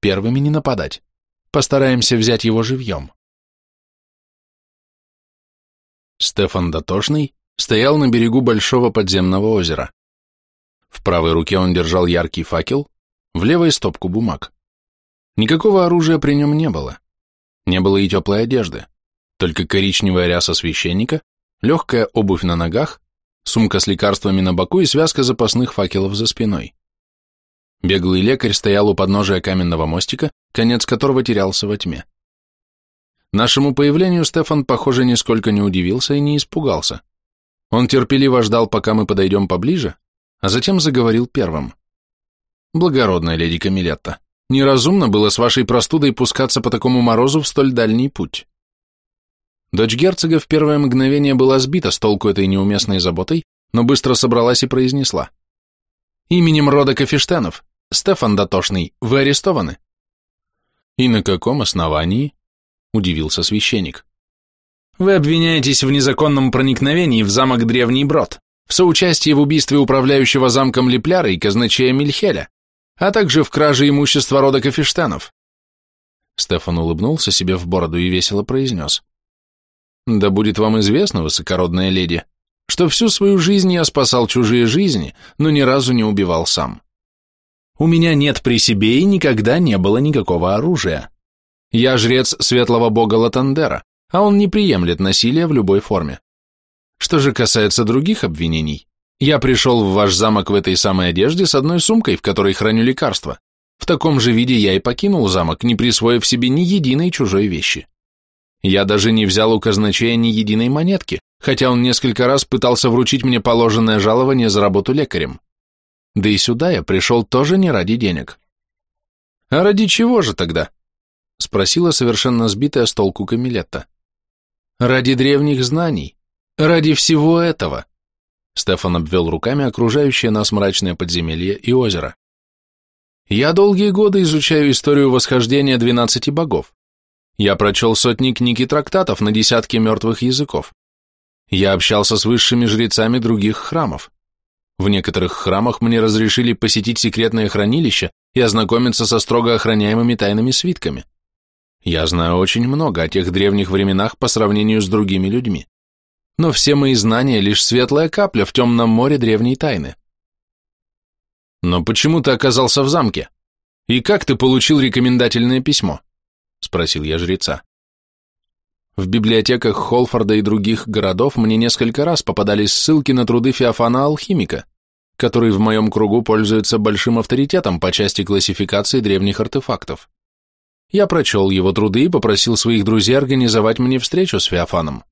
«Первыми не нападать. Постараемся взять его живьем». Стефан Дотошный стоял на берегу большого подземного озера. В правой руке он держал яркий факел, в левой стопку бумаг. Никакого оружия при нем не было. Не было и теплой одежды, только коричневая ряса священника, легкая обувь на ногах, сумка с лекарствами на боку и связка запасных факелов за спиной. Беглый лекарь стоял у подножия каменного мостика, конец которого терялся во тьме. Нашему появлению Стефан, похоже, нисколько не удивился и не испугался. Он терпеливо ждал, пока мы подойдем поближе, а затем заговорил первым. «Благородная леди Камилетта, неразумно было с вашей простудой пускаться по такому морозу в столь дальний путь». Дочь герцога в первое мгновение была сбита с толку этой неуместной заботой, но быстро собралась и произнесла. «Именем рода Кафештенов, Стефан Дотошный, вы арестованы». «И на каком основании?» – удивился священник. «Вы обвиняетесь в незаконном проникновении в замок Древний Брод, в соучастии в убийстве управляющего замком Лепляра и казначея Мильхеля, а также в краже имущества рода Кафештанов. Стефан улыбнулся себе в бороду и весело произнес. «Да будет вам известно, высокородная леди, что всю свою жизнь я спасал чужие жизни, но ни разу не убивал сам. У меня нет при себе и никогда не было никакого оружия. Я жрец светлого бога Латандера, а он не приемлет насилия в любой форме. Что же касается других обвинений, я пришел в ваш замок в этой самой одежде с одной сумкой, в которой храню лекарства. В таком же виде я и покинул замок, не присвоив себе ни единой чужой вещи. Я даже не взял у казначея ни единой монетки, хотя он несколько раз пытался вручить мне положенное жалование за работу лекарем. Да и сюда я пришел тоже не ради денег. А ради чего же тогда? Спросила совершенно сбитая с толку Камилетта. Ради древних знаний, Ради всего этого. Стефан обвел руками окружающее нас мрачное подземелье и озеро. Я долгие годы изучаю историю восхождения двенадцати богов. Я прочел сотни книг и трактатов на десятки мертвых языков. Я общался с высшими жрецами других храмов. В некоторых храмах мне разрешили посетить секретное хранилище и ознакомиться со строго охраняемыми тайными свитками. Я знаю очень много о тех древних временах по сравнению с другими людьми но все мои знания — лишь светлая капля в темном море древней тайны. Но почему ты оказался в замке? И как ты получил рекомендательное письмо? Спросил я жреца. В библиотеках Холфорда и других городов мне несколько раз попадались ссылки на труды Феофана-алхимика, который в моем кругу пользуется большим авторитетом по части классификации древних артефактов. Я прочел его труды и попросил своих друзей организовать мне встречу с Феофаном.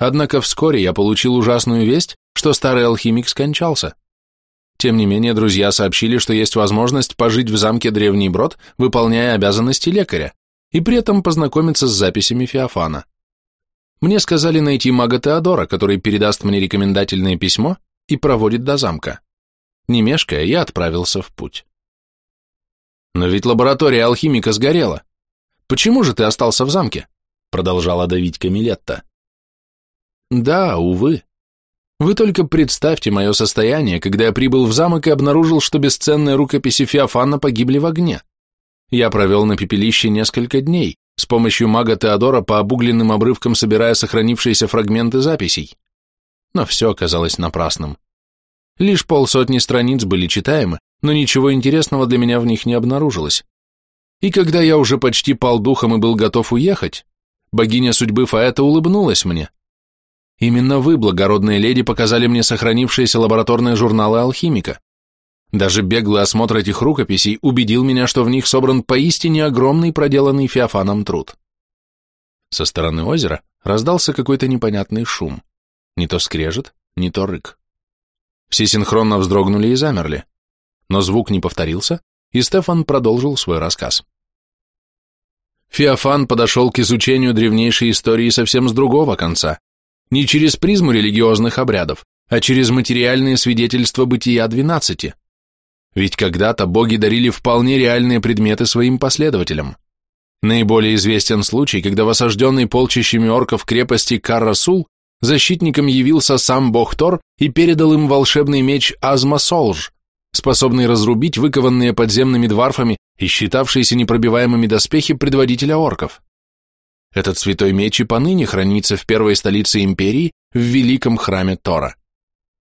Однако вскоре я получил ужасную весть, что старый алхимик скончался. Тем не менее, друзья сообщили, что есть возможность пожить в замке Древний Брод, выполняя обязанности лекаря, и при этом познакомиться с записями Феофана. Мне сказали найти мага Теодора, который передаст мне рекомендательное письмо и проводит до замка. Не мешкая, я отправился в путь. Но ведь лаборатория алхимика сгорела. Почему же ты остался в замке? Продолжала давить Камилетта. Да, увы. Вы только представьте мое состояние, когда я прибыл в замок и обнаружил, что бесценные рукописи Феофана погибли в огне. Я провел на пепелище несколько дней, с помощью мага Теодора по обугленным обрывкам собирая сохранившиеся фрагменты записей. Но все оказалось напрасным. Лишь полсотни страниц были читаемы, но ничего интересного для меня в них не обнаружилось. И когда я уже почти пал духом и был готов уехать, богиня судьбы Фаэта улыбнулась мне, Именно вы, благородные леди, показали мне сохранившиеся лабораторные журналы алхимика. Даже беглый осмотр этих рукописей убедил меня, что в них собран поистине огромный проделанный Феофаном труд. Со стороны озера раздался какой-то непонятный шум. Не то скрежет, не то рык. Все синхронно вздрогнули и замерли, но звук не повторился, и Стефан продолжил свой рассказ. Феофан подошел к изучению древнейшей истории совсем с другого конца, не через призму религиозных обрядов, а через материальные свидетельства бытия двенадцати. Ведь когда-то боги дарили вполне реальные предметы своим последователям. Наиболее известен случай, когда в осажденной полчищами орков крепости Каррасул защитником явился сам бог Тор и передал им волшебный меч Азма Солж, способный разрубить выкованные подземными дварфами и считавшиеся непробиваемыми доспехи предводителя орков. Этот святой меч и поныне хранится в первой столице империи, в великом храме Тора.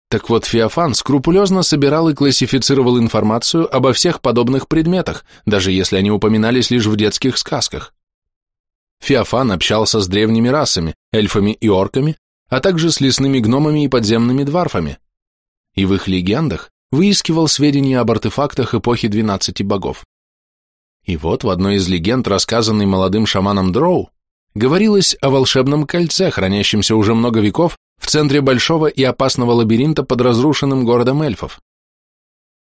Так вот, Феофан скрупулезно собирал и классифицировал информацию обо всех подобных предметах, даже если они упоминались лишь в детских сказках. Феофан общался с древними расами, эльфами и орками, а также с лесными гномами и подземными дварфами. И в их легендах выискивал сведения об артефактах эпохи двенадцати богов. И вот в одной из легенд, рассказанной молодым шаманом Дроу, говорилось о волшебном кольце, хранящемся уже много веков в центре большого и опасного лабиринта под разрушенным городом эльфов.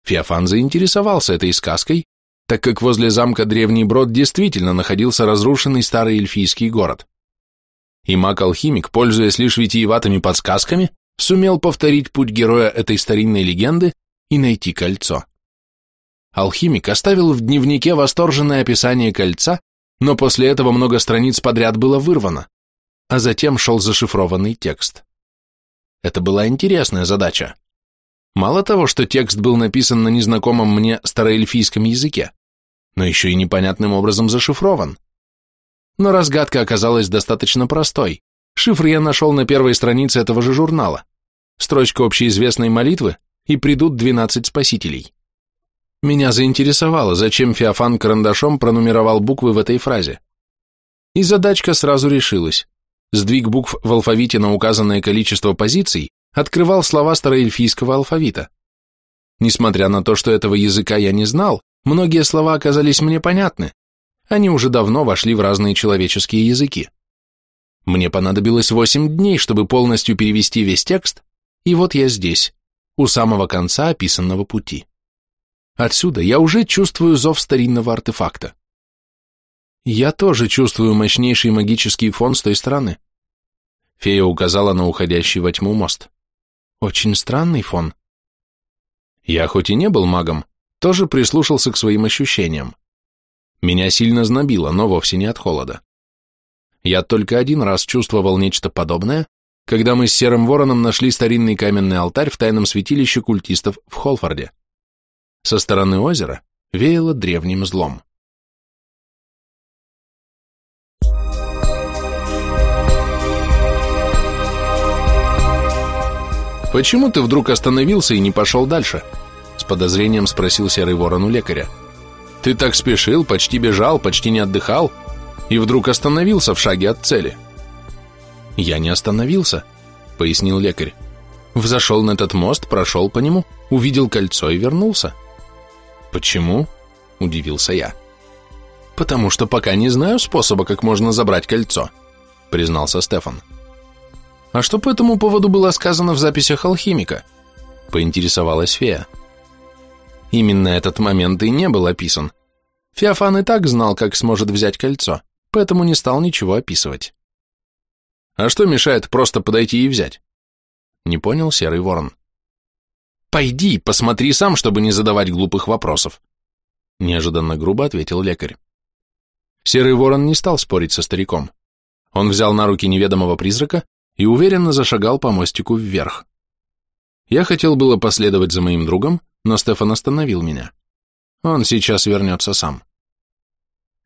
Феофан заинтересовался этой сказкой, так как возле замка Древний Брод действительно находился разрушенный старый эльфийский город. И маг-алхимик, пользуясь лишь витиеватыми подсказками, сумел повторить путь героя этой старинной легенды и найти кольцо. Алхимик оставил в дневнике восторженное описание кольца, но после этого много страниц подряд было вырвано, а затем шел зашифрованный текст. Это была интересная задача. Мало того, что текст был написан на незнакомом мне староэльфийском языке, но еще и непонятным образом зашифрован. Но разгадка оказалась достаточно простой. Шифр я нашел на первой странице этого же журнала. Строчка общеизвестной молитвы и придут 12 спасителей. Меня заинтересовало, зачем Феофан карандашом пронумеровал буквы в этой фразе. И задачка сразу решилась. Сдвиг букв в алфавите на указанное количество позиций открывал слова староэльфийского алфавита. Несмотря на то, что этого языка я не знал, многие слова оказались мне понятны. Они уже давно вошли в разные человеческие языки. Мне понадобилось восемь дней, чтобы полностью перевести весь текст, и вот я здесь, у самого конца описанного пути. Отсюда я уже чувствую зов старинного артефакта. Я тоже чувствую мощнейший магический фон с той стороны. Фея указала на уходящий во тьму мост. Очень странный фон. Я хоть и не был магом, тоже прислушался к своим ощущениям. Меня сильно знобило, но вовсе не от холода. Я только один раз чувствовал нечто подобное, когда мы с Серым Вороном нашли старинный каменный алтарь в тайном святилище культистов в Холфорде. Со стороны озера веяло древним злом. «Почему ты вдруг остановился и не пошел дальше?» С подозрением спросил Серый Ворон у лекаря. «Ты так спешил, почти бежал, почти не отдыхал, и вдруг остановился в шаге от цели». «Я не остановился», — пояснил лекарь. «Взошел на этот мост, прошел по нему, увидел кольцо и вернулся». «Почему?» – удивился я. «Потому что пока не знаю способа, как можно забрать кольцо», – признался Стефан. «А что по этому поводу было сказано в записях алхимика?» – поинтересовалась фея. Именно этот момент и не был описан. Феофан и так знал, как сможет взять кольцо, поэтому не стал ничего описывать. «А что мешает просто подойти и взять?» Не понял Серый Ворон. «Пойди, посмотри сам, чтобы не задавать глупых вопросов», неожиданно грубо ответил лекарь. Серый ворон не стал спорить со стариком. Он взял на руки неведомого призрака и уверенно зашагал по мостику вверх. Я хотел было последовать за моим другом, но Стефан остановил меня. Он сейчас вернется сам.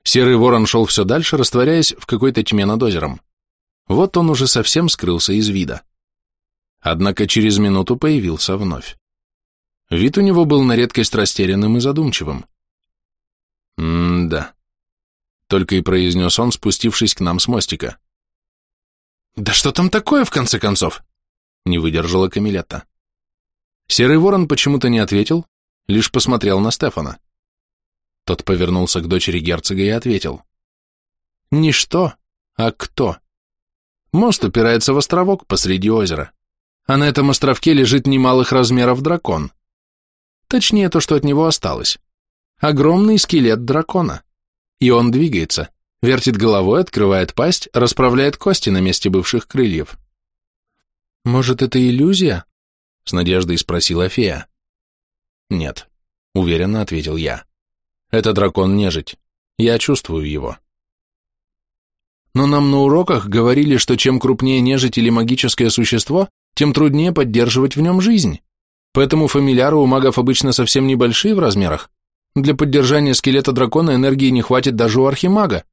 Серый ворон шел все дальше, растворяясь в какой-то тьме над озером. Вот он уже совсем скрылся из вида. Однако через минуту появился вновь. Вид у него был на редкость растерянным и задумчивым. «М-да», — только и произнес он, спустившись к нам с мостика. «Да что там такое, в конце концов?» — не выдержала Камилетта. Серый ворон почему-то не ответил, лишь посмотрел на Стефана. Тот повернулся к дочери герцога и ответил. «Не что, а кто. Мост упирается в островок посреди озера. а на этом островке лежит немалых размеров дракон. Точнее, то, что от него осталось. Огромный скелет дракона. И он двигается, вертит головой, открывает пасть, расправляет кости на месте бывших крыльев. «Может, это иллюзия?» — с надеждой спросила фея. «Нет», — уверенно ответил я. «Это дракон нежить. Я чувствую его». Но нам на уроках говорили, что чем крупнее нежить или магическое существо, тем труднее поддерживать в нем жизнь. Поэтому фамильяры у магов обычно совсем небольшие в размерах. Для поддержания скелета дракона энергии не хватит даже у архимага.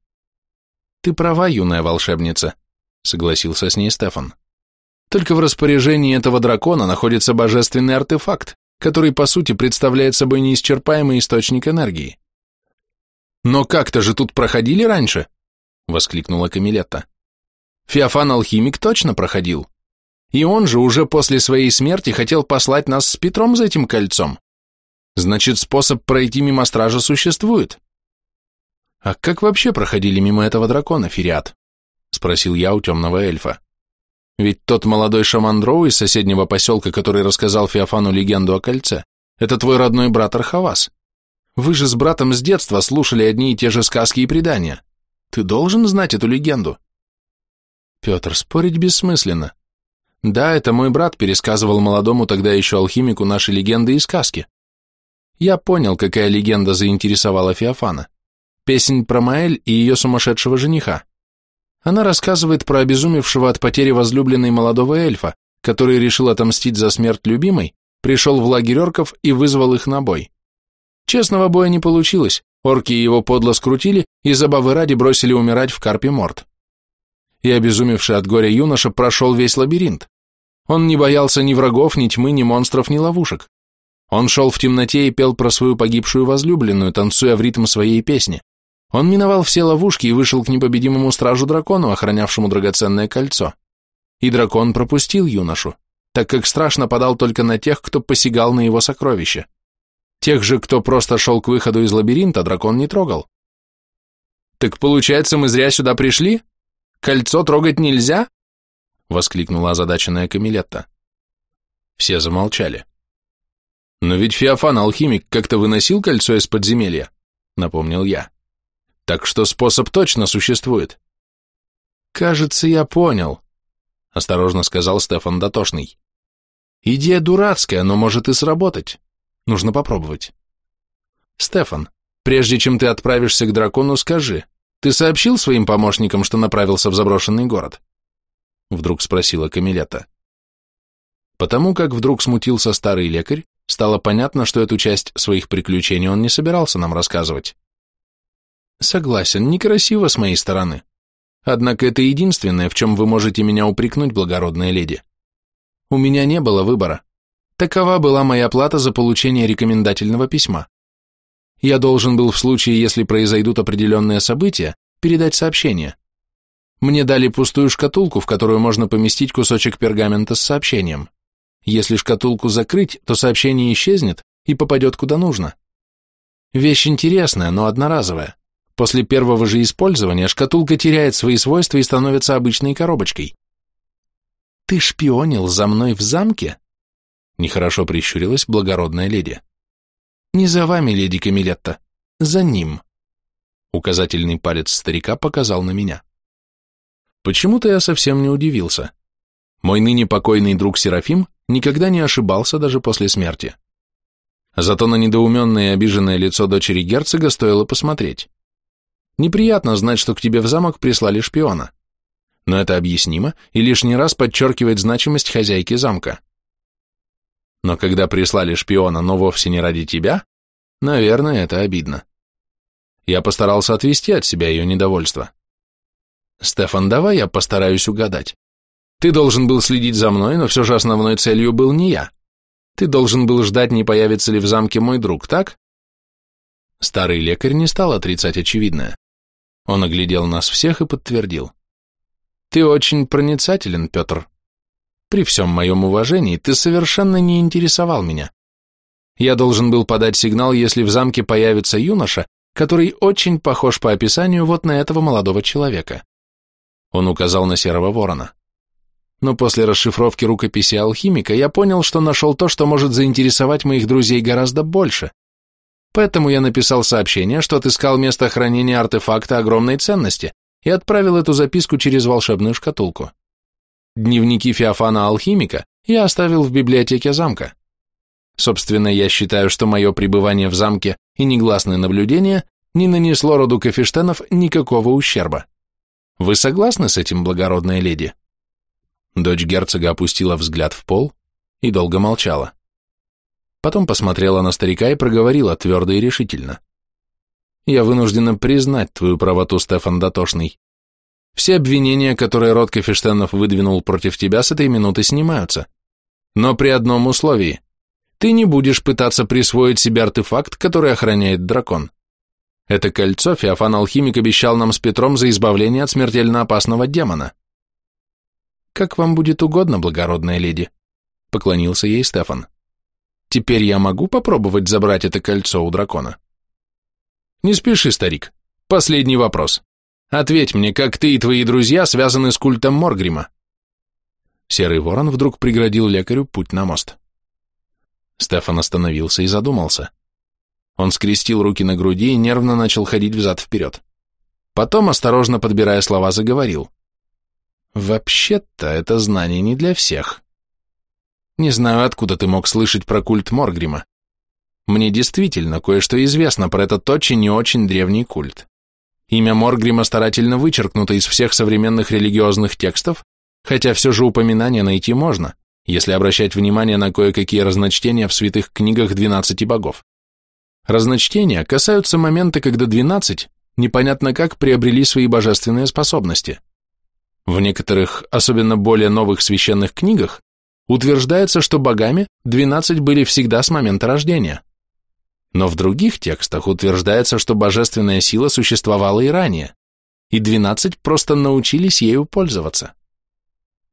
Ты права, юная волшебница, согласился с ней Стефан. Только в распоряжении этого дракона находится божественный артефакт, который по сути представляет собой неисчерпаемый источник энергии. Но как-то же тут проходили раньше, воскликнула Камилетта. Феофан-алхимик точно проходил. И он же уже после своей смерти хотел послать нас с Петром за этим кольцом. Значит, способ пройти мимо стража существует. А как вообще проходили мимо этого дракона, Фериат? Спросил я у темного эльфа. Ведь тот молодой шаман Дроу из соседнего поселка, который рассказал Феофану легенду о кольце, это твой родной брат Архавас. Вы же с братом с детства слушали одни и те же сказки и предания. Ты должен знать эту легенду. Петр, спорить бессмысленно. Да, это мой брат пересказывал молодому тогда еще алхимику наши легенды и сказки. Я понял, какая легенда заинтересовала Феофана. Песнь про Маэль и ее сумасшедшего жениха. Она рассказывает про обезумевшего от потери возлюбленной молодого эльфа, который решил отомстить за смерть любимой, пришел в лагерь орков и вызвал их на бой. Честного боя не получилось, Орки его подло скрутили и забавы ради бросили умирать в карпе морд. И обезумевший от горя юноша прошел весь лабиринт. Он не боялся ни врагов, ни тьмы, ни монстров, ни ловушек. Он шел в темноте и пел про свою погибшую возлюбленную, танцуя в ритм своей песни. Он миновал все ловушки и вышел к непобедимому стражу-дракону, охранявшему драгоценное кольцо. И дракон пропустил юношу, так как страж нападал только на тех, кто посягал на его сокровища. Тех же, кто просто шел к выходу из лабиринта, дракон не трогал. «Так получается, мы зря сюда пришли? Кольцо трогать нельзя?» — воскликнула озадаченная Камилетта. Все замолчали. «Но ведь Феофан-алхимик как-то выносил кольцо из подземелья», — напомнил я. «Так что способ точно существует». «Кажется, я понял», — осторожно сказал Стефан Дотошный. «Идея дурацкая, но может и сработать. Нужно попробовать. Стефан, прежде чем ты отправишься к дракону, скажи, ты сообщил своим помощникам, что направился в заброшенный город? Вдруг спросила Камилета. Потому как вдруг смутился старый лекарь, стало понятно, что эту часть своих приключений он не собирался нам рассказывать. Согласен, некрасиво с моей стороны. Однако это единственное, в чем вы можете меня упрекнуть, благородная леди. У меня не было выбора. Такова была моя плата за получение рекомендательного письма. Я должен был в случае, если произойдут определенные события, передать сообщение. Мне дали пустую шкатулку, в которую можно поместить кусочек пергамента с сообщением. Если шкатулку закрыть, то сообщение исчезнет и попадет куда нужно. Вещь интересная, но одноразовая. После первого же использования шкатулка теряет свои свойства и становится обычной коробочкой. Ты шпионил за мной в замке? Нехорошо прищурилась благородная леди. Не за вами, леди Камилетта, за ним. Указательный палец старика показал на меня. Почему-то я совсем не удивился. Мой ныне покойный друг Серафим никогда не ошибался даже после смерти. Зато на недоуменное и обиженное лицо дочери герцога стоило посмотреть. Неприятно знать, что к тебе в замок прислали шпиона. Но это объяснимо и лишний раз подчеркивает значимость хозяйки замка. Но когда прислали шпиона, но вовсе не ради тебя, наверное, это обидно. Я постарался отвести от себя ее недовольство. Стефан, давай я постараюсь угадать. Ты должен был следить за мной, но все же основной целью был не я. Ты должен был ждать, не появится ли в замке мой друг, так? Старый лекарь не стал отрицать очевидное. Он оглядел нас всех и подтвердил. Ты очень проницателен, Петр. При всем моем уважении, ты совершенно не интересовал меня. Я должен был подать сигнал, если в замке появится юноша, который очень похож по описанию вот на этого молодого человека. Он указал на серого ворона. но после расшифровки рукописи алхимика я понял, что нашел то, что может заинтересовать моих друзей гораздо больше. Поэтому я написал сообщение, что отыскал место хранения артефакта огромной ценности и отправил эту записку через волшебную шкатулку. Дневники Феофана-алхимика я оставил в библиотеке замка. Собственно, я считаю, что мое пребывание в замке и негласное наблюдение не нанесло роду Кафештенов никакого ущерба. Вы согласны с этим, благородная леди?» Дочь герцога опустила взгляд в пол и долго молчала. Потом посмотрела на старика и проговорила твердо и решительно. «Я вынуждена признать твою правоту, Стефан Дотошный. Все обвинения, которые род Кафештенов выдвинул против тебя, с этой минуты снимаются. Но при одном условии. Ты не будешь пытаться присвоить себе артефакт, который охраняет дракон. Это кольцо Феофан-алхимик обещал нам с Петром за избавление от смертельно опасного демона. Как вам будет угодно, благородная леди, поклонился ей Стефан. Теперь я могу попробовать забрать это кольцо у дракона? Не спеши, старик. Последний вопрос. Ответь мне, как ты и твои друзья связаны с культом Моргрима? Серый ворон вдруг преградил лекарю путь на мост. Стефан остановился и задумался. Он скрестил руки на груди и нервно начал ходить взад-вперед. Потом, осторожно подбирая слова, заговорил. «Вообще-то это знание не для всех. Не знаю, откуда ты мог слышать про культ Моргрима. Мне действительно кое-что известно про этот очень и очень древний культ. Имя Моргрима старательно вычеркнуто из всех современных религиозных текстов, хотя все же упоминание найти можно, если обращать внимание на кое-какие разночтения в святых книгах двенадцати богов. Разночтения касаются момента, когда двенадцать непонятно как приобрели свои божественные способности. В некоторых, особенно более новых священных книгах, утверждается, что богами двенадцать были всегда с момента рождения. Но в других текстах утверждается, что божественная сила существовала и ранее, и двенадцать просто научились ею пользоваться.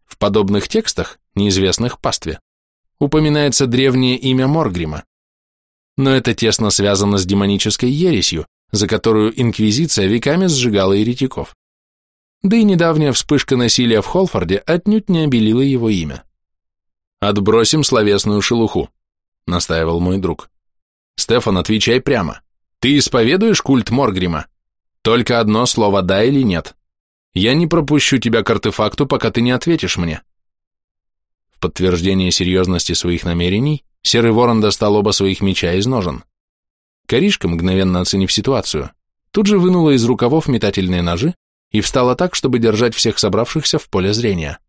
В подобных текстах, неизвестных пастве, упоминается древнее имя Моргрима, но это тесно связано с демонической ересью, за которую Инквизиция веками сжигала еретиков. Да и недавняя вспышка насилия в Холфорде отнюдь не обелила его имя. «Отбросим словесную шелуху», — настаивал мой друг. «Стефан, отвечай прямо. Ты исповедуешь культ Моргрима? Только одно слово «да» или «нет». Я не пропущу тебя к артефакту, пока ты не ответишь мне». В подтверждение серьезности своих намерений Серый ворон достал оба своих меча из ножен. Коришка, мгновенно оценив ситуацию, тут же вынула из рукавов метательные ножи и встала так, чтобы держать всех собравшихся в поле зрения.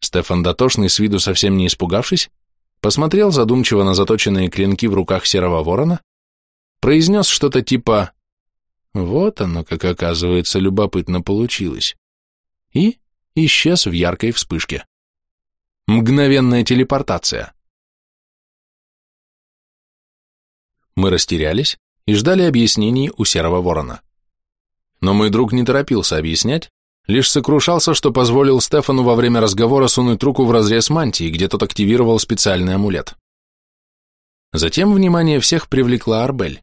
Стефан Дотошный, с виду совсем не испугавшись, посмотрел задумчиво на заточенные клинки в руках серого ворона, произнес что-то типа «Вот оно, как оказывается, любопытно получилось», и исчез в яркой вспышке. Мгновенная телепортация. Мы растерялись и ждали объяснений у Серого Ворона. Но мой друг не торопился объяснять, лишь сокрушался, что позволил Стефану во время разговора сунуть руку в разрез мантии, где тот активировал специальный амулет. Затем внимание всех привлекла Арбель.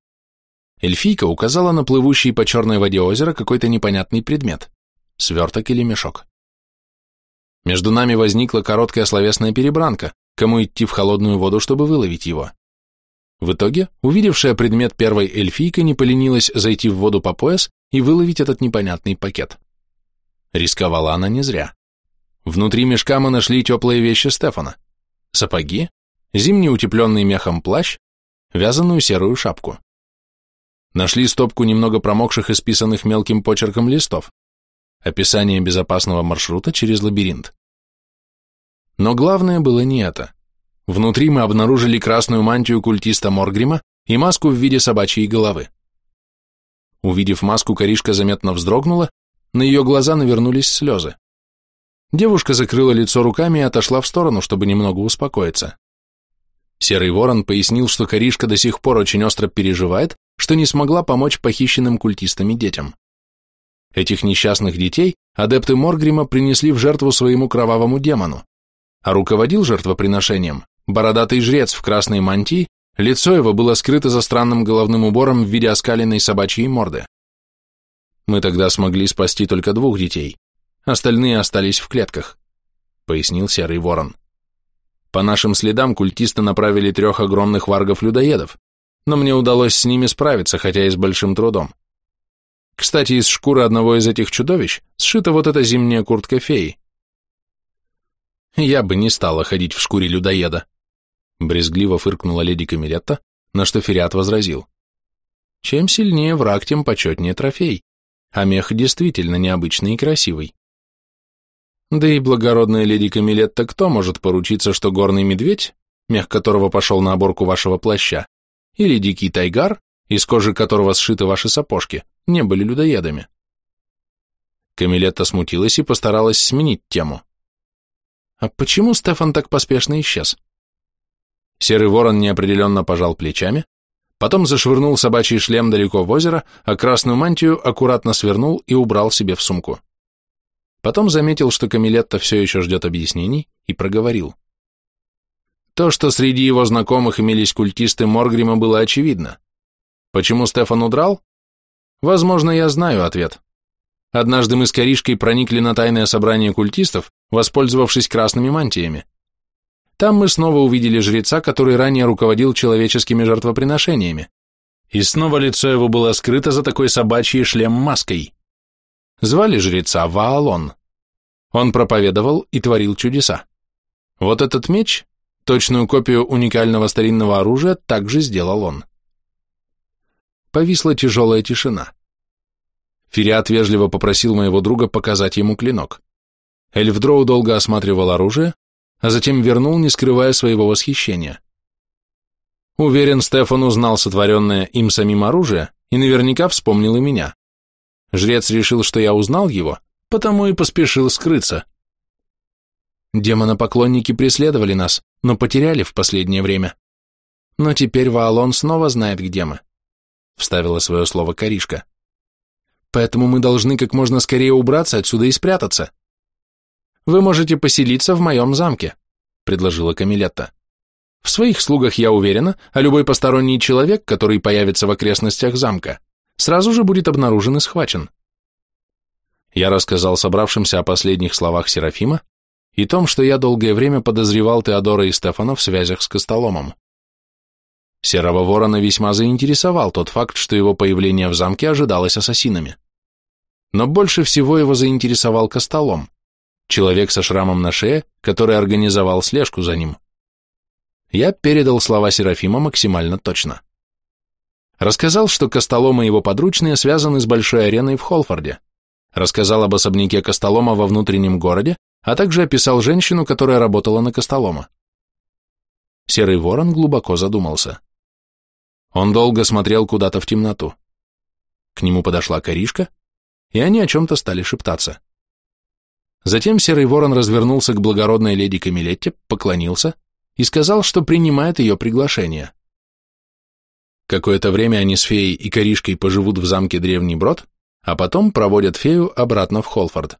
Эльфийка указала на плывущий по черной воде озера какой-то непонятный предмет, сверток или мешок. Между нами возникла короткая словесная перебранка, кому идти в холодную воду, чтобы выловить его. В итоге, увидевшая предмет первой эльфийка не поленилась зайти в воду по пояс и выловить этот непонятный пакет. Рисковала она не зря. Внутри мешка мы нашли теплые вещи Стефана. Сапоги, зимний утепленный мехом плащ, вязаную серую шапку. Нашли стопку немного промокших и списанных мелким почерком листов. Описание безопасного маршрута через лабиринт. Но главное было не это. Внутри мы обнаружили красную мантию культиста Моргрима и маску в виде собачьей головы. Увидев маску, Коришка заметно вздрогнула, на ее глаза навернулись слезы. Девушка закрыла лицо руками и отошла в сторону, чтобы немного успокоиться. Серый ворон пояснил, что Коришка до сих пор очень остро переживает, что не смогла помочь похищенным культистами детям. Этих несчастных детей адепты Моргрима принесли в жертву своему кровавому демону, а руководил жертвоприношением бородатый жрец в красной мантии, лицо его было скрыто за странным головным убором в виде оскаленной собачьей морды. Мы тогда смогли спасти только двух детей, остальные остались в клетках. пояснил Серый Ворон. По нашим следам культисты направили трех огромных варгов-людоедов, но мне удалось с ними справиться, хотя и с большим трудом. Кстати, из шкуры одного из этих чудовищ сшита вот эта зимняя куртка феи. Я бы не стала ходить в шкуре людоеда. Брезгливо фыркнула леди Камилетта, на что Фериат возразил. Чем сильнее враг, тем почетнее трофей, а мех действительно необычный и красивый. Да и благородная леди Камилетта кто может поручиться, что горный медведь, мех которого пошел на оборку вашего плаща, или дикий тайгар, из кожи которого сшиты ваши сапожки, не были людоедами. Камилетта смутилась и постаралась сменить тему. А почему Стефан так поспешно исчез? Серый ворон неопределенно пожал плечами, потом зашвырнул собачий шлем далеко в озеро, а красную мантию аккуратно свернул и убрал себе в сумку. Потом заметил, что Камилетта все еще ждет объяснений, и проговорил. То, что среди его знакомых имелись культисты Моргрима, было очевидно. Почему Стефан удрал? Возможно, я знаю ответ. Однажды мы с Коришкой проникли на тайное собрание культистов, воспользовавшись красными мантиями. Там мы снова увидели жреца, который ранее руководил человеческими жертвоприношениями. И снова лицо его было скрыто за такой собачьей шлем-маской. Звали жреца Ваалон. Он проповедовал и творил чудеса. Вот этот меч, точную копию уникального старинного оружия, также сделал он. Повисла тяжелая тишина. Фериат вежливо попросил моего друга показать ему клинок. Эльфдроу долго осматривал оружие, а затем вернул, не скрывая своего восхищения. Уверен, Стефан узнал сотворенное им самим оружие и наверняка вспомнил и меня. Жрец решил, что я узнал его, потому и поспешил скрыться. Демонопоклонники преследовали нас, но потеряли в последнее время. Но теперь Ваалон снова знает, где мы, — вставила свое слово Коришка. Поэтому мы должны как можно скорее убраться отсюда и спрятаться. Вы можете поселиться в моем замке, — предложила Камилетта. В своих слугах я уверена, а любой посторонний человек, который появится в окрестностях замка, сразу же будет обнаружен и схвачен. Я рассказал собравшимся о последних словах Серафима и том, что я долгое время подозревал Теодора и Стефана в связях с Костоломом. Серого ворона весьма заинтересовал тот факт, что его появление в замке ожидалось ассасинами. Но больше всего его заинтересовал Костолом, человек со шрамом на шее, который организовал слежку за ним. Я передал слова Серафима максимально точно. Рассказал, что Костолом и его подручные связаны с большой ареной в Холфорде. Рассказал об особняке Костолома во внутреннем городе, а также описал женщину, которая работала на Костолома. Серый ворон глубоко задумался. Он долго смотрел куда-то в темноту. К нему подошла коришка, и они о чем-то стали шептаться. Затем Серый Ворон развернулся к благородной леди Камилетте, поклонился и сказал, что принимает ее приглашение. Какое-то время они с феей и коришкой поживут в замке Древний Брод, а потом проводят фею обратно в Холфорд.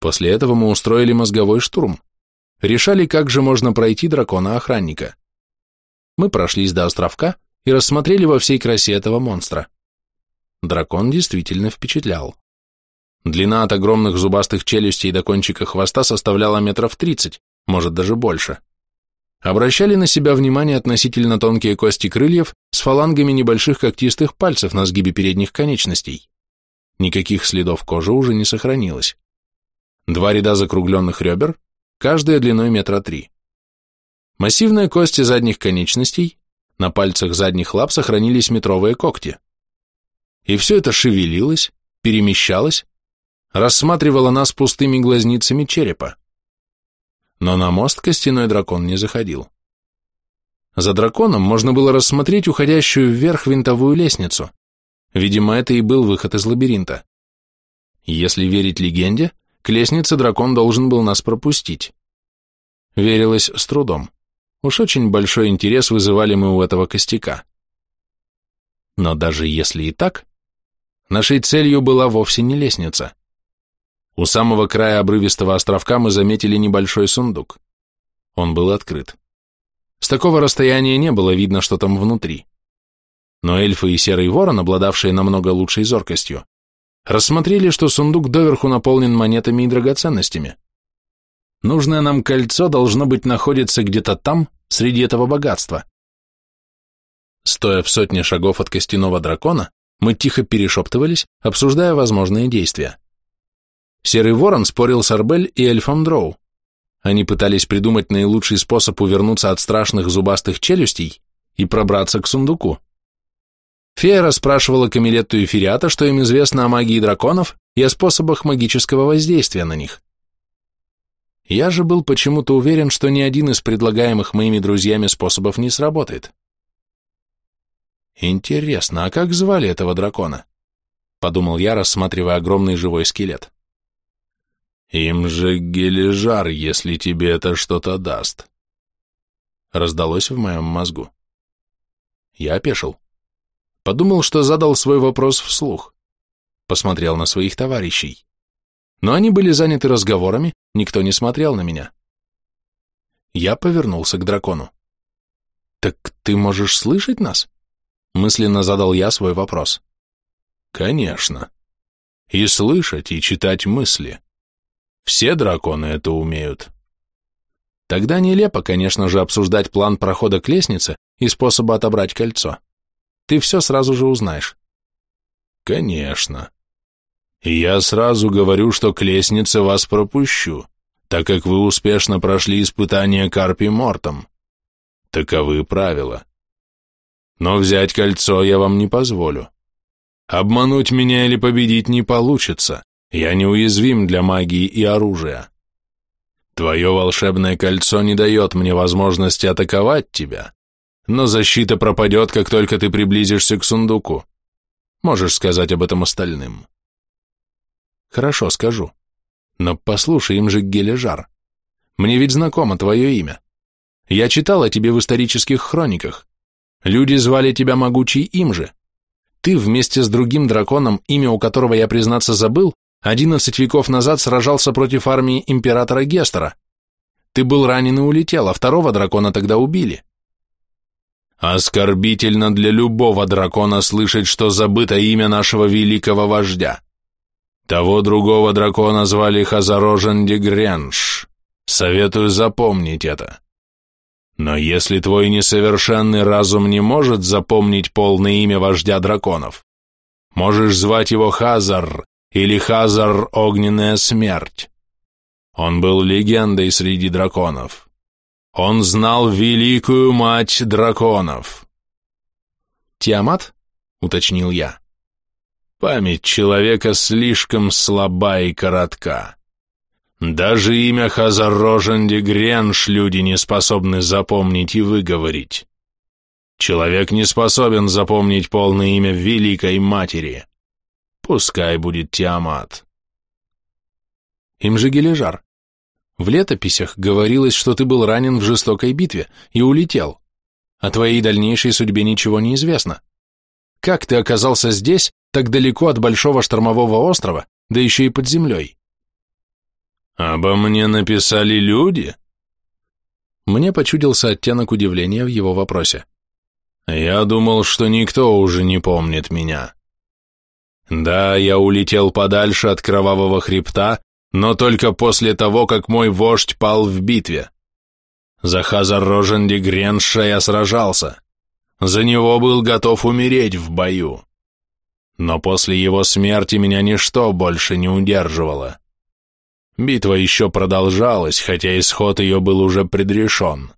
После этого мы устроили мозговой штурм. Решали, как же можно пройти дракона-охранника. Мы прошлись до островка и рассмотрели во всей красе этого монстра. Дракон действительно впечатлял. Длина от огромных зубастых челюстей до кончика хвоста составляла метров тридцать, может даже больше обращали на себя внимание относительно тонкие кости крыльев с фалангами небольших когтистых пальцев на сгибе передних конечностей. Никаких следов кожи уже не сохранилось. Два ряда закругленных ребер, каждая длиной метра три. Массивные кости задних конечностей, на пальцах задних лап сохранились метровые когти. И все это шевелилось, перемещалось, рассматривало нас пустыми глазницами черепа но на мост костяной дракон не заходил. За драконом можно было рассмотреть уходящую вверх винтовую лестницу. Видимо, это и был выход из лабиринта. Если верить легенде, к лестнице дракон должен был нас пропустить. Верилось с трудом. Уж очень большой интерес вызывали мы у этого костяка. Но даже если и так, нашей целью была вовсе не лестница. У самого края обрывистого островка мы заметили небольшой сундук. Он был открыт. С такого расстояния не было видно, что там внутри. Но эльфы и серый ворон, обладавшие намного лучшей зоркостью, рассмотрели, что сундук доверху наполнен монетами и драгоценностями. Нужное нам кольцо должно быть находится где-то там, среди этого богатства. Стоя в сотне шагов от костяного дракона, мы тихо перешептывались, обсуждая возможные действия. Серый ворон спорил с Арбель и эльфом Дроу. Они пытались придумать наилучший способ увернуться от страшных зубастых челюстей и пробраться к сундуку. Фея расспрашивала Камилетту и Фериата, что им известно о магии драконов и о способах магического воздействия на них. Я же был почему-то уверен, что ни один из предлагаемых моими друзьями способов не сработает. Интересно, а как звали этого дракона? Подумал я, рассматривая огромный живой скелет. Им же Гележар, если тебе это что-то даст. Раздалось в моем мозгу. Я опешил. Подумал, что задал свой вопрос вслух. Посмотрел на своих товарищей. Но они были заняты разговорами, никто не смотрел на меня. Я повернулся к дракону. «Так ты можешь слышать нас?» Мысленно задал я свой вопрос. «Конечно. И слышать, и читать мысли. Все драконы это умеют». Тогда нелепо, конечно же, обсуждать план прохода к лестнице и способа отобрать кольцо. Ты все сразу же узнаешь. Конечно. И я сразу говорю, что к лестнице вас пропущу, так как вы успешно прошли испытание Карпи Мортом. Таковы правила. Но взять кольцо я вам не позволю. Обмануть меня или победить не получится. Я неуязвим для магии и оружия. Твое волшебное кольцо не дает мне возможности атаковать тебя, но защита пропадет, как только ты приблизишься к сундуку. Можешь сказать об этом остальным. Хорошо, скажу. Но послушай, им же Гележар. Мне ведь знакомо твое имя. Я читал о тебе в исторических хрониках. Люди звали тебя могучий им же. Ты вместе с другим драконом, имя у которого я, признаться, забыл, одиннадцать веков назад сражался против армии императора Гестера. Ты был ранен и улетел, а второго дракона тогда убили. Оскорбительно для любого дракона слышать, что забыто имя нашего великого вождя. Того другого дракона звали Хазарожен де Гренш. Советую запомнить это. Но если твой несовершенный разум не может запомнить полное имя вождя драконов, можешь звать его Хазар или Хазар Огненная Смерть. Он был легендой среди драконов. Он знал великую мать драконов. «Тиамат?» — уточнил я. Память человека слишком слаба и коротка. Даже имя Хазароженди Гренш люди не способны запомнить и выговорить. Человек не способен запомнить полное имя Великой Матери. Пускай будет Тиамат. Им же Гележар. В летописях говорилось, что ты был ранен в жестокой битве и улетел. О твоей дальнейшей судьбе ничего не известно. Как ты оказался здесь, так далеко от большого штормового острова, да еще и под землей? Обо мне написали люди? Мне почудился оттенок удивления в его вопросе. Я думал, что никто уже не помнит меня. Да, я улетел подальше от кровавого хребта но только после того, как мой вождь пал в битве. За Хазар Роженди Гренша я сражался. За него был готов умереть в бою. Но после его смерти меня ничто больше не удерживало. Битва еще продолжалась, хотя исход ее был уже предрешен.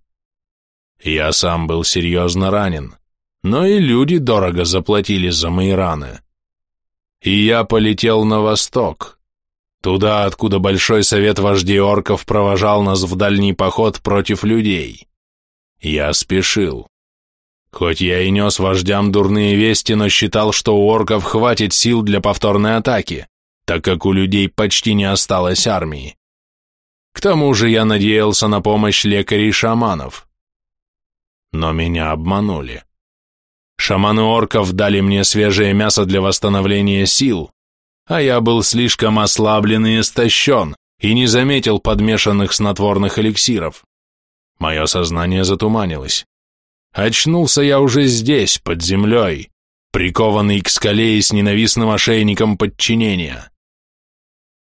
Я сам был серьезно ранен, но и люди дорого заплатили за мои раны. И я полетел на восток, Туда, откуда Большой Совет Вождей Орков провожал нас в дальний поход против людей. Я спешил. Хоть я и нес вождям дурные вести, но считал, что у орков хватит сил для повторной атаки, так как у людей почти не осталось армии. К тому же я надеялся на помощь лекарей-шаманов. Но меня обманули. Шаманы орков дали мне свежее мясо для восстановления сил, а я был слишком ослаблен и истощен и не заметил подмешанных снотворных эликсиров. Мое сознание затуманилось. Очнулся я уже здесь, под землей, прикованный к скале и с ненавистным ошейником подчинения.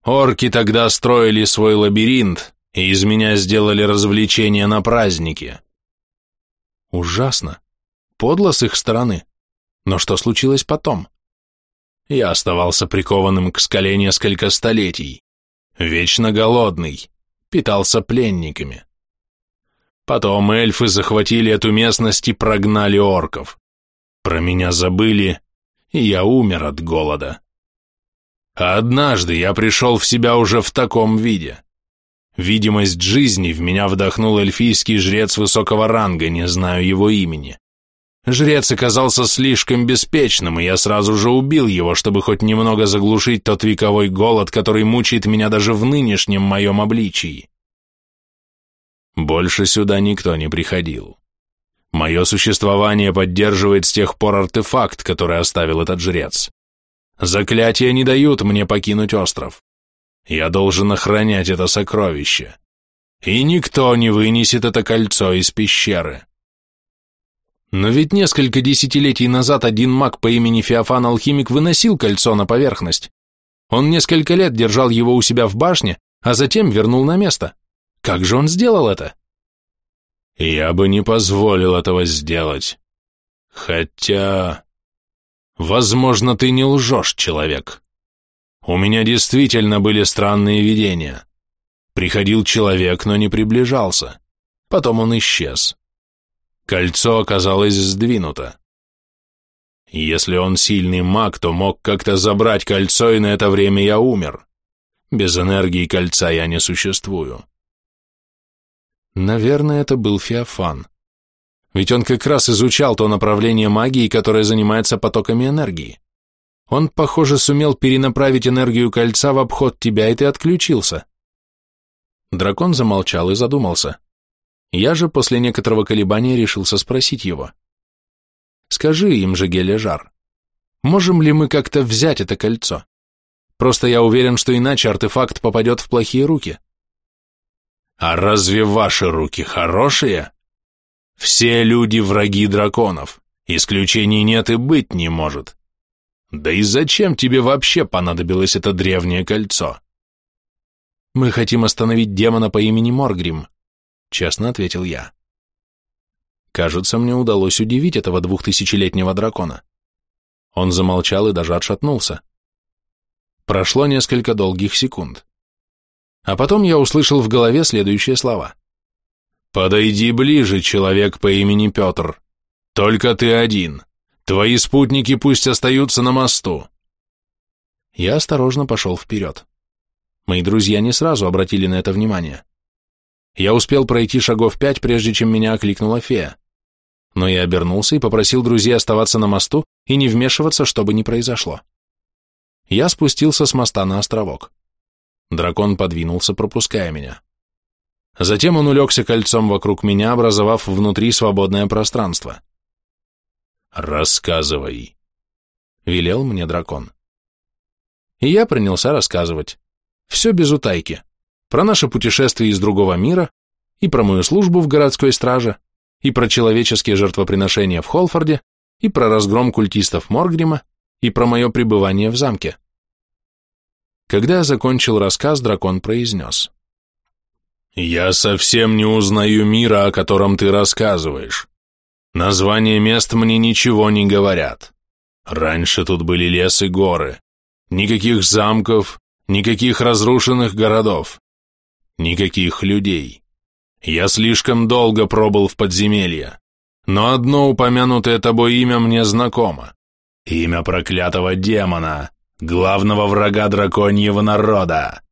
Орки тогда строили свой лабиринт, и из меня сделали развлечение на празднике. Ужасно. Подло с их стороны. Но что случилось потом? Я оставался прикованным к скале несколько столетий, вечно голодный, питался пленниками. Потом эльфы захватили эту местность и прогнали орков. Про меня забыли, и я умер от голода. А однажды я пришел в себя уже в таком виде. Видимость жизни в меня вдохнул эльфийский жрец высокого ранга, не знаю его имени. Жрец оказался слишком беспечным, и я сразу же убил его, чтобы хоть немного заглушить тот вековой голод, который мучает меня даже в нынешнем моем обличии. Больше сюда никто не приходил. Мое существование поддерживает с тех пор артефакт, который оставил этот жрец. Заклятия не дают мне покинуть остров. Я должен охранять это сокровище. И никто не вынесет это кольцо из пещеры. Но ведь несколько десятилетий назад один маг по имени Феофан Алхимик выносил кольцо на поверхность. Он несколько лет держал его у себя в башне, а затем вернул на место. Как же он сделал это? Я бы не позволил этого сделать. Хотя... Возможно, ты не лжешь, человек. У меня действительно были странные видения. Приходил человек, но не приближался. Потом он исчез. Кольцо оказалось сдвинуто. Если он сильный маг, то мог как-то забрать кольцо, и на это время я умер. Без энергии кольца я не существую. Наверное, это был Феофан. Ведь он как раз изучал то направление магии, которое занимается потоками энергии. Он, похоже, сумел перенаправить энергию кольца в обход тебя, и ты отключился. Дракон замолчал и задумался. Я же после некоторого колебания решился спросить его. Скажи им же, Гележар, можем ли мы как-то взять это кольцо? Просто я уверен, что иначе артефакт попадет в плохие руки. А разве ваши руки хорошие? Все люди враги драконов, исключений нет и быть не может. Да и зачем тебе вообще понадобилось это древнее кольцо? Мы хотим остановить демона по имени Моргрим, честно ответил я. Кажется, мне удалось удивить этого двухтысячелетнего дракона. Он замолчал и даже отшатнулся. Прошло несколько долгих секунд. А потом я услышал в голове следующие слова. «Подойди ближе, человек по имени Петр. Только ты один. Твои спутники пусть остаются на мосту». Я осторожно пошел вперед. Мои друзья не сразу обратили на это внимание. Я успел пройти шагов пять, прежде чем меня окликнула фея. Но я обернулся и попросил друзей оставаться на мосту и не вмешиваться, что бы ни произошло. Я спустился с моста на островок. Дракон подвинулся, пропуская меня. Затем он улегся кольцом вокруг меня, образовав внутри свободное пространство. «Рассказывай», — велел мне дракон. И я принялся рассказывать. Все без утайки. Про наше путешествие из другого мира, и про мою службу в городской страже, и про человеческие жертвоприношения в Холфорде, и про разгром культистов Моргрима, и про мое пребывание в замке. Когда я закончил рассказ, дракон произнес. «Я совсем не узнаю мира, о котором ты рассказываешь. Названия мест мне ничего не говорят. Раньше тут были лес и горы. Никаких замков, никаких разрушенных городов. Никаких людей. Я слишком долго пробыл в подземелье. Но одно упомянутое тобой имя мне знакомо. Имя проклятого демона, главного врага драконьего народа.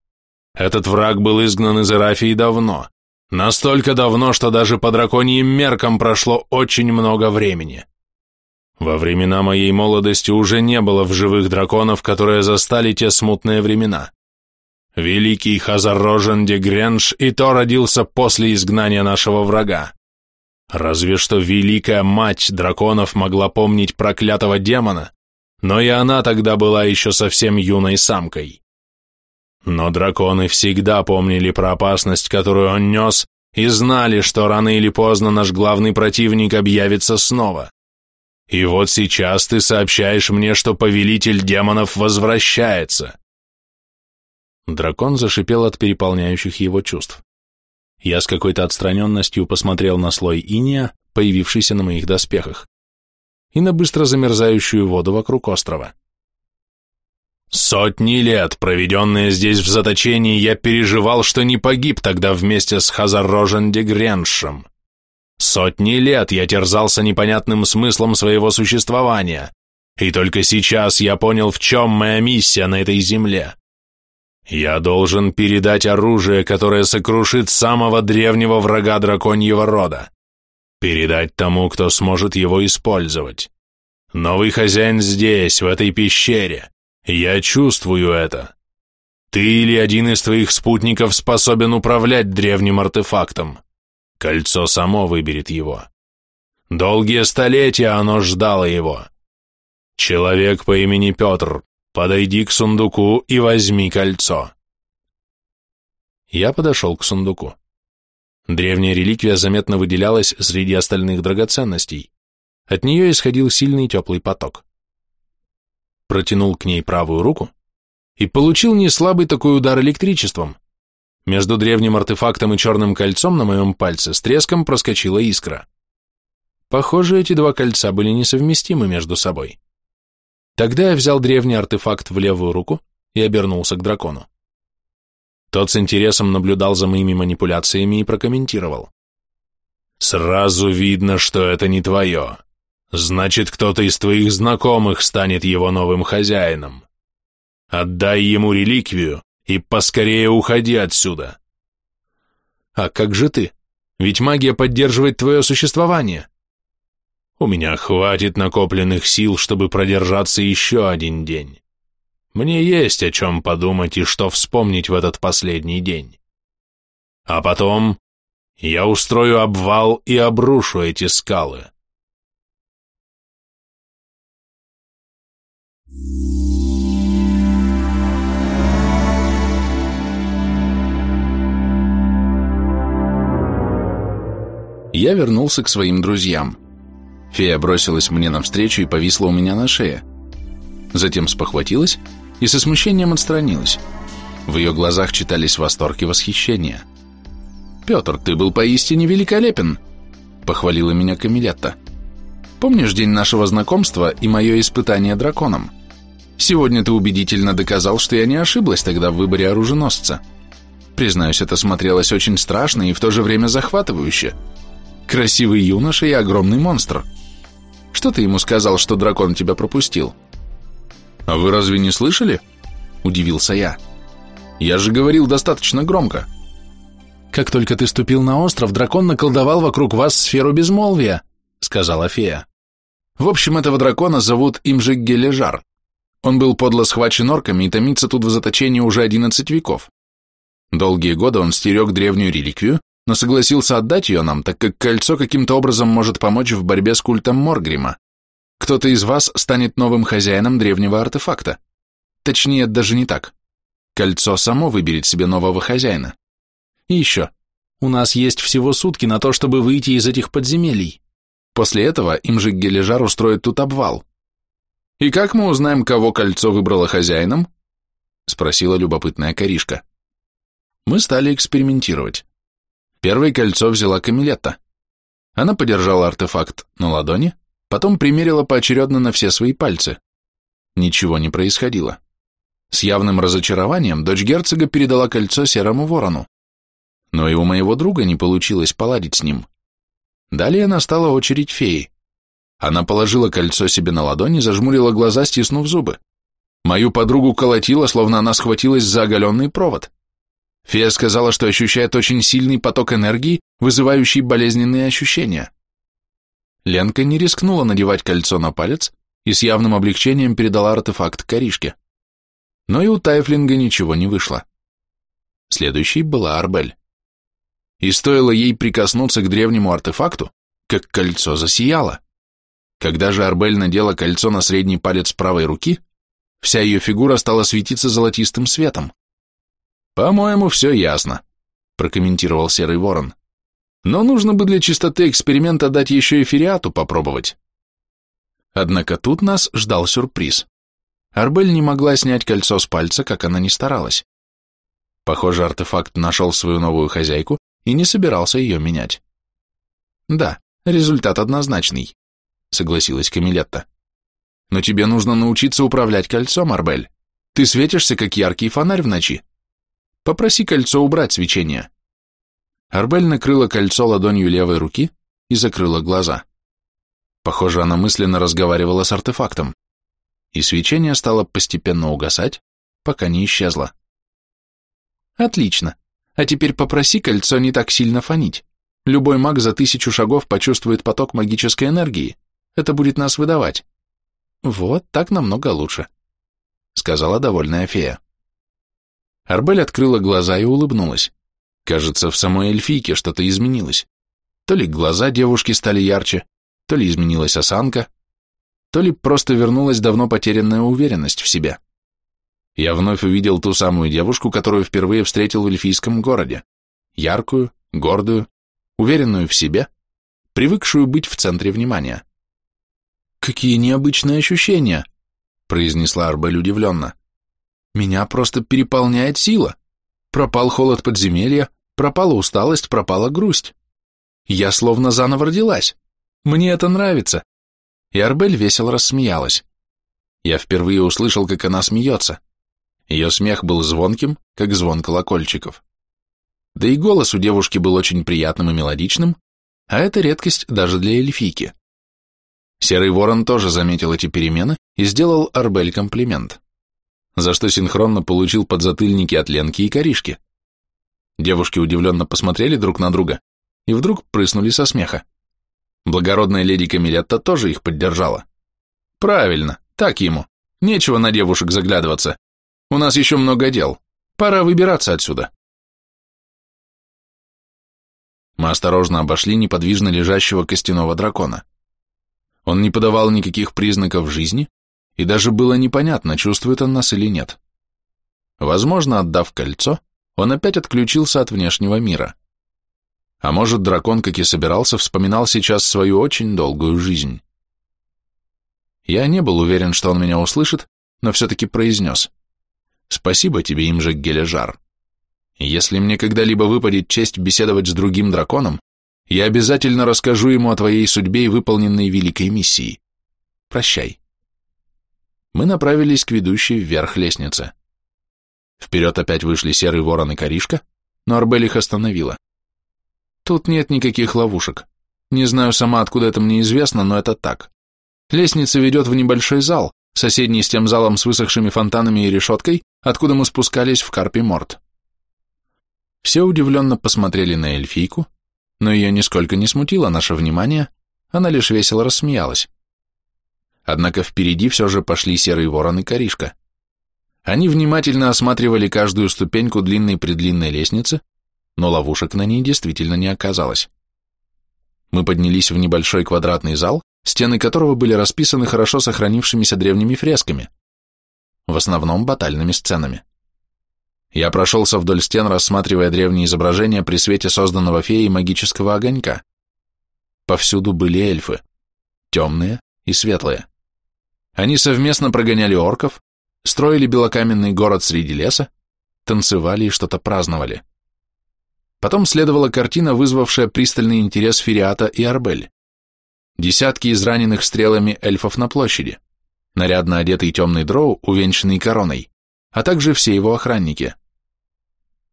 Этот враг был изгнан из Эрафии давно, настолько давно, что даже по драконьим меркам прошло очень много времени. Во времена моей молодости уже не было в живых драконов, которые застали те смутные времена. Великий Хазарожен де Гренш и то родился после изгнания нашего врага. Разве что Великая Мать драконов могла помнить проклятого демона, но и она тогда была еще совсем юной самкой. Но драконы всегда помнили про опасность, которую он нес, и знали, что рано или поздно наш главный противник объявится снова. И вот сейчас ты сообщаешь мне, что повелитель демонов возвращается. Дракон зашипел от переполняющих его чувств. Я с какой-то отстраненностью посмотрел на слой иния, появившийся на моих доспехах, и на быстро замерзающую воду вокруг острова. Сотни лет, проведенные здесь в заточении, я переживал, что не погиб тогда вместе с Хазаррожен де Греншем. Сотни лет я терзался непонятным смыслом своего существования, и только сейчас я понял, в чем моя миссия на этой земле. Я должен передать оружие, которое сокрушит самого древнего врага драконьего рода. Передать тому, кто сможет его использовать. Новый хозяин здесь, в этой пещере. Я чувствую это. Ты или один из твоих спутников способен управлять древним артефактом. Кольцо само выберет его. Долгие столетия оно ждало его. Человек по имени Петр, подойди к сундуку и возьми кольцо. Я подошел к сундуку. Древняя реликвия заметно выделялась среди остальных драгоценностей. От нее исходил сильный теплый поток. Протянул к ней правую руку и получил неслабый такой удар электричеством. Между древним артефактом и черным кольцом на моем пальце с треском проскочила искра. Похоже, эти два кольца были несовместимы между собой. Тогда я взял древний артефакт в левую руку и обернулся к дракону. Тот с интересом наблюдал за моими манипуляциями и прокомментировал. «Сразу видно, что это не твое. Значит, кто-то из твоих знакомых станет его новым хозяином. Отдай ему реликвию и поскорее уходи отсюда». «А как же ты? Ведь магия поддерживает твое существование». «У меня хватит накопленных сил, чтобы продержаться еще один день». Мне есть о чем подумать и что вспомнить в этот последний день. А потом я устрою обвал и обрушу эти скалы. Я вернулся к своим друзьям. Фея бросилась мне навстречу и повисла у меня на шее. Затем спохватилась и со смущением отстранилась. В ее глазах читались восторг и восхищение. «Петр, ты был поистине великолепен!» — похвалила меня Камилетта. «Помнишь день нашего знакомства и мое испытание драконом? Сегодня ты убедительно доказал, что я не ошиблась тогда в выборе оруженосца. Признаюсь, это смотрелось очень страшно и в то же время захватывающе. Красивый юноша и огромный монстр. Что ты ему сказал, что дракон тебя пропустил?» «А вы разве не слышали?» – удивился я. «Я же говорил достаточно громко». «Как только ты ступил на остров, дракон наколдовал вокруг вас сферу безмолвия», – сказала фея. «В общем, этого дракона зовут Имжик Гележар. Он был подло схвачен орками и томится тут в заточении уже одиннадцать веков. Долгие годы он стерег древнюю реликвию, но согласился отдать ее нам, так как кольцо каким-то образом может помочь в борьбе с культом Моргрима. Кто-то из вас станет новым хозяином древнего артефакта. Точнее, даже не так. Кольцо само выберет себе нового хозяина. И еще. У нас есть всего сутки на то, чтобы выйти из этих подземелий. После этого им же Гележар устроит тут обвал. И как мы узнаем, кого кольцо выбрало хозяином? Спросила любопытная коришка. Мы стали экспериментировать. Первое кольцо взяла Камилетта. Она подержала артефакт на ладони, Потом примерила поочередно на все свои пальцы. Ничего не происходило. С явным разочарованием дочь герцога передала кольцо серому ворону. Но и у моего друга не получилось поладить с ним. Далее настала очередь феи. Она положила кольцо себе на ладони, зажмурила глаза, стиснув зубы. Мою подругу колотило, словно она схватилась за оголенный провод. Фея сказала, что ощущает очень сильный поток энергии, вызывающий болезненные ощущения. Ленка не рискнула надевать кольцо на палец и с явным облегчением передала артефакт Каришке. Но и у Тайфлинга ничего не вышло. Следующей была Арбель. И стоило ей прикоснуться к древнему артефакту, как кольцо засияло. Когда же Арбель надела кольцо на средний палец правой руки, вся ее фигура стала светиться золотистым светом. «По-моему, все ясно», — прокомментировал Серый Ворон. Но нужно бы для чистоты эксперимента дать еще и Фериату попробовать. Однако тут нас ждал сюрприз. Арбель не могла снять кольцо с пальца, как она ни старалась. Похоже, артефакт нашел свою новую хозяйку и не собирался ее менять. Да, результат однозначный, согласилась Камилетта. Но тебе нужно научиться управлять кольцом, Арбель. Ты светишься, как яркий фонарь в ночи. Попроси кольцо убрать свечение. Арбель накрыла кольцо ладонью левой руки и закрыла глаза. Похоже, она мысленно разговаривала с артефактом. И свечение стало постепенно угасать, пока не исчезло. Отлично. А теперь попроси кольцо не так сильно фонить. Любой маг за тысячу шагов почувствует поток магической энергии. Это будет нас выдавать. Вот так намного лучше, сказала довольная фея. Арбель открыла глаза и улыбнулась. Кажется, в самой эльфийке что-то изменилось. То ли глаза девушки стали ярче, то ли изменилась осанка, то ли просто вернулась давно потерянная уверенность в себе. Я вновь увидел ту самую девушку, которую впервые встретил в эльфийском городе. Яркую, гордую, уверенную в себе, привыкшую быть в центре внимания. «Какие необычные ощущения!» — произнесла Арбель удивленно. «Меня просто переполняет сила. Пропал холод подземелья, пропала усталость, пропала грусть. Я словно заново родилась. Мне это нравится». И Арбель весело рассмеялась. Я впервые услышал, как она смеется. Ее смех был звонким, как звон колокольчиков. Да и голос у девушки был очень приятным и мелодичным, а это редкость даже для эльфийки. Серый ворон тоже заметил эти перемены и сделал Арбель комплимент, за что синхронно получил подзатыльники от Ленки и Коришки. Девушки удивленно посмотрели друг на друга и вдруг прыснули со смеха. Благородная леди Камилетта тоже их поддержала. Правильно, так ему. Нечего на девушек заглядываться. У нас еще много дел. Пора выбираться отсюда. Мы осторожно обошли неподвижно лежащего костяного дракона. Он не подавал никаких признаков жизни, и даже было непонятно, чувствует он нас или нет. Возможно, отдав кольцо, он опять отключился от внешнего мира. А может, дракон, как и собирался, вспоминал сейчас свою очень долгую жизнь. Я не был уверен, что он меня услышит, но все-таки произнес. Спасибо тебе, Имжек Гележар. Если мне когда-либо выпадет честь беседовать с другим драконом, я обязательно расскажу ему о твоей судьбе и выполненной великой миссии. Прощай. Мы направились к ведущей вверх лестнице. Вперед опять вышли серый ворон и коришка, но Арбель их остановила. Тут нет никаких ловушек. Не знаю сама, откуда это мне известно, но это так. Лестница ведет в небольшой зал, соседний с тем залом с высохшими фонтанами и решеткой, откуда мы спускались в Карпий Морт. Все удивленно посмотрели на эльфийку, но ее нисколько не смутило наше внимание, она лишь весело рассмеялась. Однако впереди все же пошли серый ворон и коришка. Они внимательно осматривали каждую ступеньку длинной-предлинной лестницы, но ловушек на ней действительно не оказалось. Мы поднялись в небольшой квадратный зал, стены которого были расписаны хорошо сохранившимися древними фресками, в основном батальными сценами. Я прошелся вдоль стен, рассматривая древние изображения при свете созданного феей магического огонька. Повсюду были эльфы, темные и светлые. Они совместно прогоняли орков, строили белокаменный город среди леса, танцевали и что-то праздновали. Потом следовала картина, вызвавшая пристальный интерес Фериата и Арбель. Десятки израненных стрелами эльфов на площади, нарядно одетый темный дроу, увенчанный короной, а также все его охранники.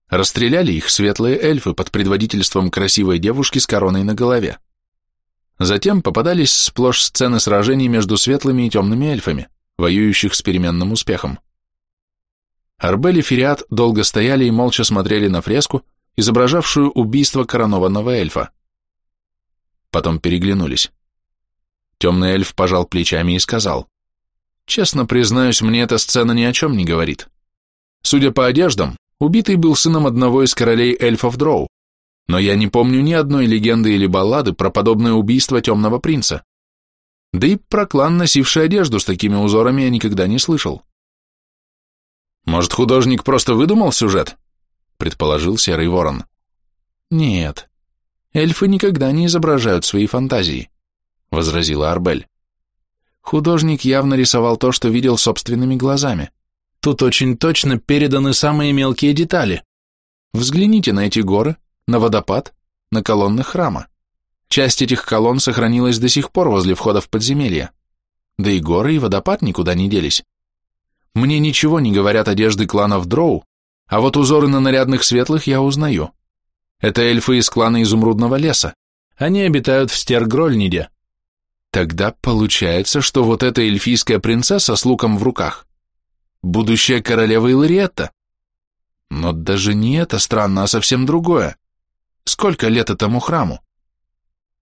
Расстреляли их светлые эльфы под предводительством красивой девушки с короной на голове. Затем попадались сплошь сцены сражений между светлыми и темными эльфами, воюющих с переменным успехом. Арбель и Фериат долго стояли и молча смотрели на фреску, изображавшую убийство коронованного эльфа. Потом переглянулись. Темный эльф пожал плечами и сказал, «Честно признаюсь, мне эта сцена ни о чем не говорит. Судя по одеждам, убитый был сыном одного из королей эльфов Дроу, но я не помню ни одной легенды или баллады про подобное убийство темного принца. Да и про клан, носивший одежду с такими узорами, я никогда не слышал. Может, художник просто выдумал сюжет? предположил Серый Ворон. Нет, эльфы никогда не изображают свои фантазии, возразила Арбель. Художник явно рисовал то, что видел собственными глазами. Тут очень точно переданы самые мелкие детали. Взгляните на эти горы, на водопад, на колонны храма. Часть этих колонн сохранилась до сих пор возле входа в подземелье. Да и горы, и водопад никуда не делись. Мне ничего не говорят одежды кланов Дроу, а вот узоры на нарядных светлых я узнаю. Это эльфы из клана Изумрудного леса. Они обитают в Стергрольниде. Тогда получается, что вот эта эльфийская принцесса с луком в руках – будущая королева Илариетта. Но даже не это странно, а совсем другое. Сколько лет этому храму?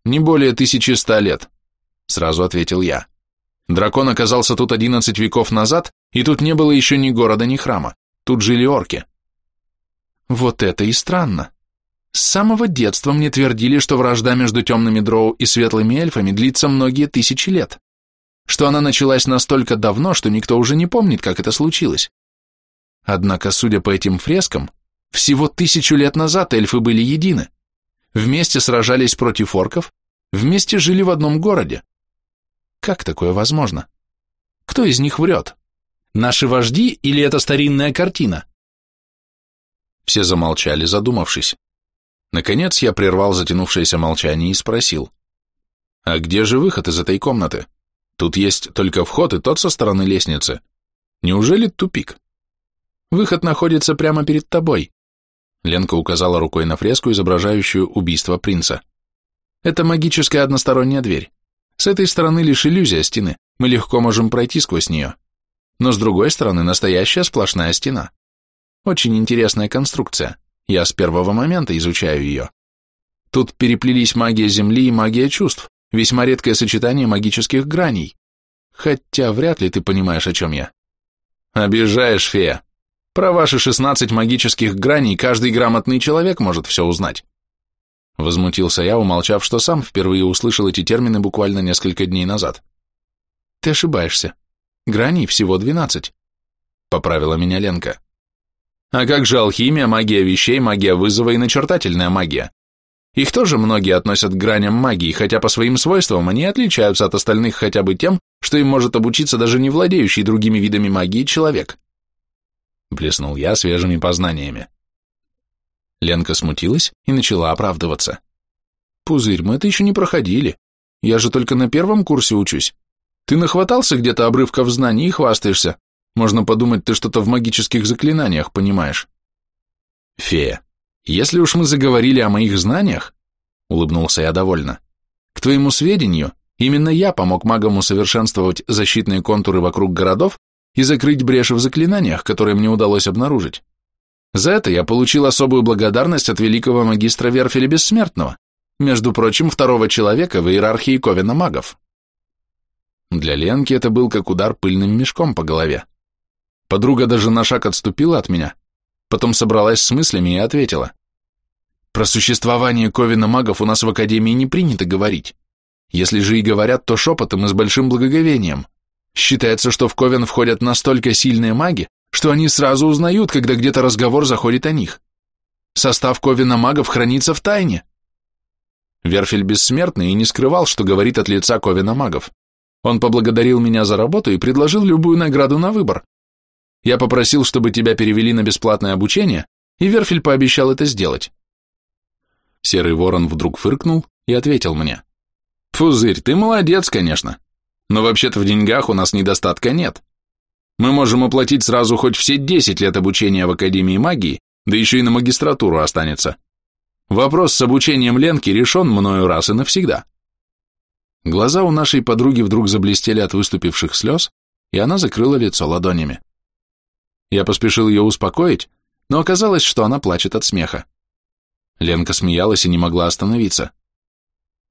Не более тысячи ста лет, сразу ответил я. Дракон оказался тут одиннадцать веков назад, и тут не было еще ни города, ни храма. Тут жили орки. Вот это и странно. С самого детства мне твердили, что вражда между темными дроу и светлыми эльфами длится многие тысячи лет. Что она началась настолько давно, что никто уже не помнит, как это случилось. Однако, судя по этим фрескам, всего тысячу лет назад эльфы были едины вместе сражались против орков, вместе жили в одном городе. Как такое возможно? Кто из них врет? Наши вожди или это старинная картина? Все замолчали, задумавшись. Наконец я прервал затянувшееся молчание и спросил. «А где же выход из этой комнаты? Тут есть только вход и тот со стороны лестницы. Неужели тупик?» «Выход находится прямо перед тобой. Ленка указала рукой на фреску, изображающую убийство принца. Это магическая односторонняя дверь. С этой стороны лишь иллюзия стены, мы легко можем пройти сквозь нее. Но с другой стороны настоящая сплошная стена. Очень интересная конструкция, я с первого момента изучаю ее. Тут переплелись магия земли и магия чувств, весьма редкое сочетание магических граней. Хотя вряд ли ты понимаешь, о чем я. Обижаешь, фея, про ваши шестнадцать магических граней каждый грамотный человек может все узнать. Возмутился я, умолчав, что сам впервые услышал эти термины буквально несколько дней назад. Ты ошибаешься. Граней всего двенадцать. Поправила меня Ленка. А как же алхимия, магия вещей, магия вызова и начертательная магия? Их тоже многие относят к граням магии, хотя по своим свойствам они отличаются от остальных хотя бы тем, что им может обучиться даже не владеющий другими видами магии человек блеснул я свежими познаниями. Ленка смутилась и начала оправдываться. «Пузырь, мы это еще не проходили. Я же только на первом курсе учусь. Ты нахватался где-то обрывков знаний и хвастаешься. Можно подумать, ты что-то в магических заклинаниях понимаешь». «Фея, если уж мы заговорили о моих знаниях, — улыбнулся я довольно, — к твоему сведению, именно я помог магам усовершенствовать защитные контуры вокруг городов и закрыть бреши в заклинаниях, которые мне удалось обнаружить. За это я получил особую благодарность от великого магистра Верфеля Бессмертного, между прочим, второго человека в иерархии Ковена магов. Для Ленки это был как удар пыльным мешком по голове. Подруга даже на шаг отступила от меня, потом собралась с мыслями и ответила. Про существование Ковена магов у нас в Академии не принято говорить. Если же и говорят, то шепотом и с большим благоговением. Считается, что в Ковен входят настолько сильные маги, что они сразу узнают, когда где-то разговор заходит о них. Состав Ковена магов хранится в тайне. Верфель бессмертный и не скрывал, что говорит от лица Ковена магов. Он поблагодарил меня за работу и предложил любую награду на выбор. Я попросил, чтобы тебя перевели на бесплатное обучение, и Верфель пообещал это сделать. Серый ворон вдруг фыркнул и ответил мне. «Пузырь, ты молодец, конечно. Но вообще-то в деньгах у нас недостатка нет. Мы можем оплатить сразу хоть все 10 лет обучения в Академии магии, да еще и на магистратуру останется. Вопрос с обучением Ленки решен мною раз и навсегда. Глаза у нашей подруги вдруг заблестели от выступивших слез, и она закрыла лицо ладонями. Я поспешил ее успокоить, но оказалось, что она плачет от смеха. Ленка смеялась и не могла остановиться.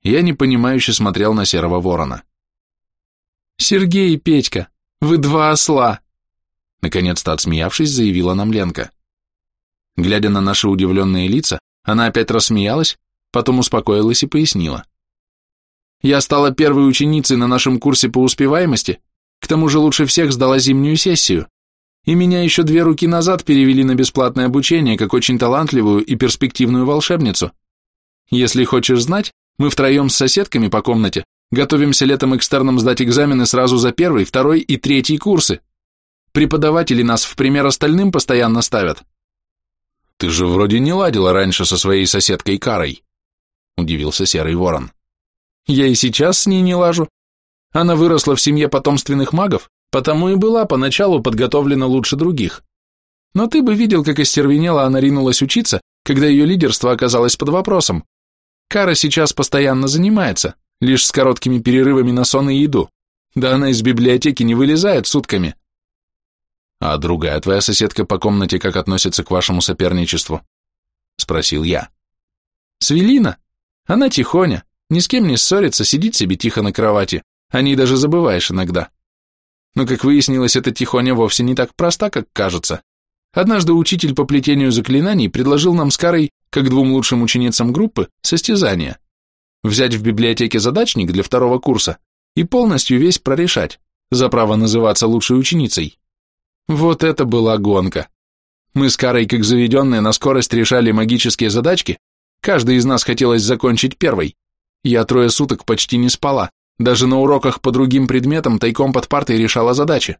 Я непонимающе смотрел на серого ворона. «Сергей и Петька, вы два осла!» Наконец-то отсмеявшись, заявила нам Ленка. Глядя на наши удивленные лица, она опять рассмеялась, потом успокоилась и пояснила. «Я стала первой ученицей на нашем курсе по успеваемости, к тому же лучше всех сдала зимнюю сессию, и меня еще две руки назад перевели на бесплатное обучение как очень талантливую и перспективную волшебницу. Если хочешь знать, мы втроем с соседками по комнате Готовимся летом экстерном сдать экзамены сразу за первый, второй и третий курсы. Преподаватели нас в пример остальным постоянно ставят. Ты же вроде не ладила раньше со своей соседкой Карой, удивился Серый Ворон. Я и сейчас с ней не лажу. Она выросла в семье потомственных магов, потому и была поначалу подготовлена лучше других. Но ты бы видел, как остервенела она ринулась учиться, когда ее лидерство оказалось под вопросом. Кара сейчас постоянно занимается, лишь с короткими перерывами на сон и еду. Да она из библиотеки не вылезает сутками. А другая твоя соседка по комнате как относится к вашему соперничеству? Спросил я. Свелина? Она тихоня, ни с кем не ссорится, сидит себе тихо на кровати. О ней даже забываешь иногда. Но, как выяснилось, эта тихоня вовсе не так проста, как кажется. Однажды учитель по плетению заклинаний предложил нам с Карой, как двум лучшим ученицам группы, состязание. Взять в библиотеке задачник для второго курса и полностью весь прорешать, за право называться лучшей ученицей. Вот это была гонка. Мы с Карой, как заведенные, на скорость решали магические задачки, каждый из нас хотелось закончить первой. Я трое суток почти не спала, даже на уроках по другим предметам тайком под партой решала задачи.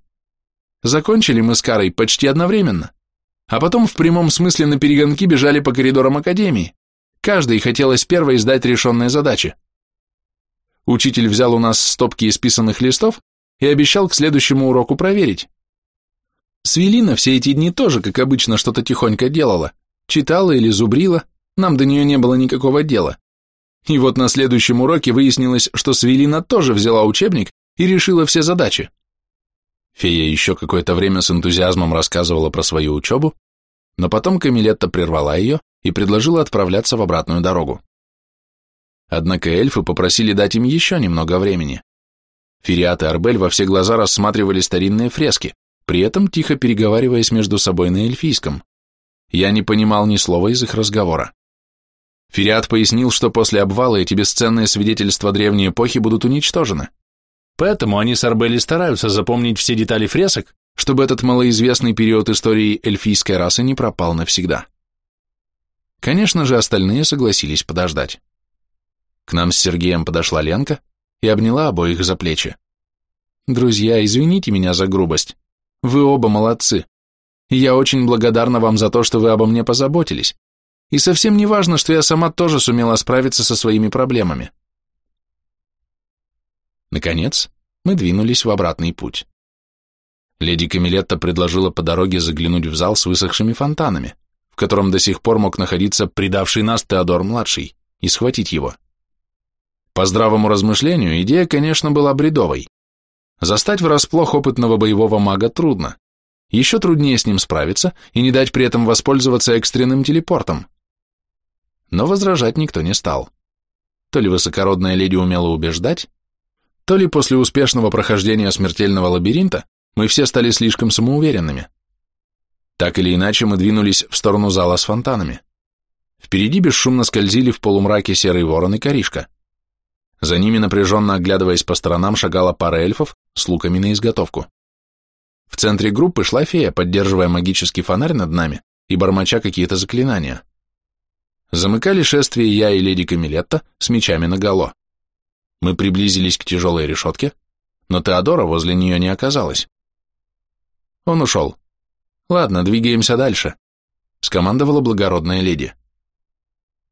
Закончили мы с Карой почти одновременно а потом в прямом смысле на перегонки бежали по коридорам академии. Каждый хотелось первой сдать решенные задачи. Учитель взял у нас стопки исписанных листов и обещал к следующему уроку проверить. Свелина все эти дни тоже, как обычно, что-то тихонько делала, читала или зубрила, нам до нее не было никакого дела. И вот на следующем уроке выяснилось, что Свелина тоже взяла учебник и решила все задачи. Фея еще какое-то время с энтузиазмом рассказывала про свою учебу, но потом Камилетта прервала ее и предложила отправляться в обратную дорогу. Однако эльфы попросили дать им еще немного времени. Фериат и Арбель во все глаза рассматривали старинные фрески, при этом тихо переговариваясь между собой на эльфийском. Я не понимал ни слова из их разговора. Фериат пояснил, что после обвала эти бесценные свидетельства древней эпохи будут уничтожены. Поэтому они с Арбели стараются запомнить все детали фресок, чтобы этот малоизвестный период истории эльфийской расы не пропал навсегда. Конечно же, остальные согласились подождать. К нам с Сергеем подошла Ленка и обняла обоих за плечи. «Друзья, извините меня за грубость. Вы оба молодцы. Я очень благодарна вам за то, что вы обо мне позаботились. И совсем не важно, что я сама тоже сумела справиться со своими проблемами. Наконец, мы двинулись в обратный путь. Леди Камилетта предложила по дороге заглянуть в зал с высохшими фонтанами, котором до сих пор мог находиться предавший нас Теодор-младший, и схватить его. По здравому размышлению, идея, конечно, была бредовой. Застать врасплох опытного боевого мага трудно. Еще труднее с ним справиться и не дать при этом воспользоваться экстренным телепортом. Но возражать никто не стал. То ли высокородная леди умела убеждать, то ли после успешного прохождения смертельного лабиринта мы все стали слишком самоуверенными. Так или иначе мы двинулись в сторону зала с фонтанами. Впереди бесшумно скользили в полумраке серый ворон и коришка. За ними, напряженно оглядываясь по сторонам, шагала пара эльфов с луками на изготовку. В центре группы шла фея, поддерживая магический фонарь над нами и бормоча какие-то заклинания. Замыкали шествие я и леди Камилетта с мечами наголо. Мы приблизились к тяжелой решетке, но Теодора возле нее не оказалось. Он ушел. Ладно, двигаемся дальше, скомандовала благородная леди.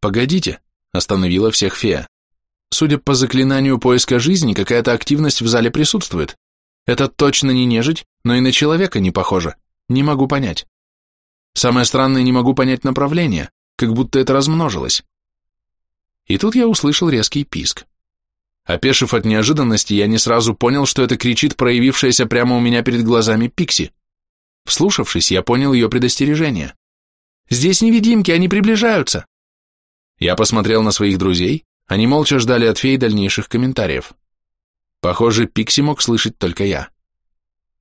Погодите, остановила всех фея. Судя по заклинанию поиска жизни, какая-то активность в зале присутствует. Это точно не нежить, но и на человека не похоже. Не могу понять. Самое странное, не могу понять направление, как будто это размножилось. И тут я услышал резкий писк. Опешив от неожиданности, я не сразу понял, что это кричит проявившаяся прямо у меня перед глазами Пикси. Вслушавшись, я понял ее предостережение. «Здесь невидимки, они приближаются!» Я посмотрел на своих друзей, они молча ждали от феи дальнейших комментариев. Похоже, Пикси мог слышать только я.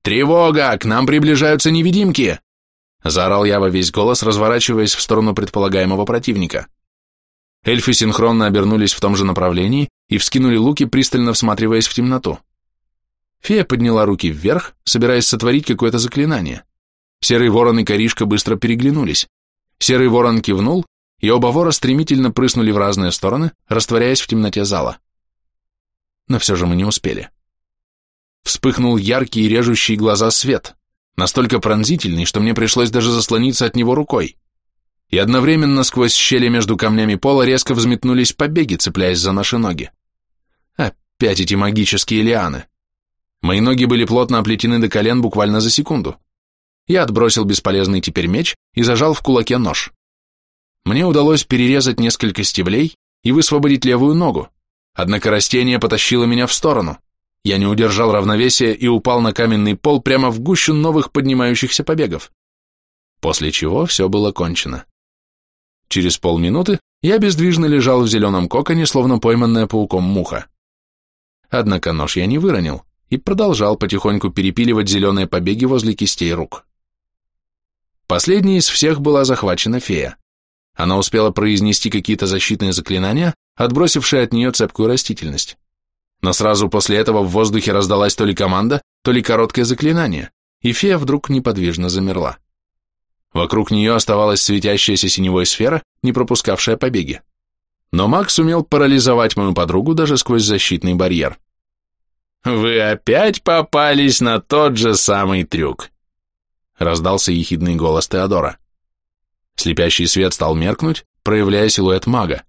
«Тревога! К нам приближаются невидимки!» Заорал я во весь голос, разворачиваясь в сторону предполагаемого противника. Эльфы синхронно обернулись в том же направлении и вскинули луки, пристально всматриваясь в темноту. Фея подняла руки вверх, собираясь сотворить какое-то заклинание. Серый ворон и коришка быстро переглянулись. Серый ворон кивнул, и оба вора стремительно прыснули в разные стороны, растворяясь в темноте зала. Но все же мы не успели. Вспыхнул яркий и режущий глаза свет, настолько пронзительный, что мне пришлось даже заслониться от него рукой. и одновременно сквозь щели между камнями пола резко взметнулись побеги, цепляясь за наши ноги. Опять эти магические лианы. Мои ноги были плотно оплетены до колен буквально за секунду. Я отбросил бесполезный теперь меч и зажал в кулаке нож. Мне удалось перерезать несколько стеблей и высвободить левую ногу, однако растение потащило меня в сторону. Я не удержал равновесия и упал на каменный пол прямо в гущу новых поднимающихся побегов. После чего все было кончено. Через полминуты я бездвижно лежал в зеленом коконе, словно пойманная пауком муха. Однако нож я не выронил и продолжал потихоньку перепиливать зеленые побеги возле кистей рук. Последней из всех была захвачена фея. Она успела произнести какие-то защитные заклинания, отбросившие от нее цепкую растительность. Но сразу после этого в воздухе раздалась то ли команда, то ли короткое заклинание, и фея вдруг неподвижно замерла. Вокруг нее оставалась светящаяся синевой сфера, не пропускавшая побеги. Но маг сумел парализовать мою подругу даже сквозь защитный барьер. «Вы опять попались на тот же самый трюк», раздался ехидный голос Теодора. Слепящий свет стал меркнуть, проявляя силуэт мага.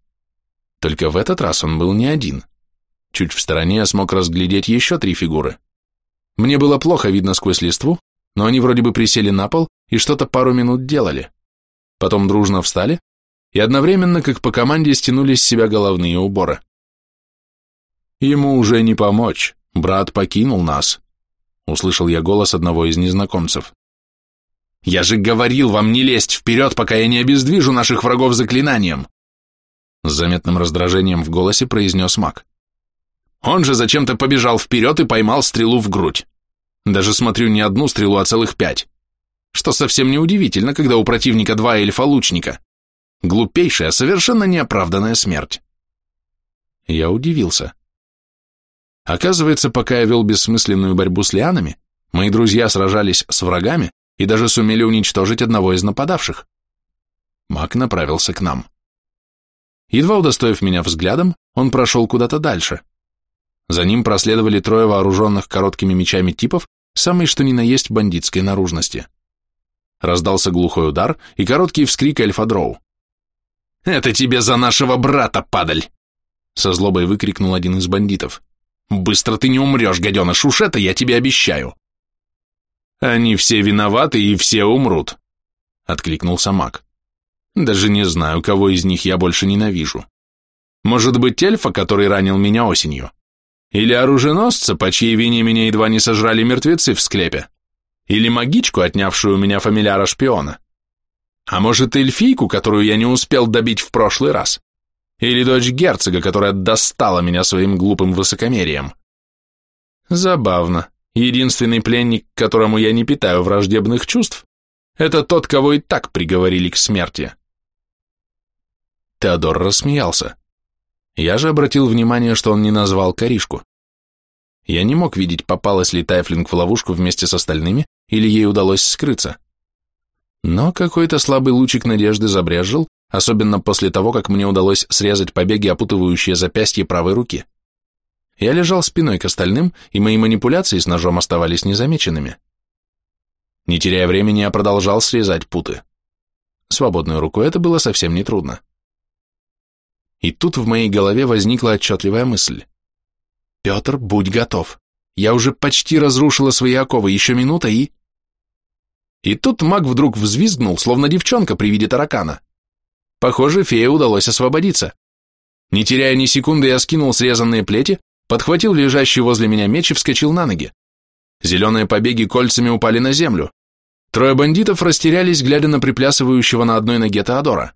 Только в этот раз он был не один. Чуть в стороне я смог разглядеть еще три фигуры. Мне было плохо видно сквозь листву, но они вроде бы присели на пол и что-то пару минут делали. Потом дружно встали и одновременно, как по команде, стянули с себя головные уборы. «Ему уже не помочь, брат покинул нас», — услышал я голос одного из незнакомцев. Я же говорил вам не лезть вперед, пока я не обездвижу наших врагов заклинанием!» С заметным раздражением в голосе произнес маг. «Он же зачем-то побежал вперед и поймал стрелу в грудь. Даже смотрю не одну стрелу, а целых пять. Что совсем неудивительно, когда у противника два эльфа-лучника. Глупейшая, совершенно неоправданная смерть». Я удивился. Оказывается, пока я вел бессмысленную борьбу с лианами, мои друзья сражались с врагами, и даже сумели уничтожить одного из нападавших. Маг направился к нам. Едва удостоив меня взглядом, он прошел куда-то дальше. За ним проследовали трое вооруженных короткими мечами типов, самой что ни на есть бандитской наружности. Раздался глухой удар и короткий вскрик эльфа Дроу. «Это тебе за нашего брата, падаль!» Со злобой выкрикнул один из бандитов. «Быстро ты не умрешь, гаденыш, уж это я тебе обещаю!» «Они все виноваты и все умрут», — откликнулся маг. «Даже не знаю, кого из них я больше ненавижу. Может быть, эльфа, который ранил меня осенью? Или оруженосца, по чьей вине меня едва не сожрали мертвецы в склепе? Или магичку, отнявшую у меня фамиляра-шпиона? А может, эльфийку, которую я не успел добить в прошлый раз? Или дочь герцога, которая достала меня своим глупым высокомерием? Забавно. Единственный пленник, которому я не питаю враждебных чувств, это тот, кого и так приговорили к смерти. Теодор рассмеялся. Я же обратил внимание, что он не назвал коришку. Я не мог видеть, попалась ли Тайфлинг в ловушку вместе с остальными, или ей удалось скрыться. Но какой-то слабый лучик надежды забрежил, особенно после того, как мне удалось срезать побеги, опутывающие запястье правой руки. Я лежал спиной к остальным, и мои манипуляции с ножом оставались незамеченными. Не теряя времени, я продолжал срезать путы. Свободной рукой это было совсем нетрудно. И тут в моей голове возникла отчетливая мысль. «Петр, будь готов. Я уже почти разрушила свои оковы, еще минута и...» И тут маг вдруг взвизгнул, словно девчонка при виде таракана. Похоже, фее удалось освободиться. Не теряя ни секунды, я скинул срезанные плети, подхватил лежащий возле меня меч и вскочил на ноги. Зеленые побеги кольцами упали на землю. Трое бандитов растерялись, глядя на приплясывающего на одной ноге Теодора.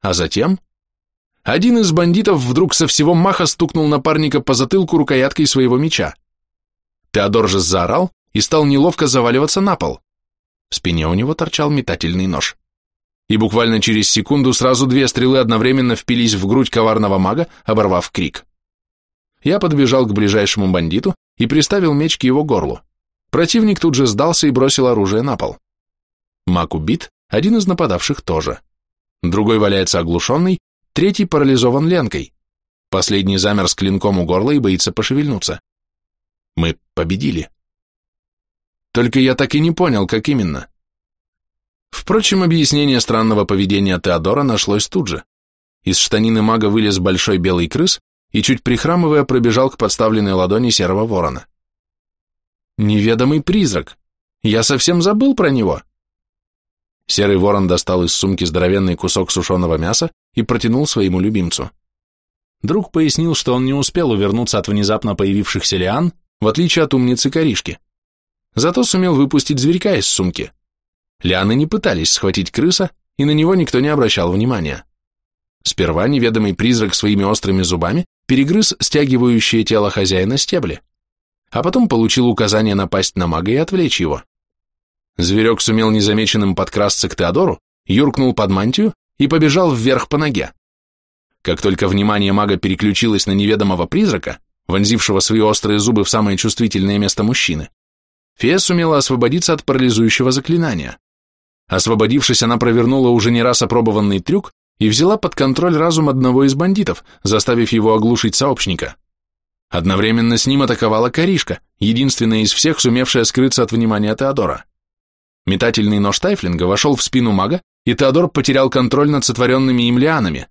А затем... Один из бандитов вдруг со всего маха стукнул напарника по затылку рукояткой своего меча. Теодор же заорал и стал неловко заваливаться на пол. В спине у него торчал метательный нож. И буквально через секунду сразу две стрелы одновременно впились в грудь коварного мага, оборвав крик. Я подбежал к ближайшему бандиту и приставил меч к его горлу. Противник тут же сдался и бросил оружие на пол. Мак убит, один из нападавших тоже. Другой валяется оглушенный, третий парализован ленкой. Последний замер с клинком у горла и боится пошевельнуться. Мы победили. Только я так и не понял, как именно. Впрочем, объяснение странного поведения Теодора нашлось тут же. Из штанины мага вылез большой белый крыс и, чуть прихрамывая, пробежал к подставленной ладони серого ворона. «Неведомый призрак! Я совсем забыл про него!» Серый ворон достал из сумки здоровенный кусок сушеного мяса и протянул своему любимцу. Друг пояснил, что он не успел увернуться от внезапно появившихся лиан, в отличие от умницы Коришки. Зато сумел выпустить зверька из сумки. Лианы не пытались схватить крыса, и на него никто не обращал внимания. Сперва неведомый призрак своими острыми зубами перегрыз стягивающее тело хозяина стебли, а потом получил указание напасть на мага и отвлечь его. Зверек сумел незамеченным подкрасться к Теодору, юркнул под мантию и побежал вверх по ноге. Как только внимание мага переключилось на неведомого призрака, вонзившего свои острые зубы в самое чувствительное место мужчины, фея сумела освободиться от парализующего заклинания. Освободившись, она провернула уже не раз опробованный трюк и взяла под контроль разум одного из бандитов, заставив его оглушить сообщника. Одновременно с ним атаковала Каришка, единственная из всех, сумевшая скрыться от внимания Теодора. Метательный нож Тайфлинга вошел в спину мага, и Теодор потерял контроль над сотворенными им лианами,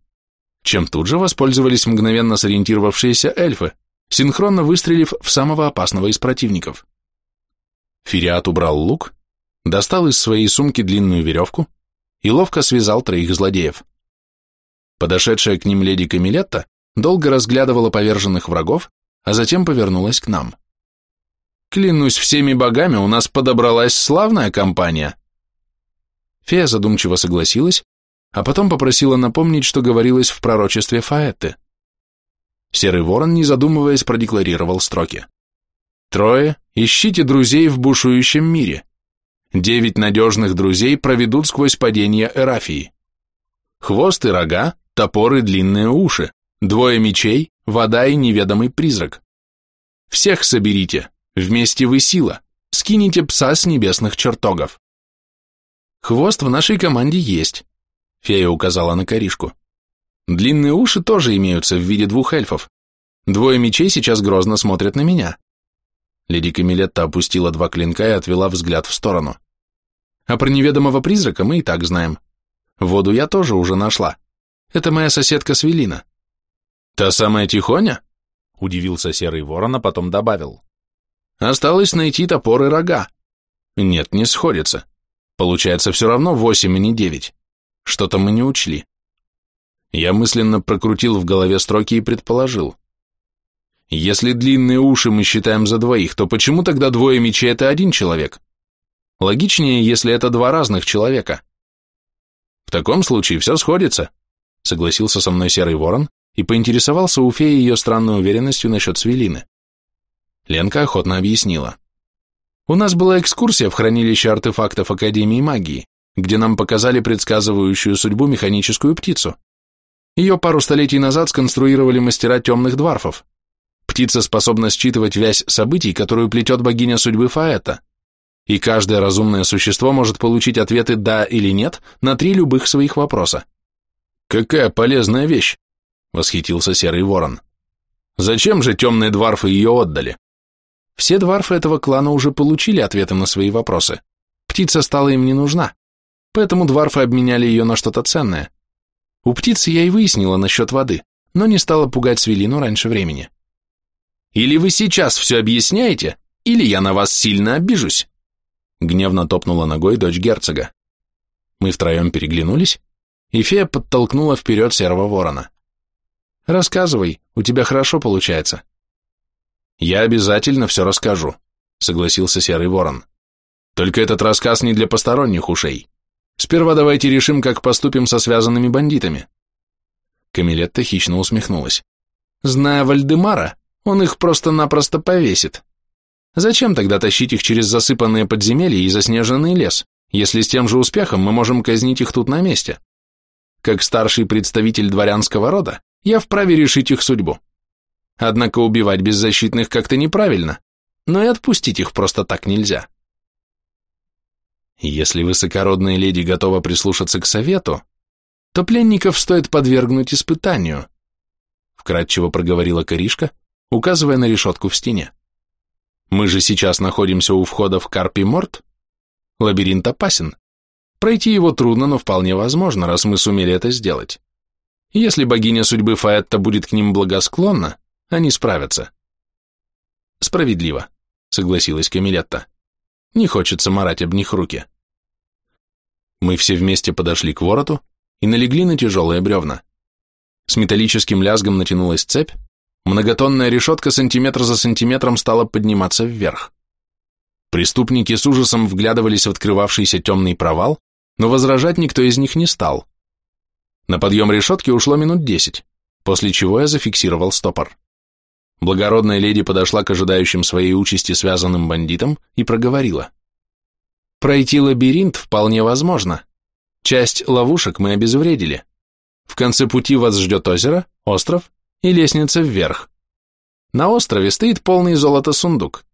чем тут же воспользовались мгновенно сориентировавшиеся эльфы, синхронно выстрелив в самого опасного из противников. Фириат убрал лук, достал из своей сумки длинную веревку и ловко связал троих злодеев. Подошедшая к ним леди Камилетта долго разглядывала поверженных врагов, а затем повернулась к нам. «Клянусь всеми богами, у нас подобралась славная компания!» Фея задумчиво согласилась, а потом попросила напомнить, что говорилось в пророчестве Фаэтты. Серый ворон, не задумываясь, продекларировал строки. «Трое, ищите друзей в бушующем мире. Девять надежных друзей проведут сквозь падение Эрафии. Хвост и рога, топор и длинные уши, двое мечей, вода и неведомый призрак. Всех соберите, вместе вы сила, скините пса с небесных чертогов. Хвост в нашей команде есть, Фея указала на коришку. Длинные уши тоже имеются в виде двух эльфов. Двое мечей сейчас грозно смотрят на меня. Леди Камилетта опустила два клинка и отвела взгляд в сторону. А про неведомого призрака мы и так знаем. Воду я тоже уже нашла. Это моя соседка Свелина. Та самая Тихоня? Удивился серый ворон, а потом добавил. Осталось найти топор и рога. Нет, не сходится. Получается все равно восемь, а не девять. Что-то мы не учли. Я мысленно прокрутил в голове строки и предположил. Если длинные уши мы считаем за двоих, то почему тогда двое мечей – это один человек? Логичнее, если это два разных человека. В таком случае все сходится, согласился со мной Серый Ворон и поинтересовался у феи ее странной уверенностью насчет Свелины. Ленка охотно объяснила. У нас была экскурсия в хранилище артефактов Академии магии где нам показали предсказывающую судьбу механическую птицу. Ее пару столетий назад сконструировали мастера темных дварфов. Птица способна считывать вязь событий, которую плетет богиня судьбы Фаэта. И каждое разумное существо может получить ответы «да» или «нет» на три любых своих вопроса. «Какая полезная вещь!» — восхитился Серый Ворон. «Зачем же темные дварфы ее отдали?» Все дварфы этого клана уже получили ответы на свои вопросы. Птица стала им не нужна поэтому дварфы обменяли ее на что-то ценное. У птицы я и выяснила насчет воды, но не стала пугать Свелину раньше времени. «Или вы сейчас все объясняете, или я на вас сильно обижусь!» Гневно топнула ногой дочь герцога. Мы втроем переглянулись, и фея подтолкнула вперед серого ворона. «Рассказывай, у тебя хорошо получается». «Я обязательно все расскажу», — согласился серый ворон. «Только этот рассказ не для посторонних ушей. Сперва давайте решим, как поступим со связанными бандитами. Камилетта хищно усмехнулась. Зная Вальдемара, он их просто-напросто повесит. Зачем тогда тащить их через засыпанные подземелья и заснеженный лес, если с тем же успехом мы можем казнить их тут на месте? Как старший представитель дворянского рода, я вправе решить их судьбу. Однако убивать беззащитных как-то неправильно, но и отпустить их просто так нельзя. Если высокородная леди готова прислушаться к совету, то пленников стоит подвергнуть испытанию, вкратчиво проговорила Коришка, указывая на решетку в стене. Мы же сейчас находимся у входа в Карпи-Морт. Лабиринт опасен. Пройти его трудно, но вполне возможно, раз мы сумели это сделать. Если богиня судьбы Фаэтта будет к ним благосклонна, они справятся. Справедливо, согласилась Камилетта. Не хочется марать об них руки. Мы все вместе подошли к вороту и налегли на тяжелые бревна. С металлическим лязгом натянулась цепь, многотонная решетка сантиметр за сантиметром стала подниматься вверх. Преступники с ужасом вглядывались в открывавшийся темный провал, но возражать никто из них не стал. На подъем решетки ушло минут десять, после чего я зафиксировал стопор. Благородная леди подошла к ожидающим своей участи связанным бандитам и проговорила. Пройти лабиринт вполне возможно. Часть ловушек мы обезвредили. В конце пути вас ждет озеро, остров и лестница вверх. На острове стоит полный золота сундук.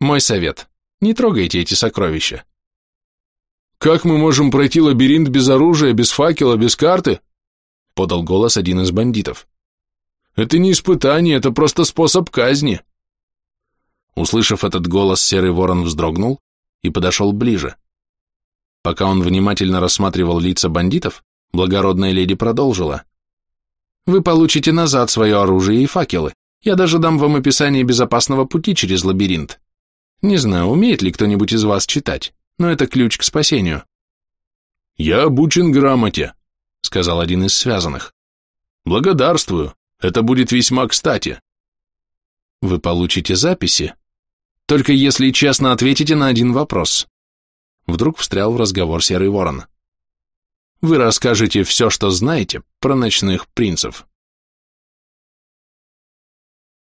Мой совет – не трогайте эти сокровища. «Как мы можем пройти лабиринт без оружия, без факела, без карты?» – подал голос один из бандитов. «Это не испытание, это просто способ казни». Услышав этот голос, серый ворон вздрогнул и подошел ближе. Пока он внимательно рассматривал лица бандитов, благородная леди продолжила. «Вы получите назад свое оружие и факелы. Я даже дам вам описание безопасного пути через лабиринт. Не знаю, умеет ли кто-нибудь из вас читать но это ключ к спасению. «Я обучен грамоте», — сказал один из связанных. «Благодарствую, это будет весьма кстати». «Вы получите записи, только если честно ответите на один вопрос». Вдруг встрял в разговор Серый Ворон. «Вы расскажете все, что знаете про ночных принцев».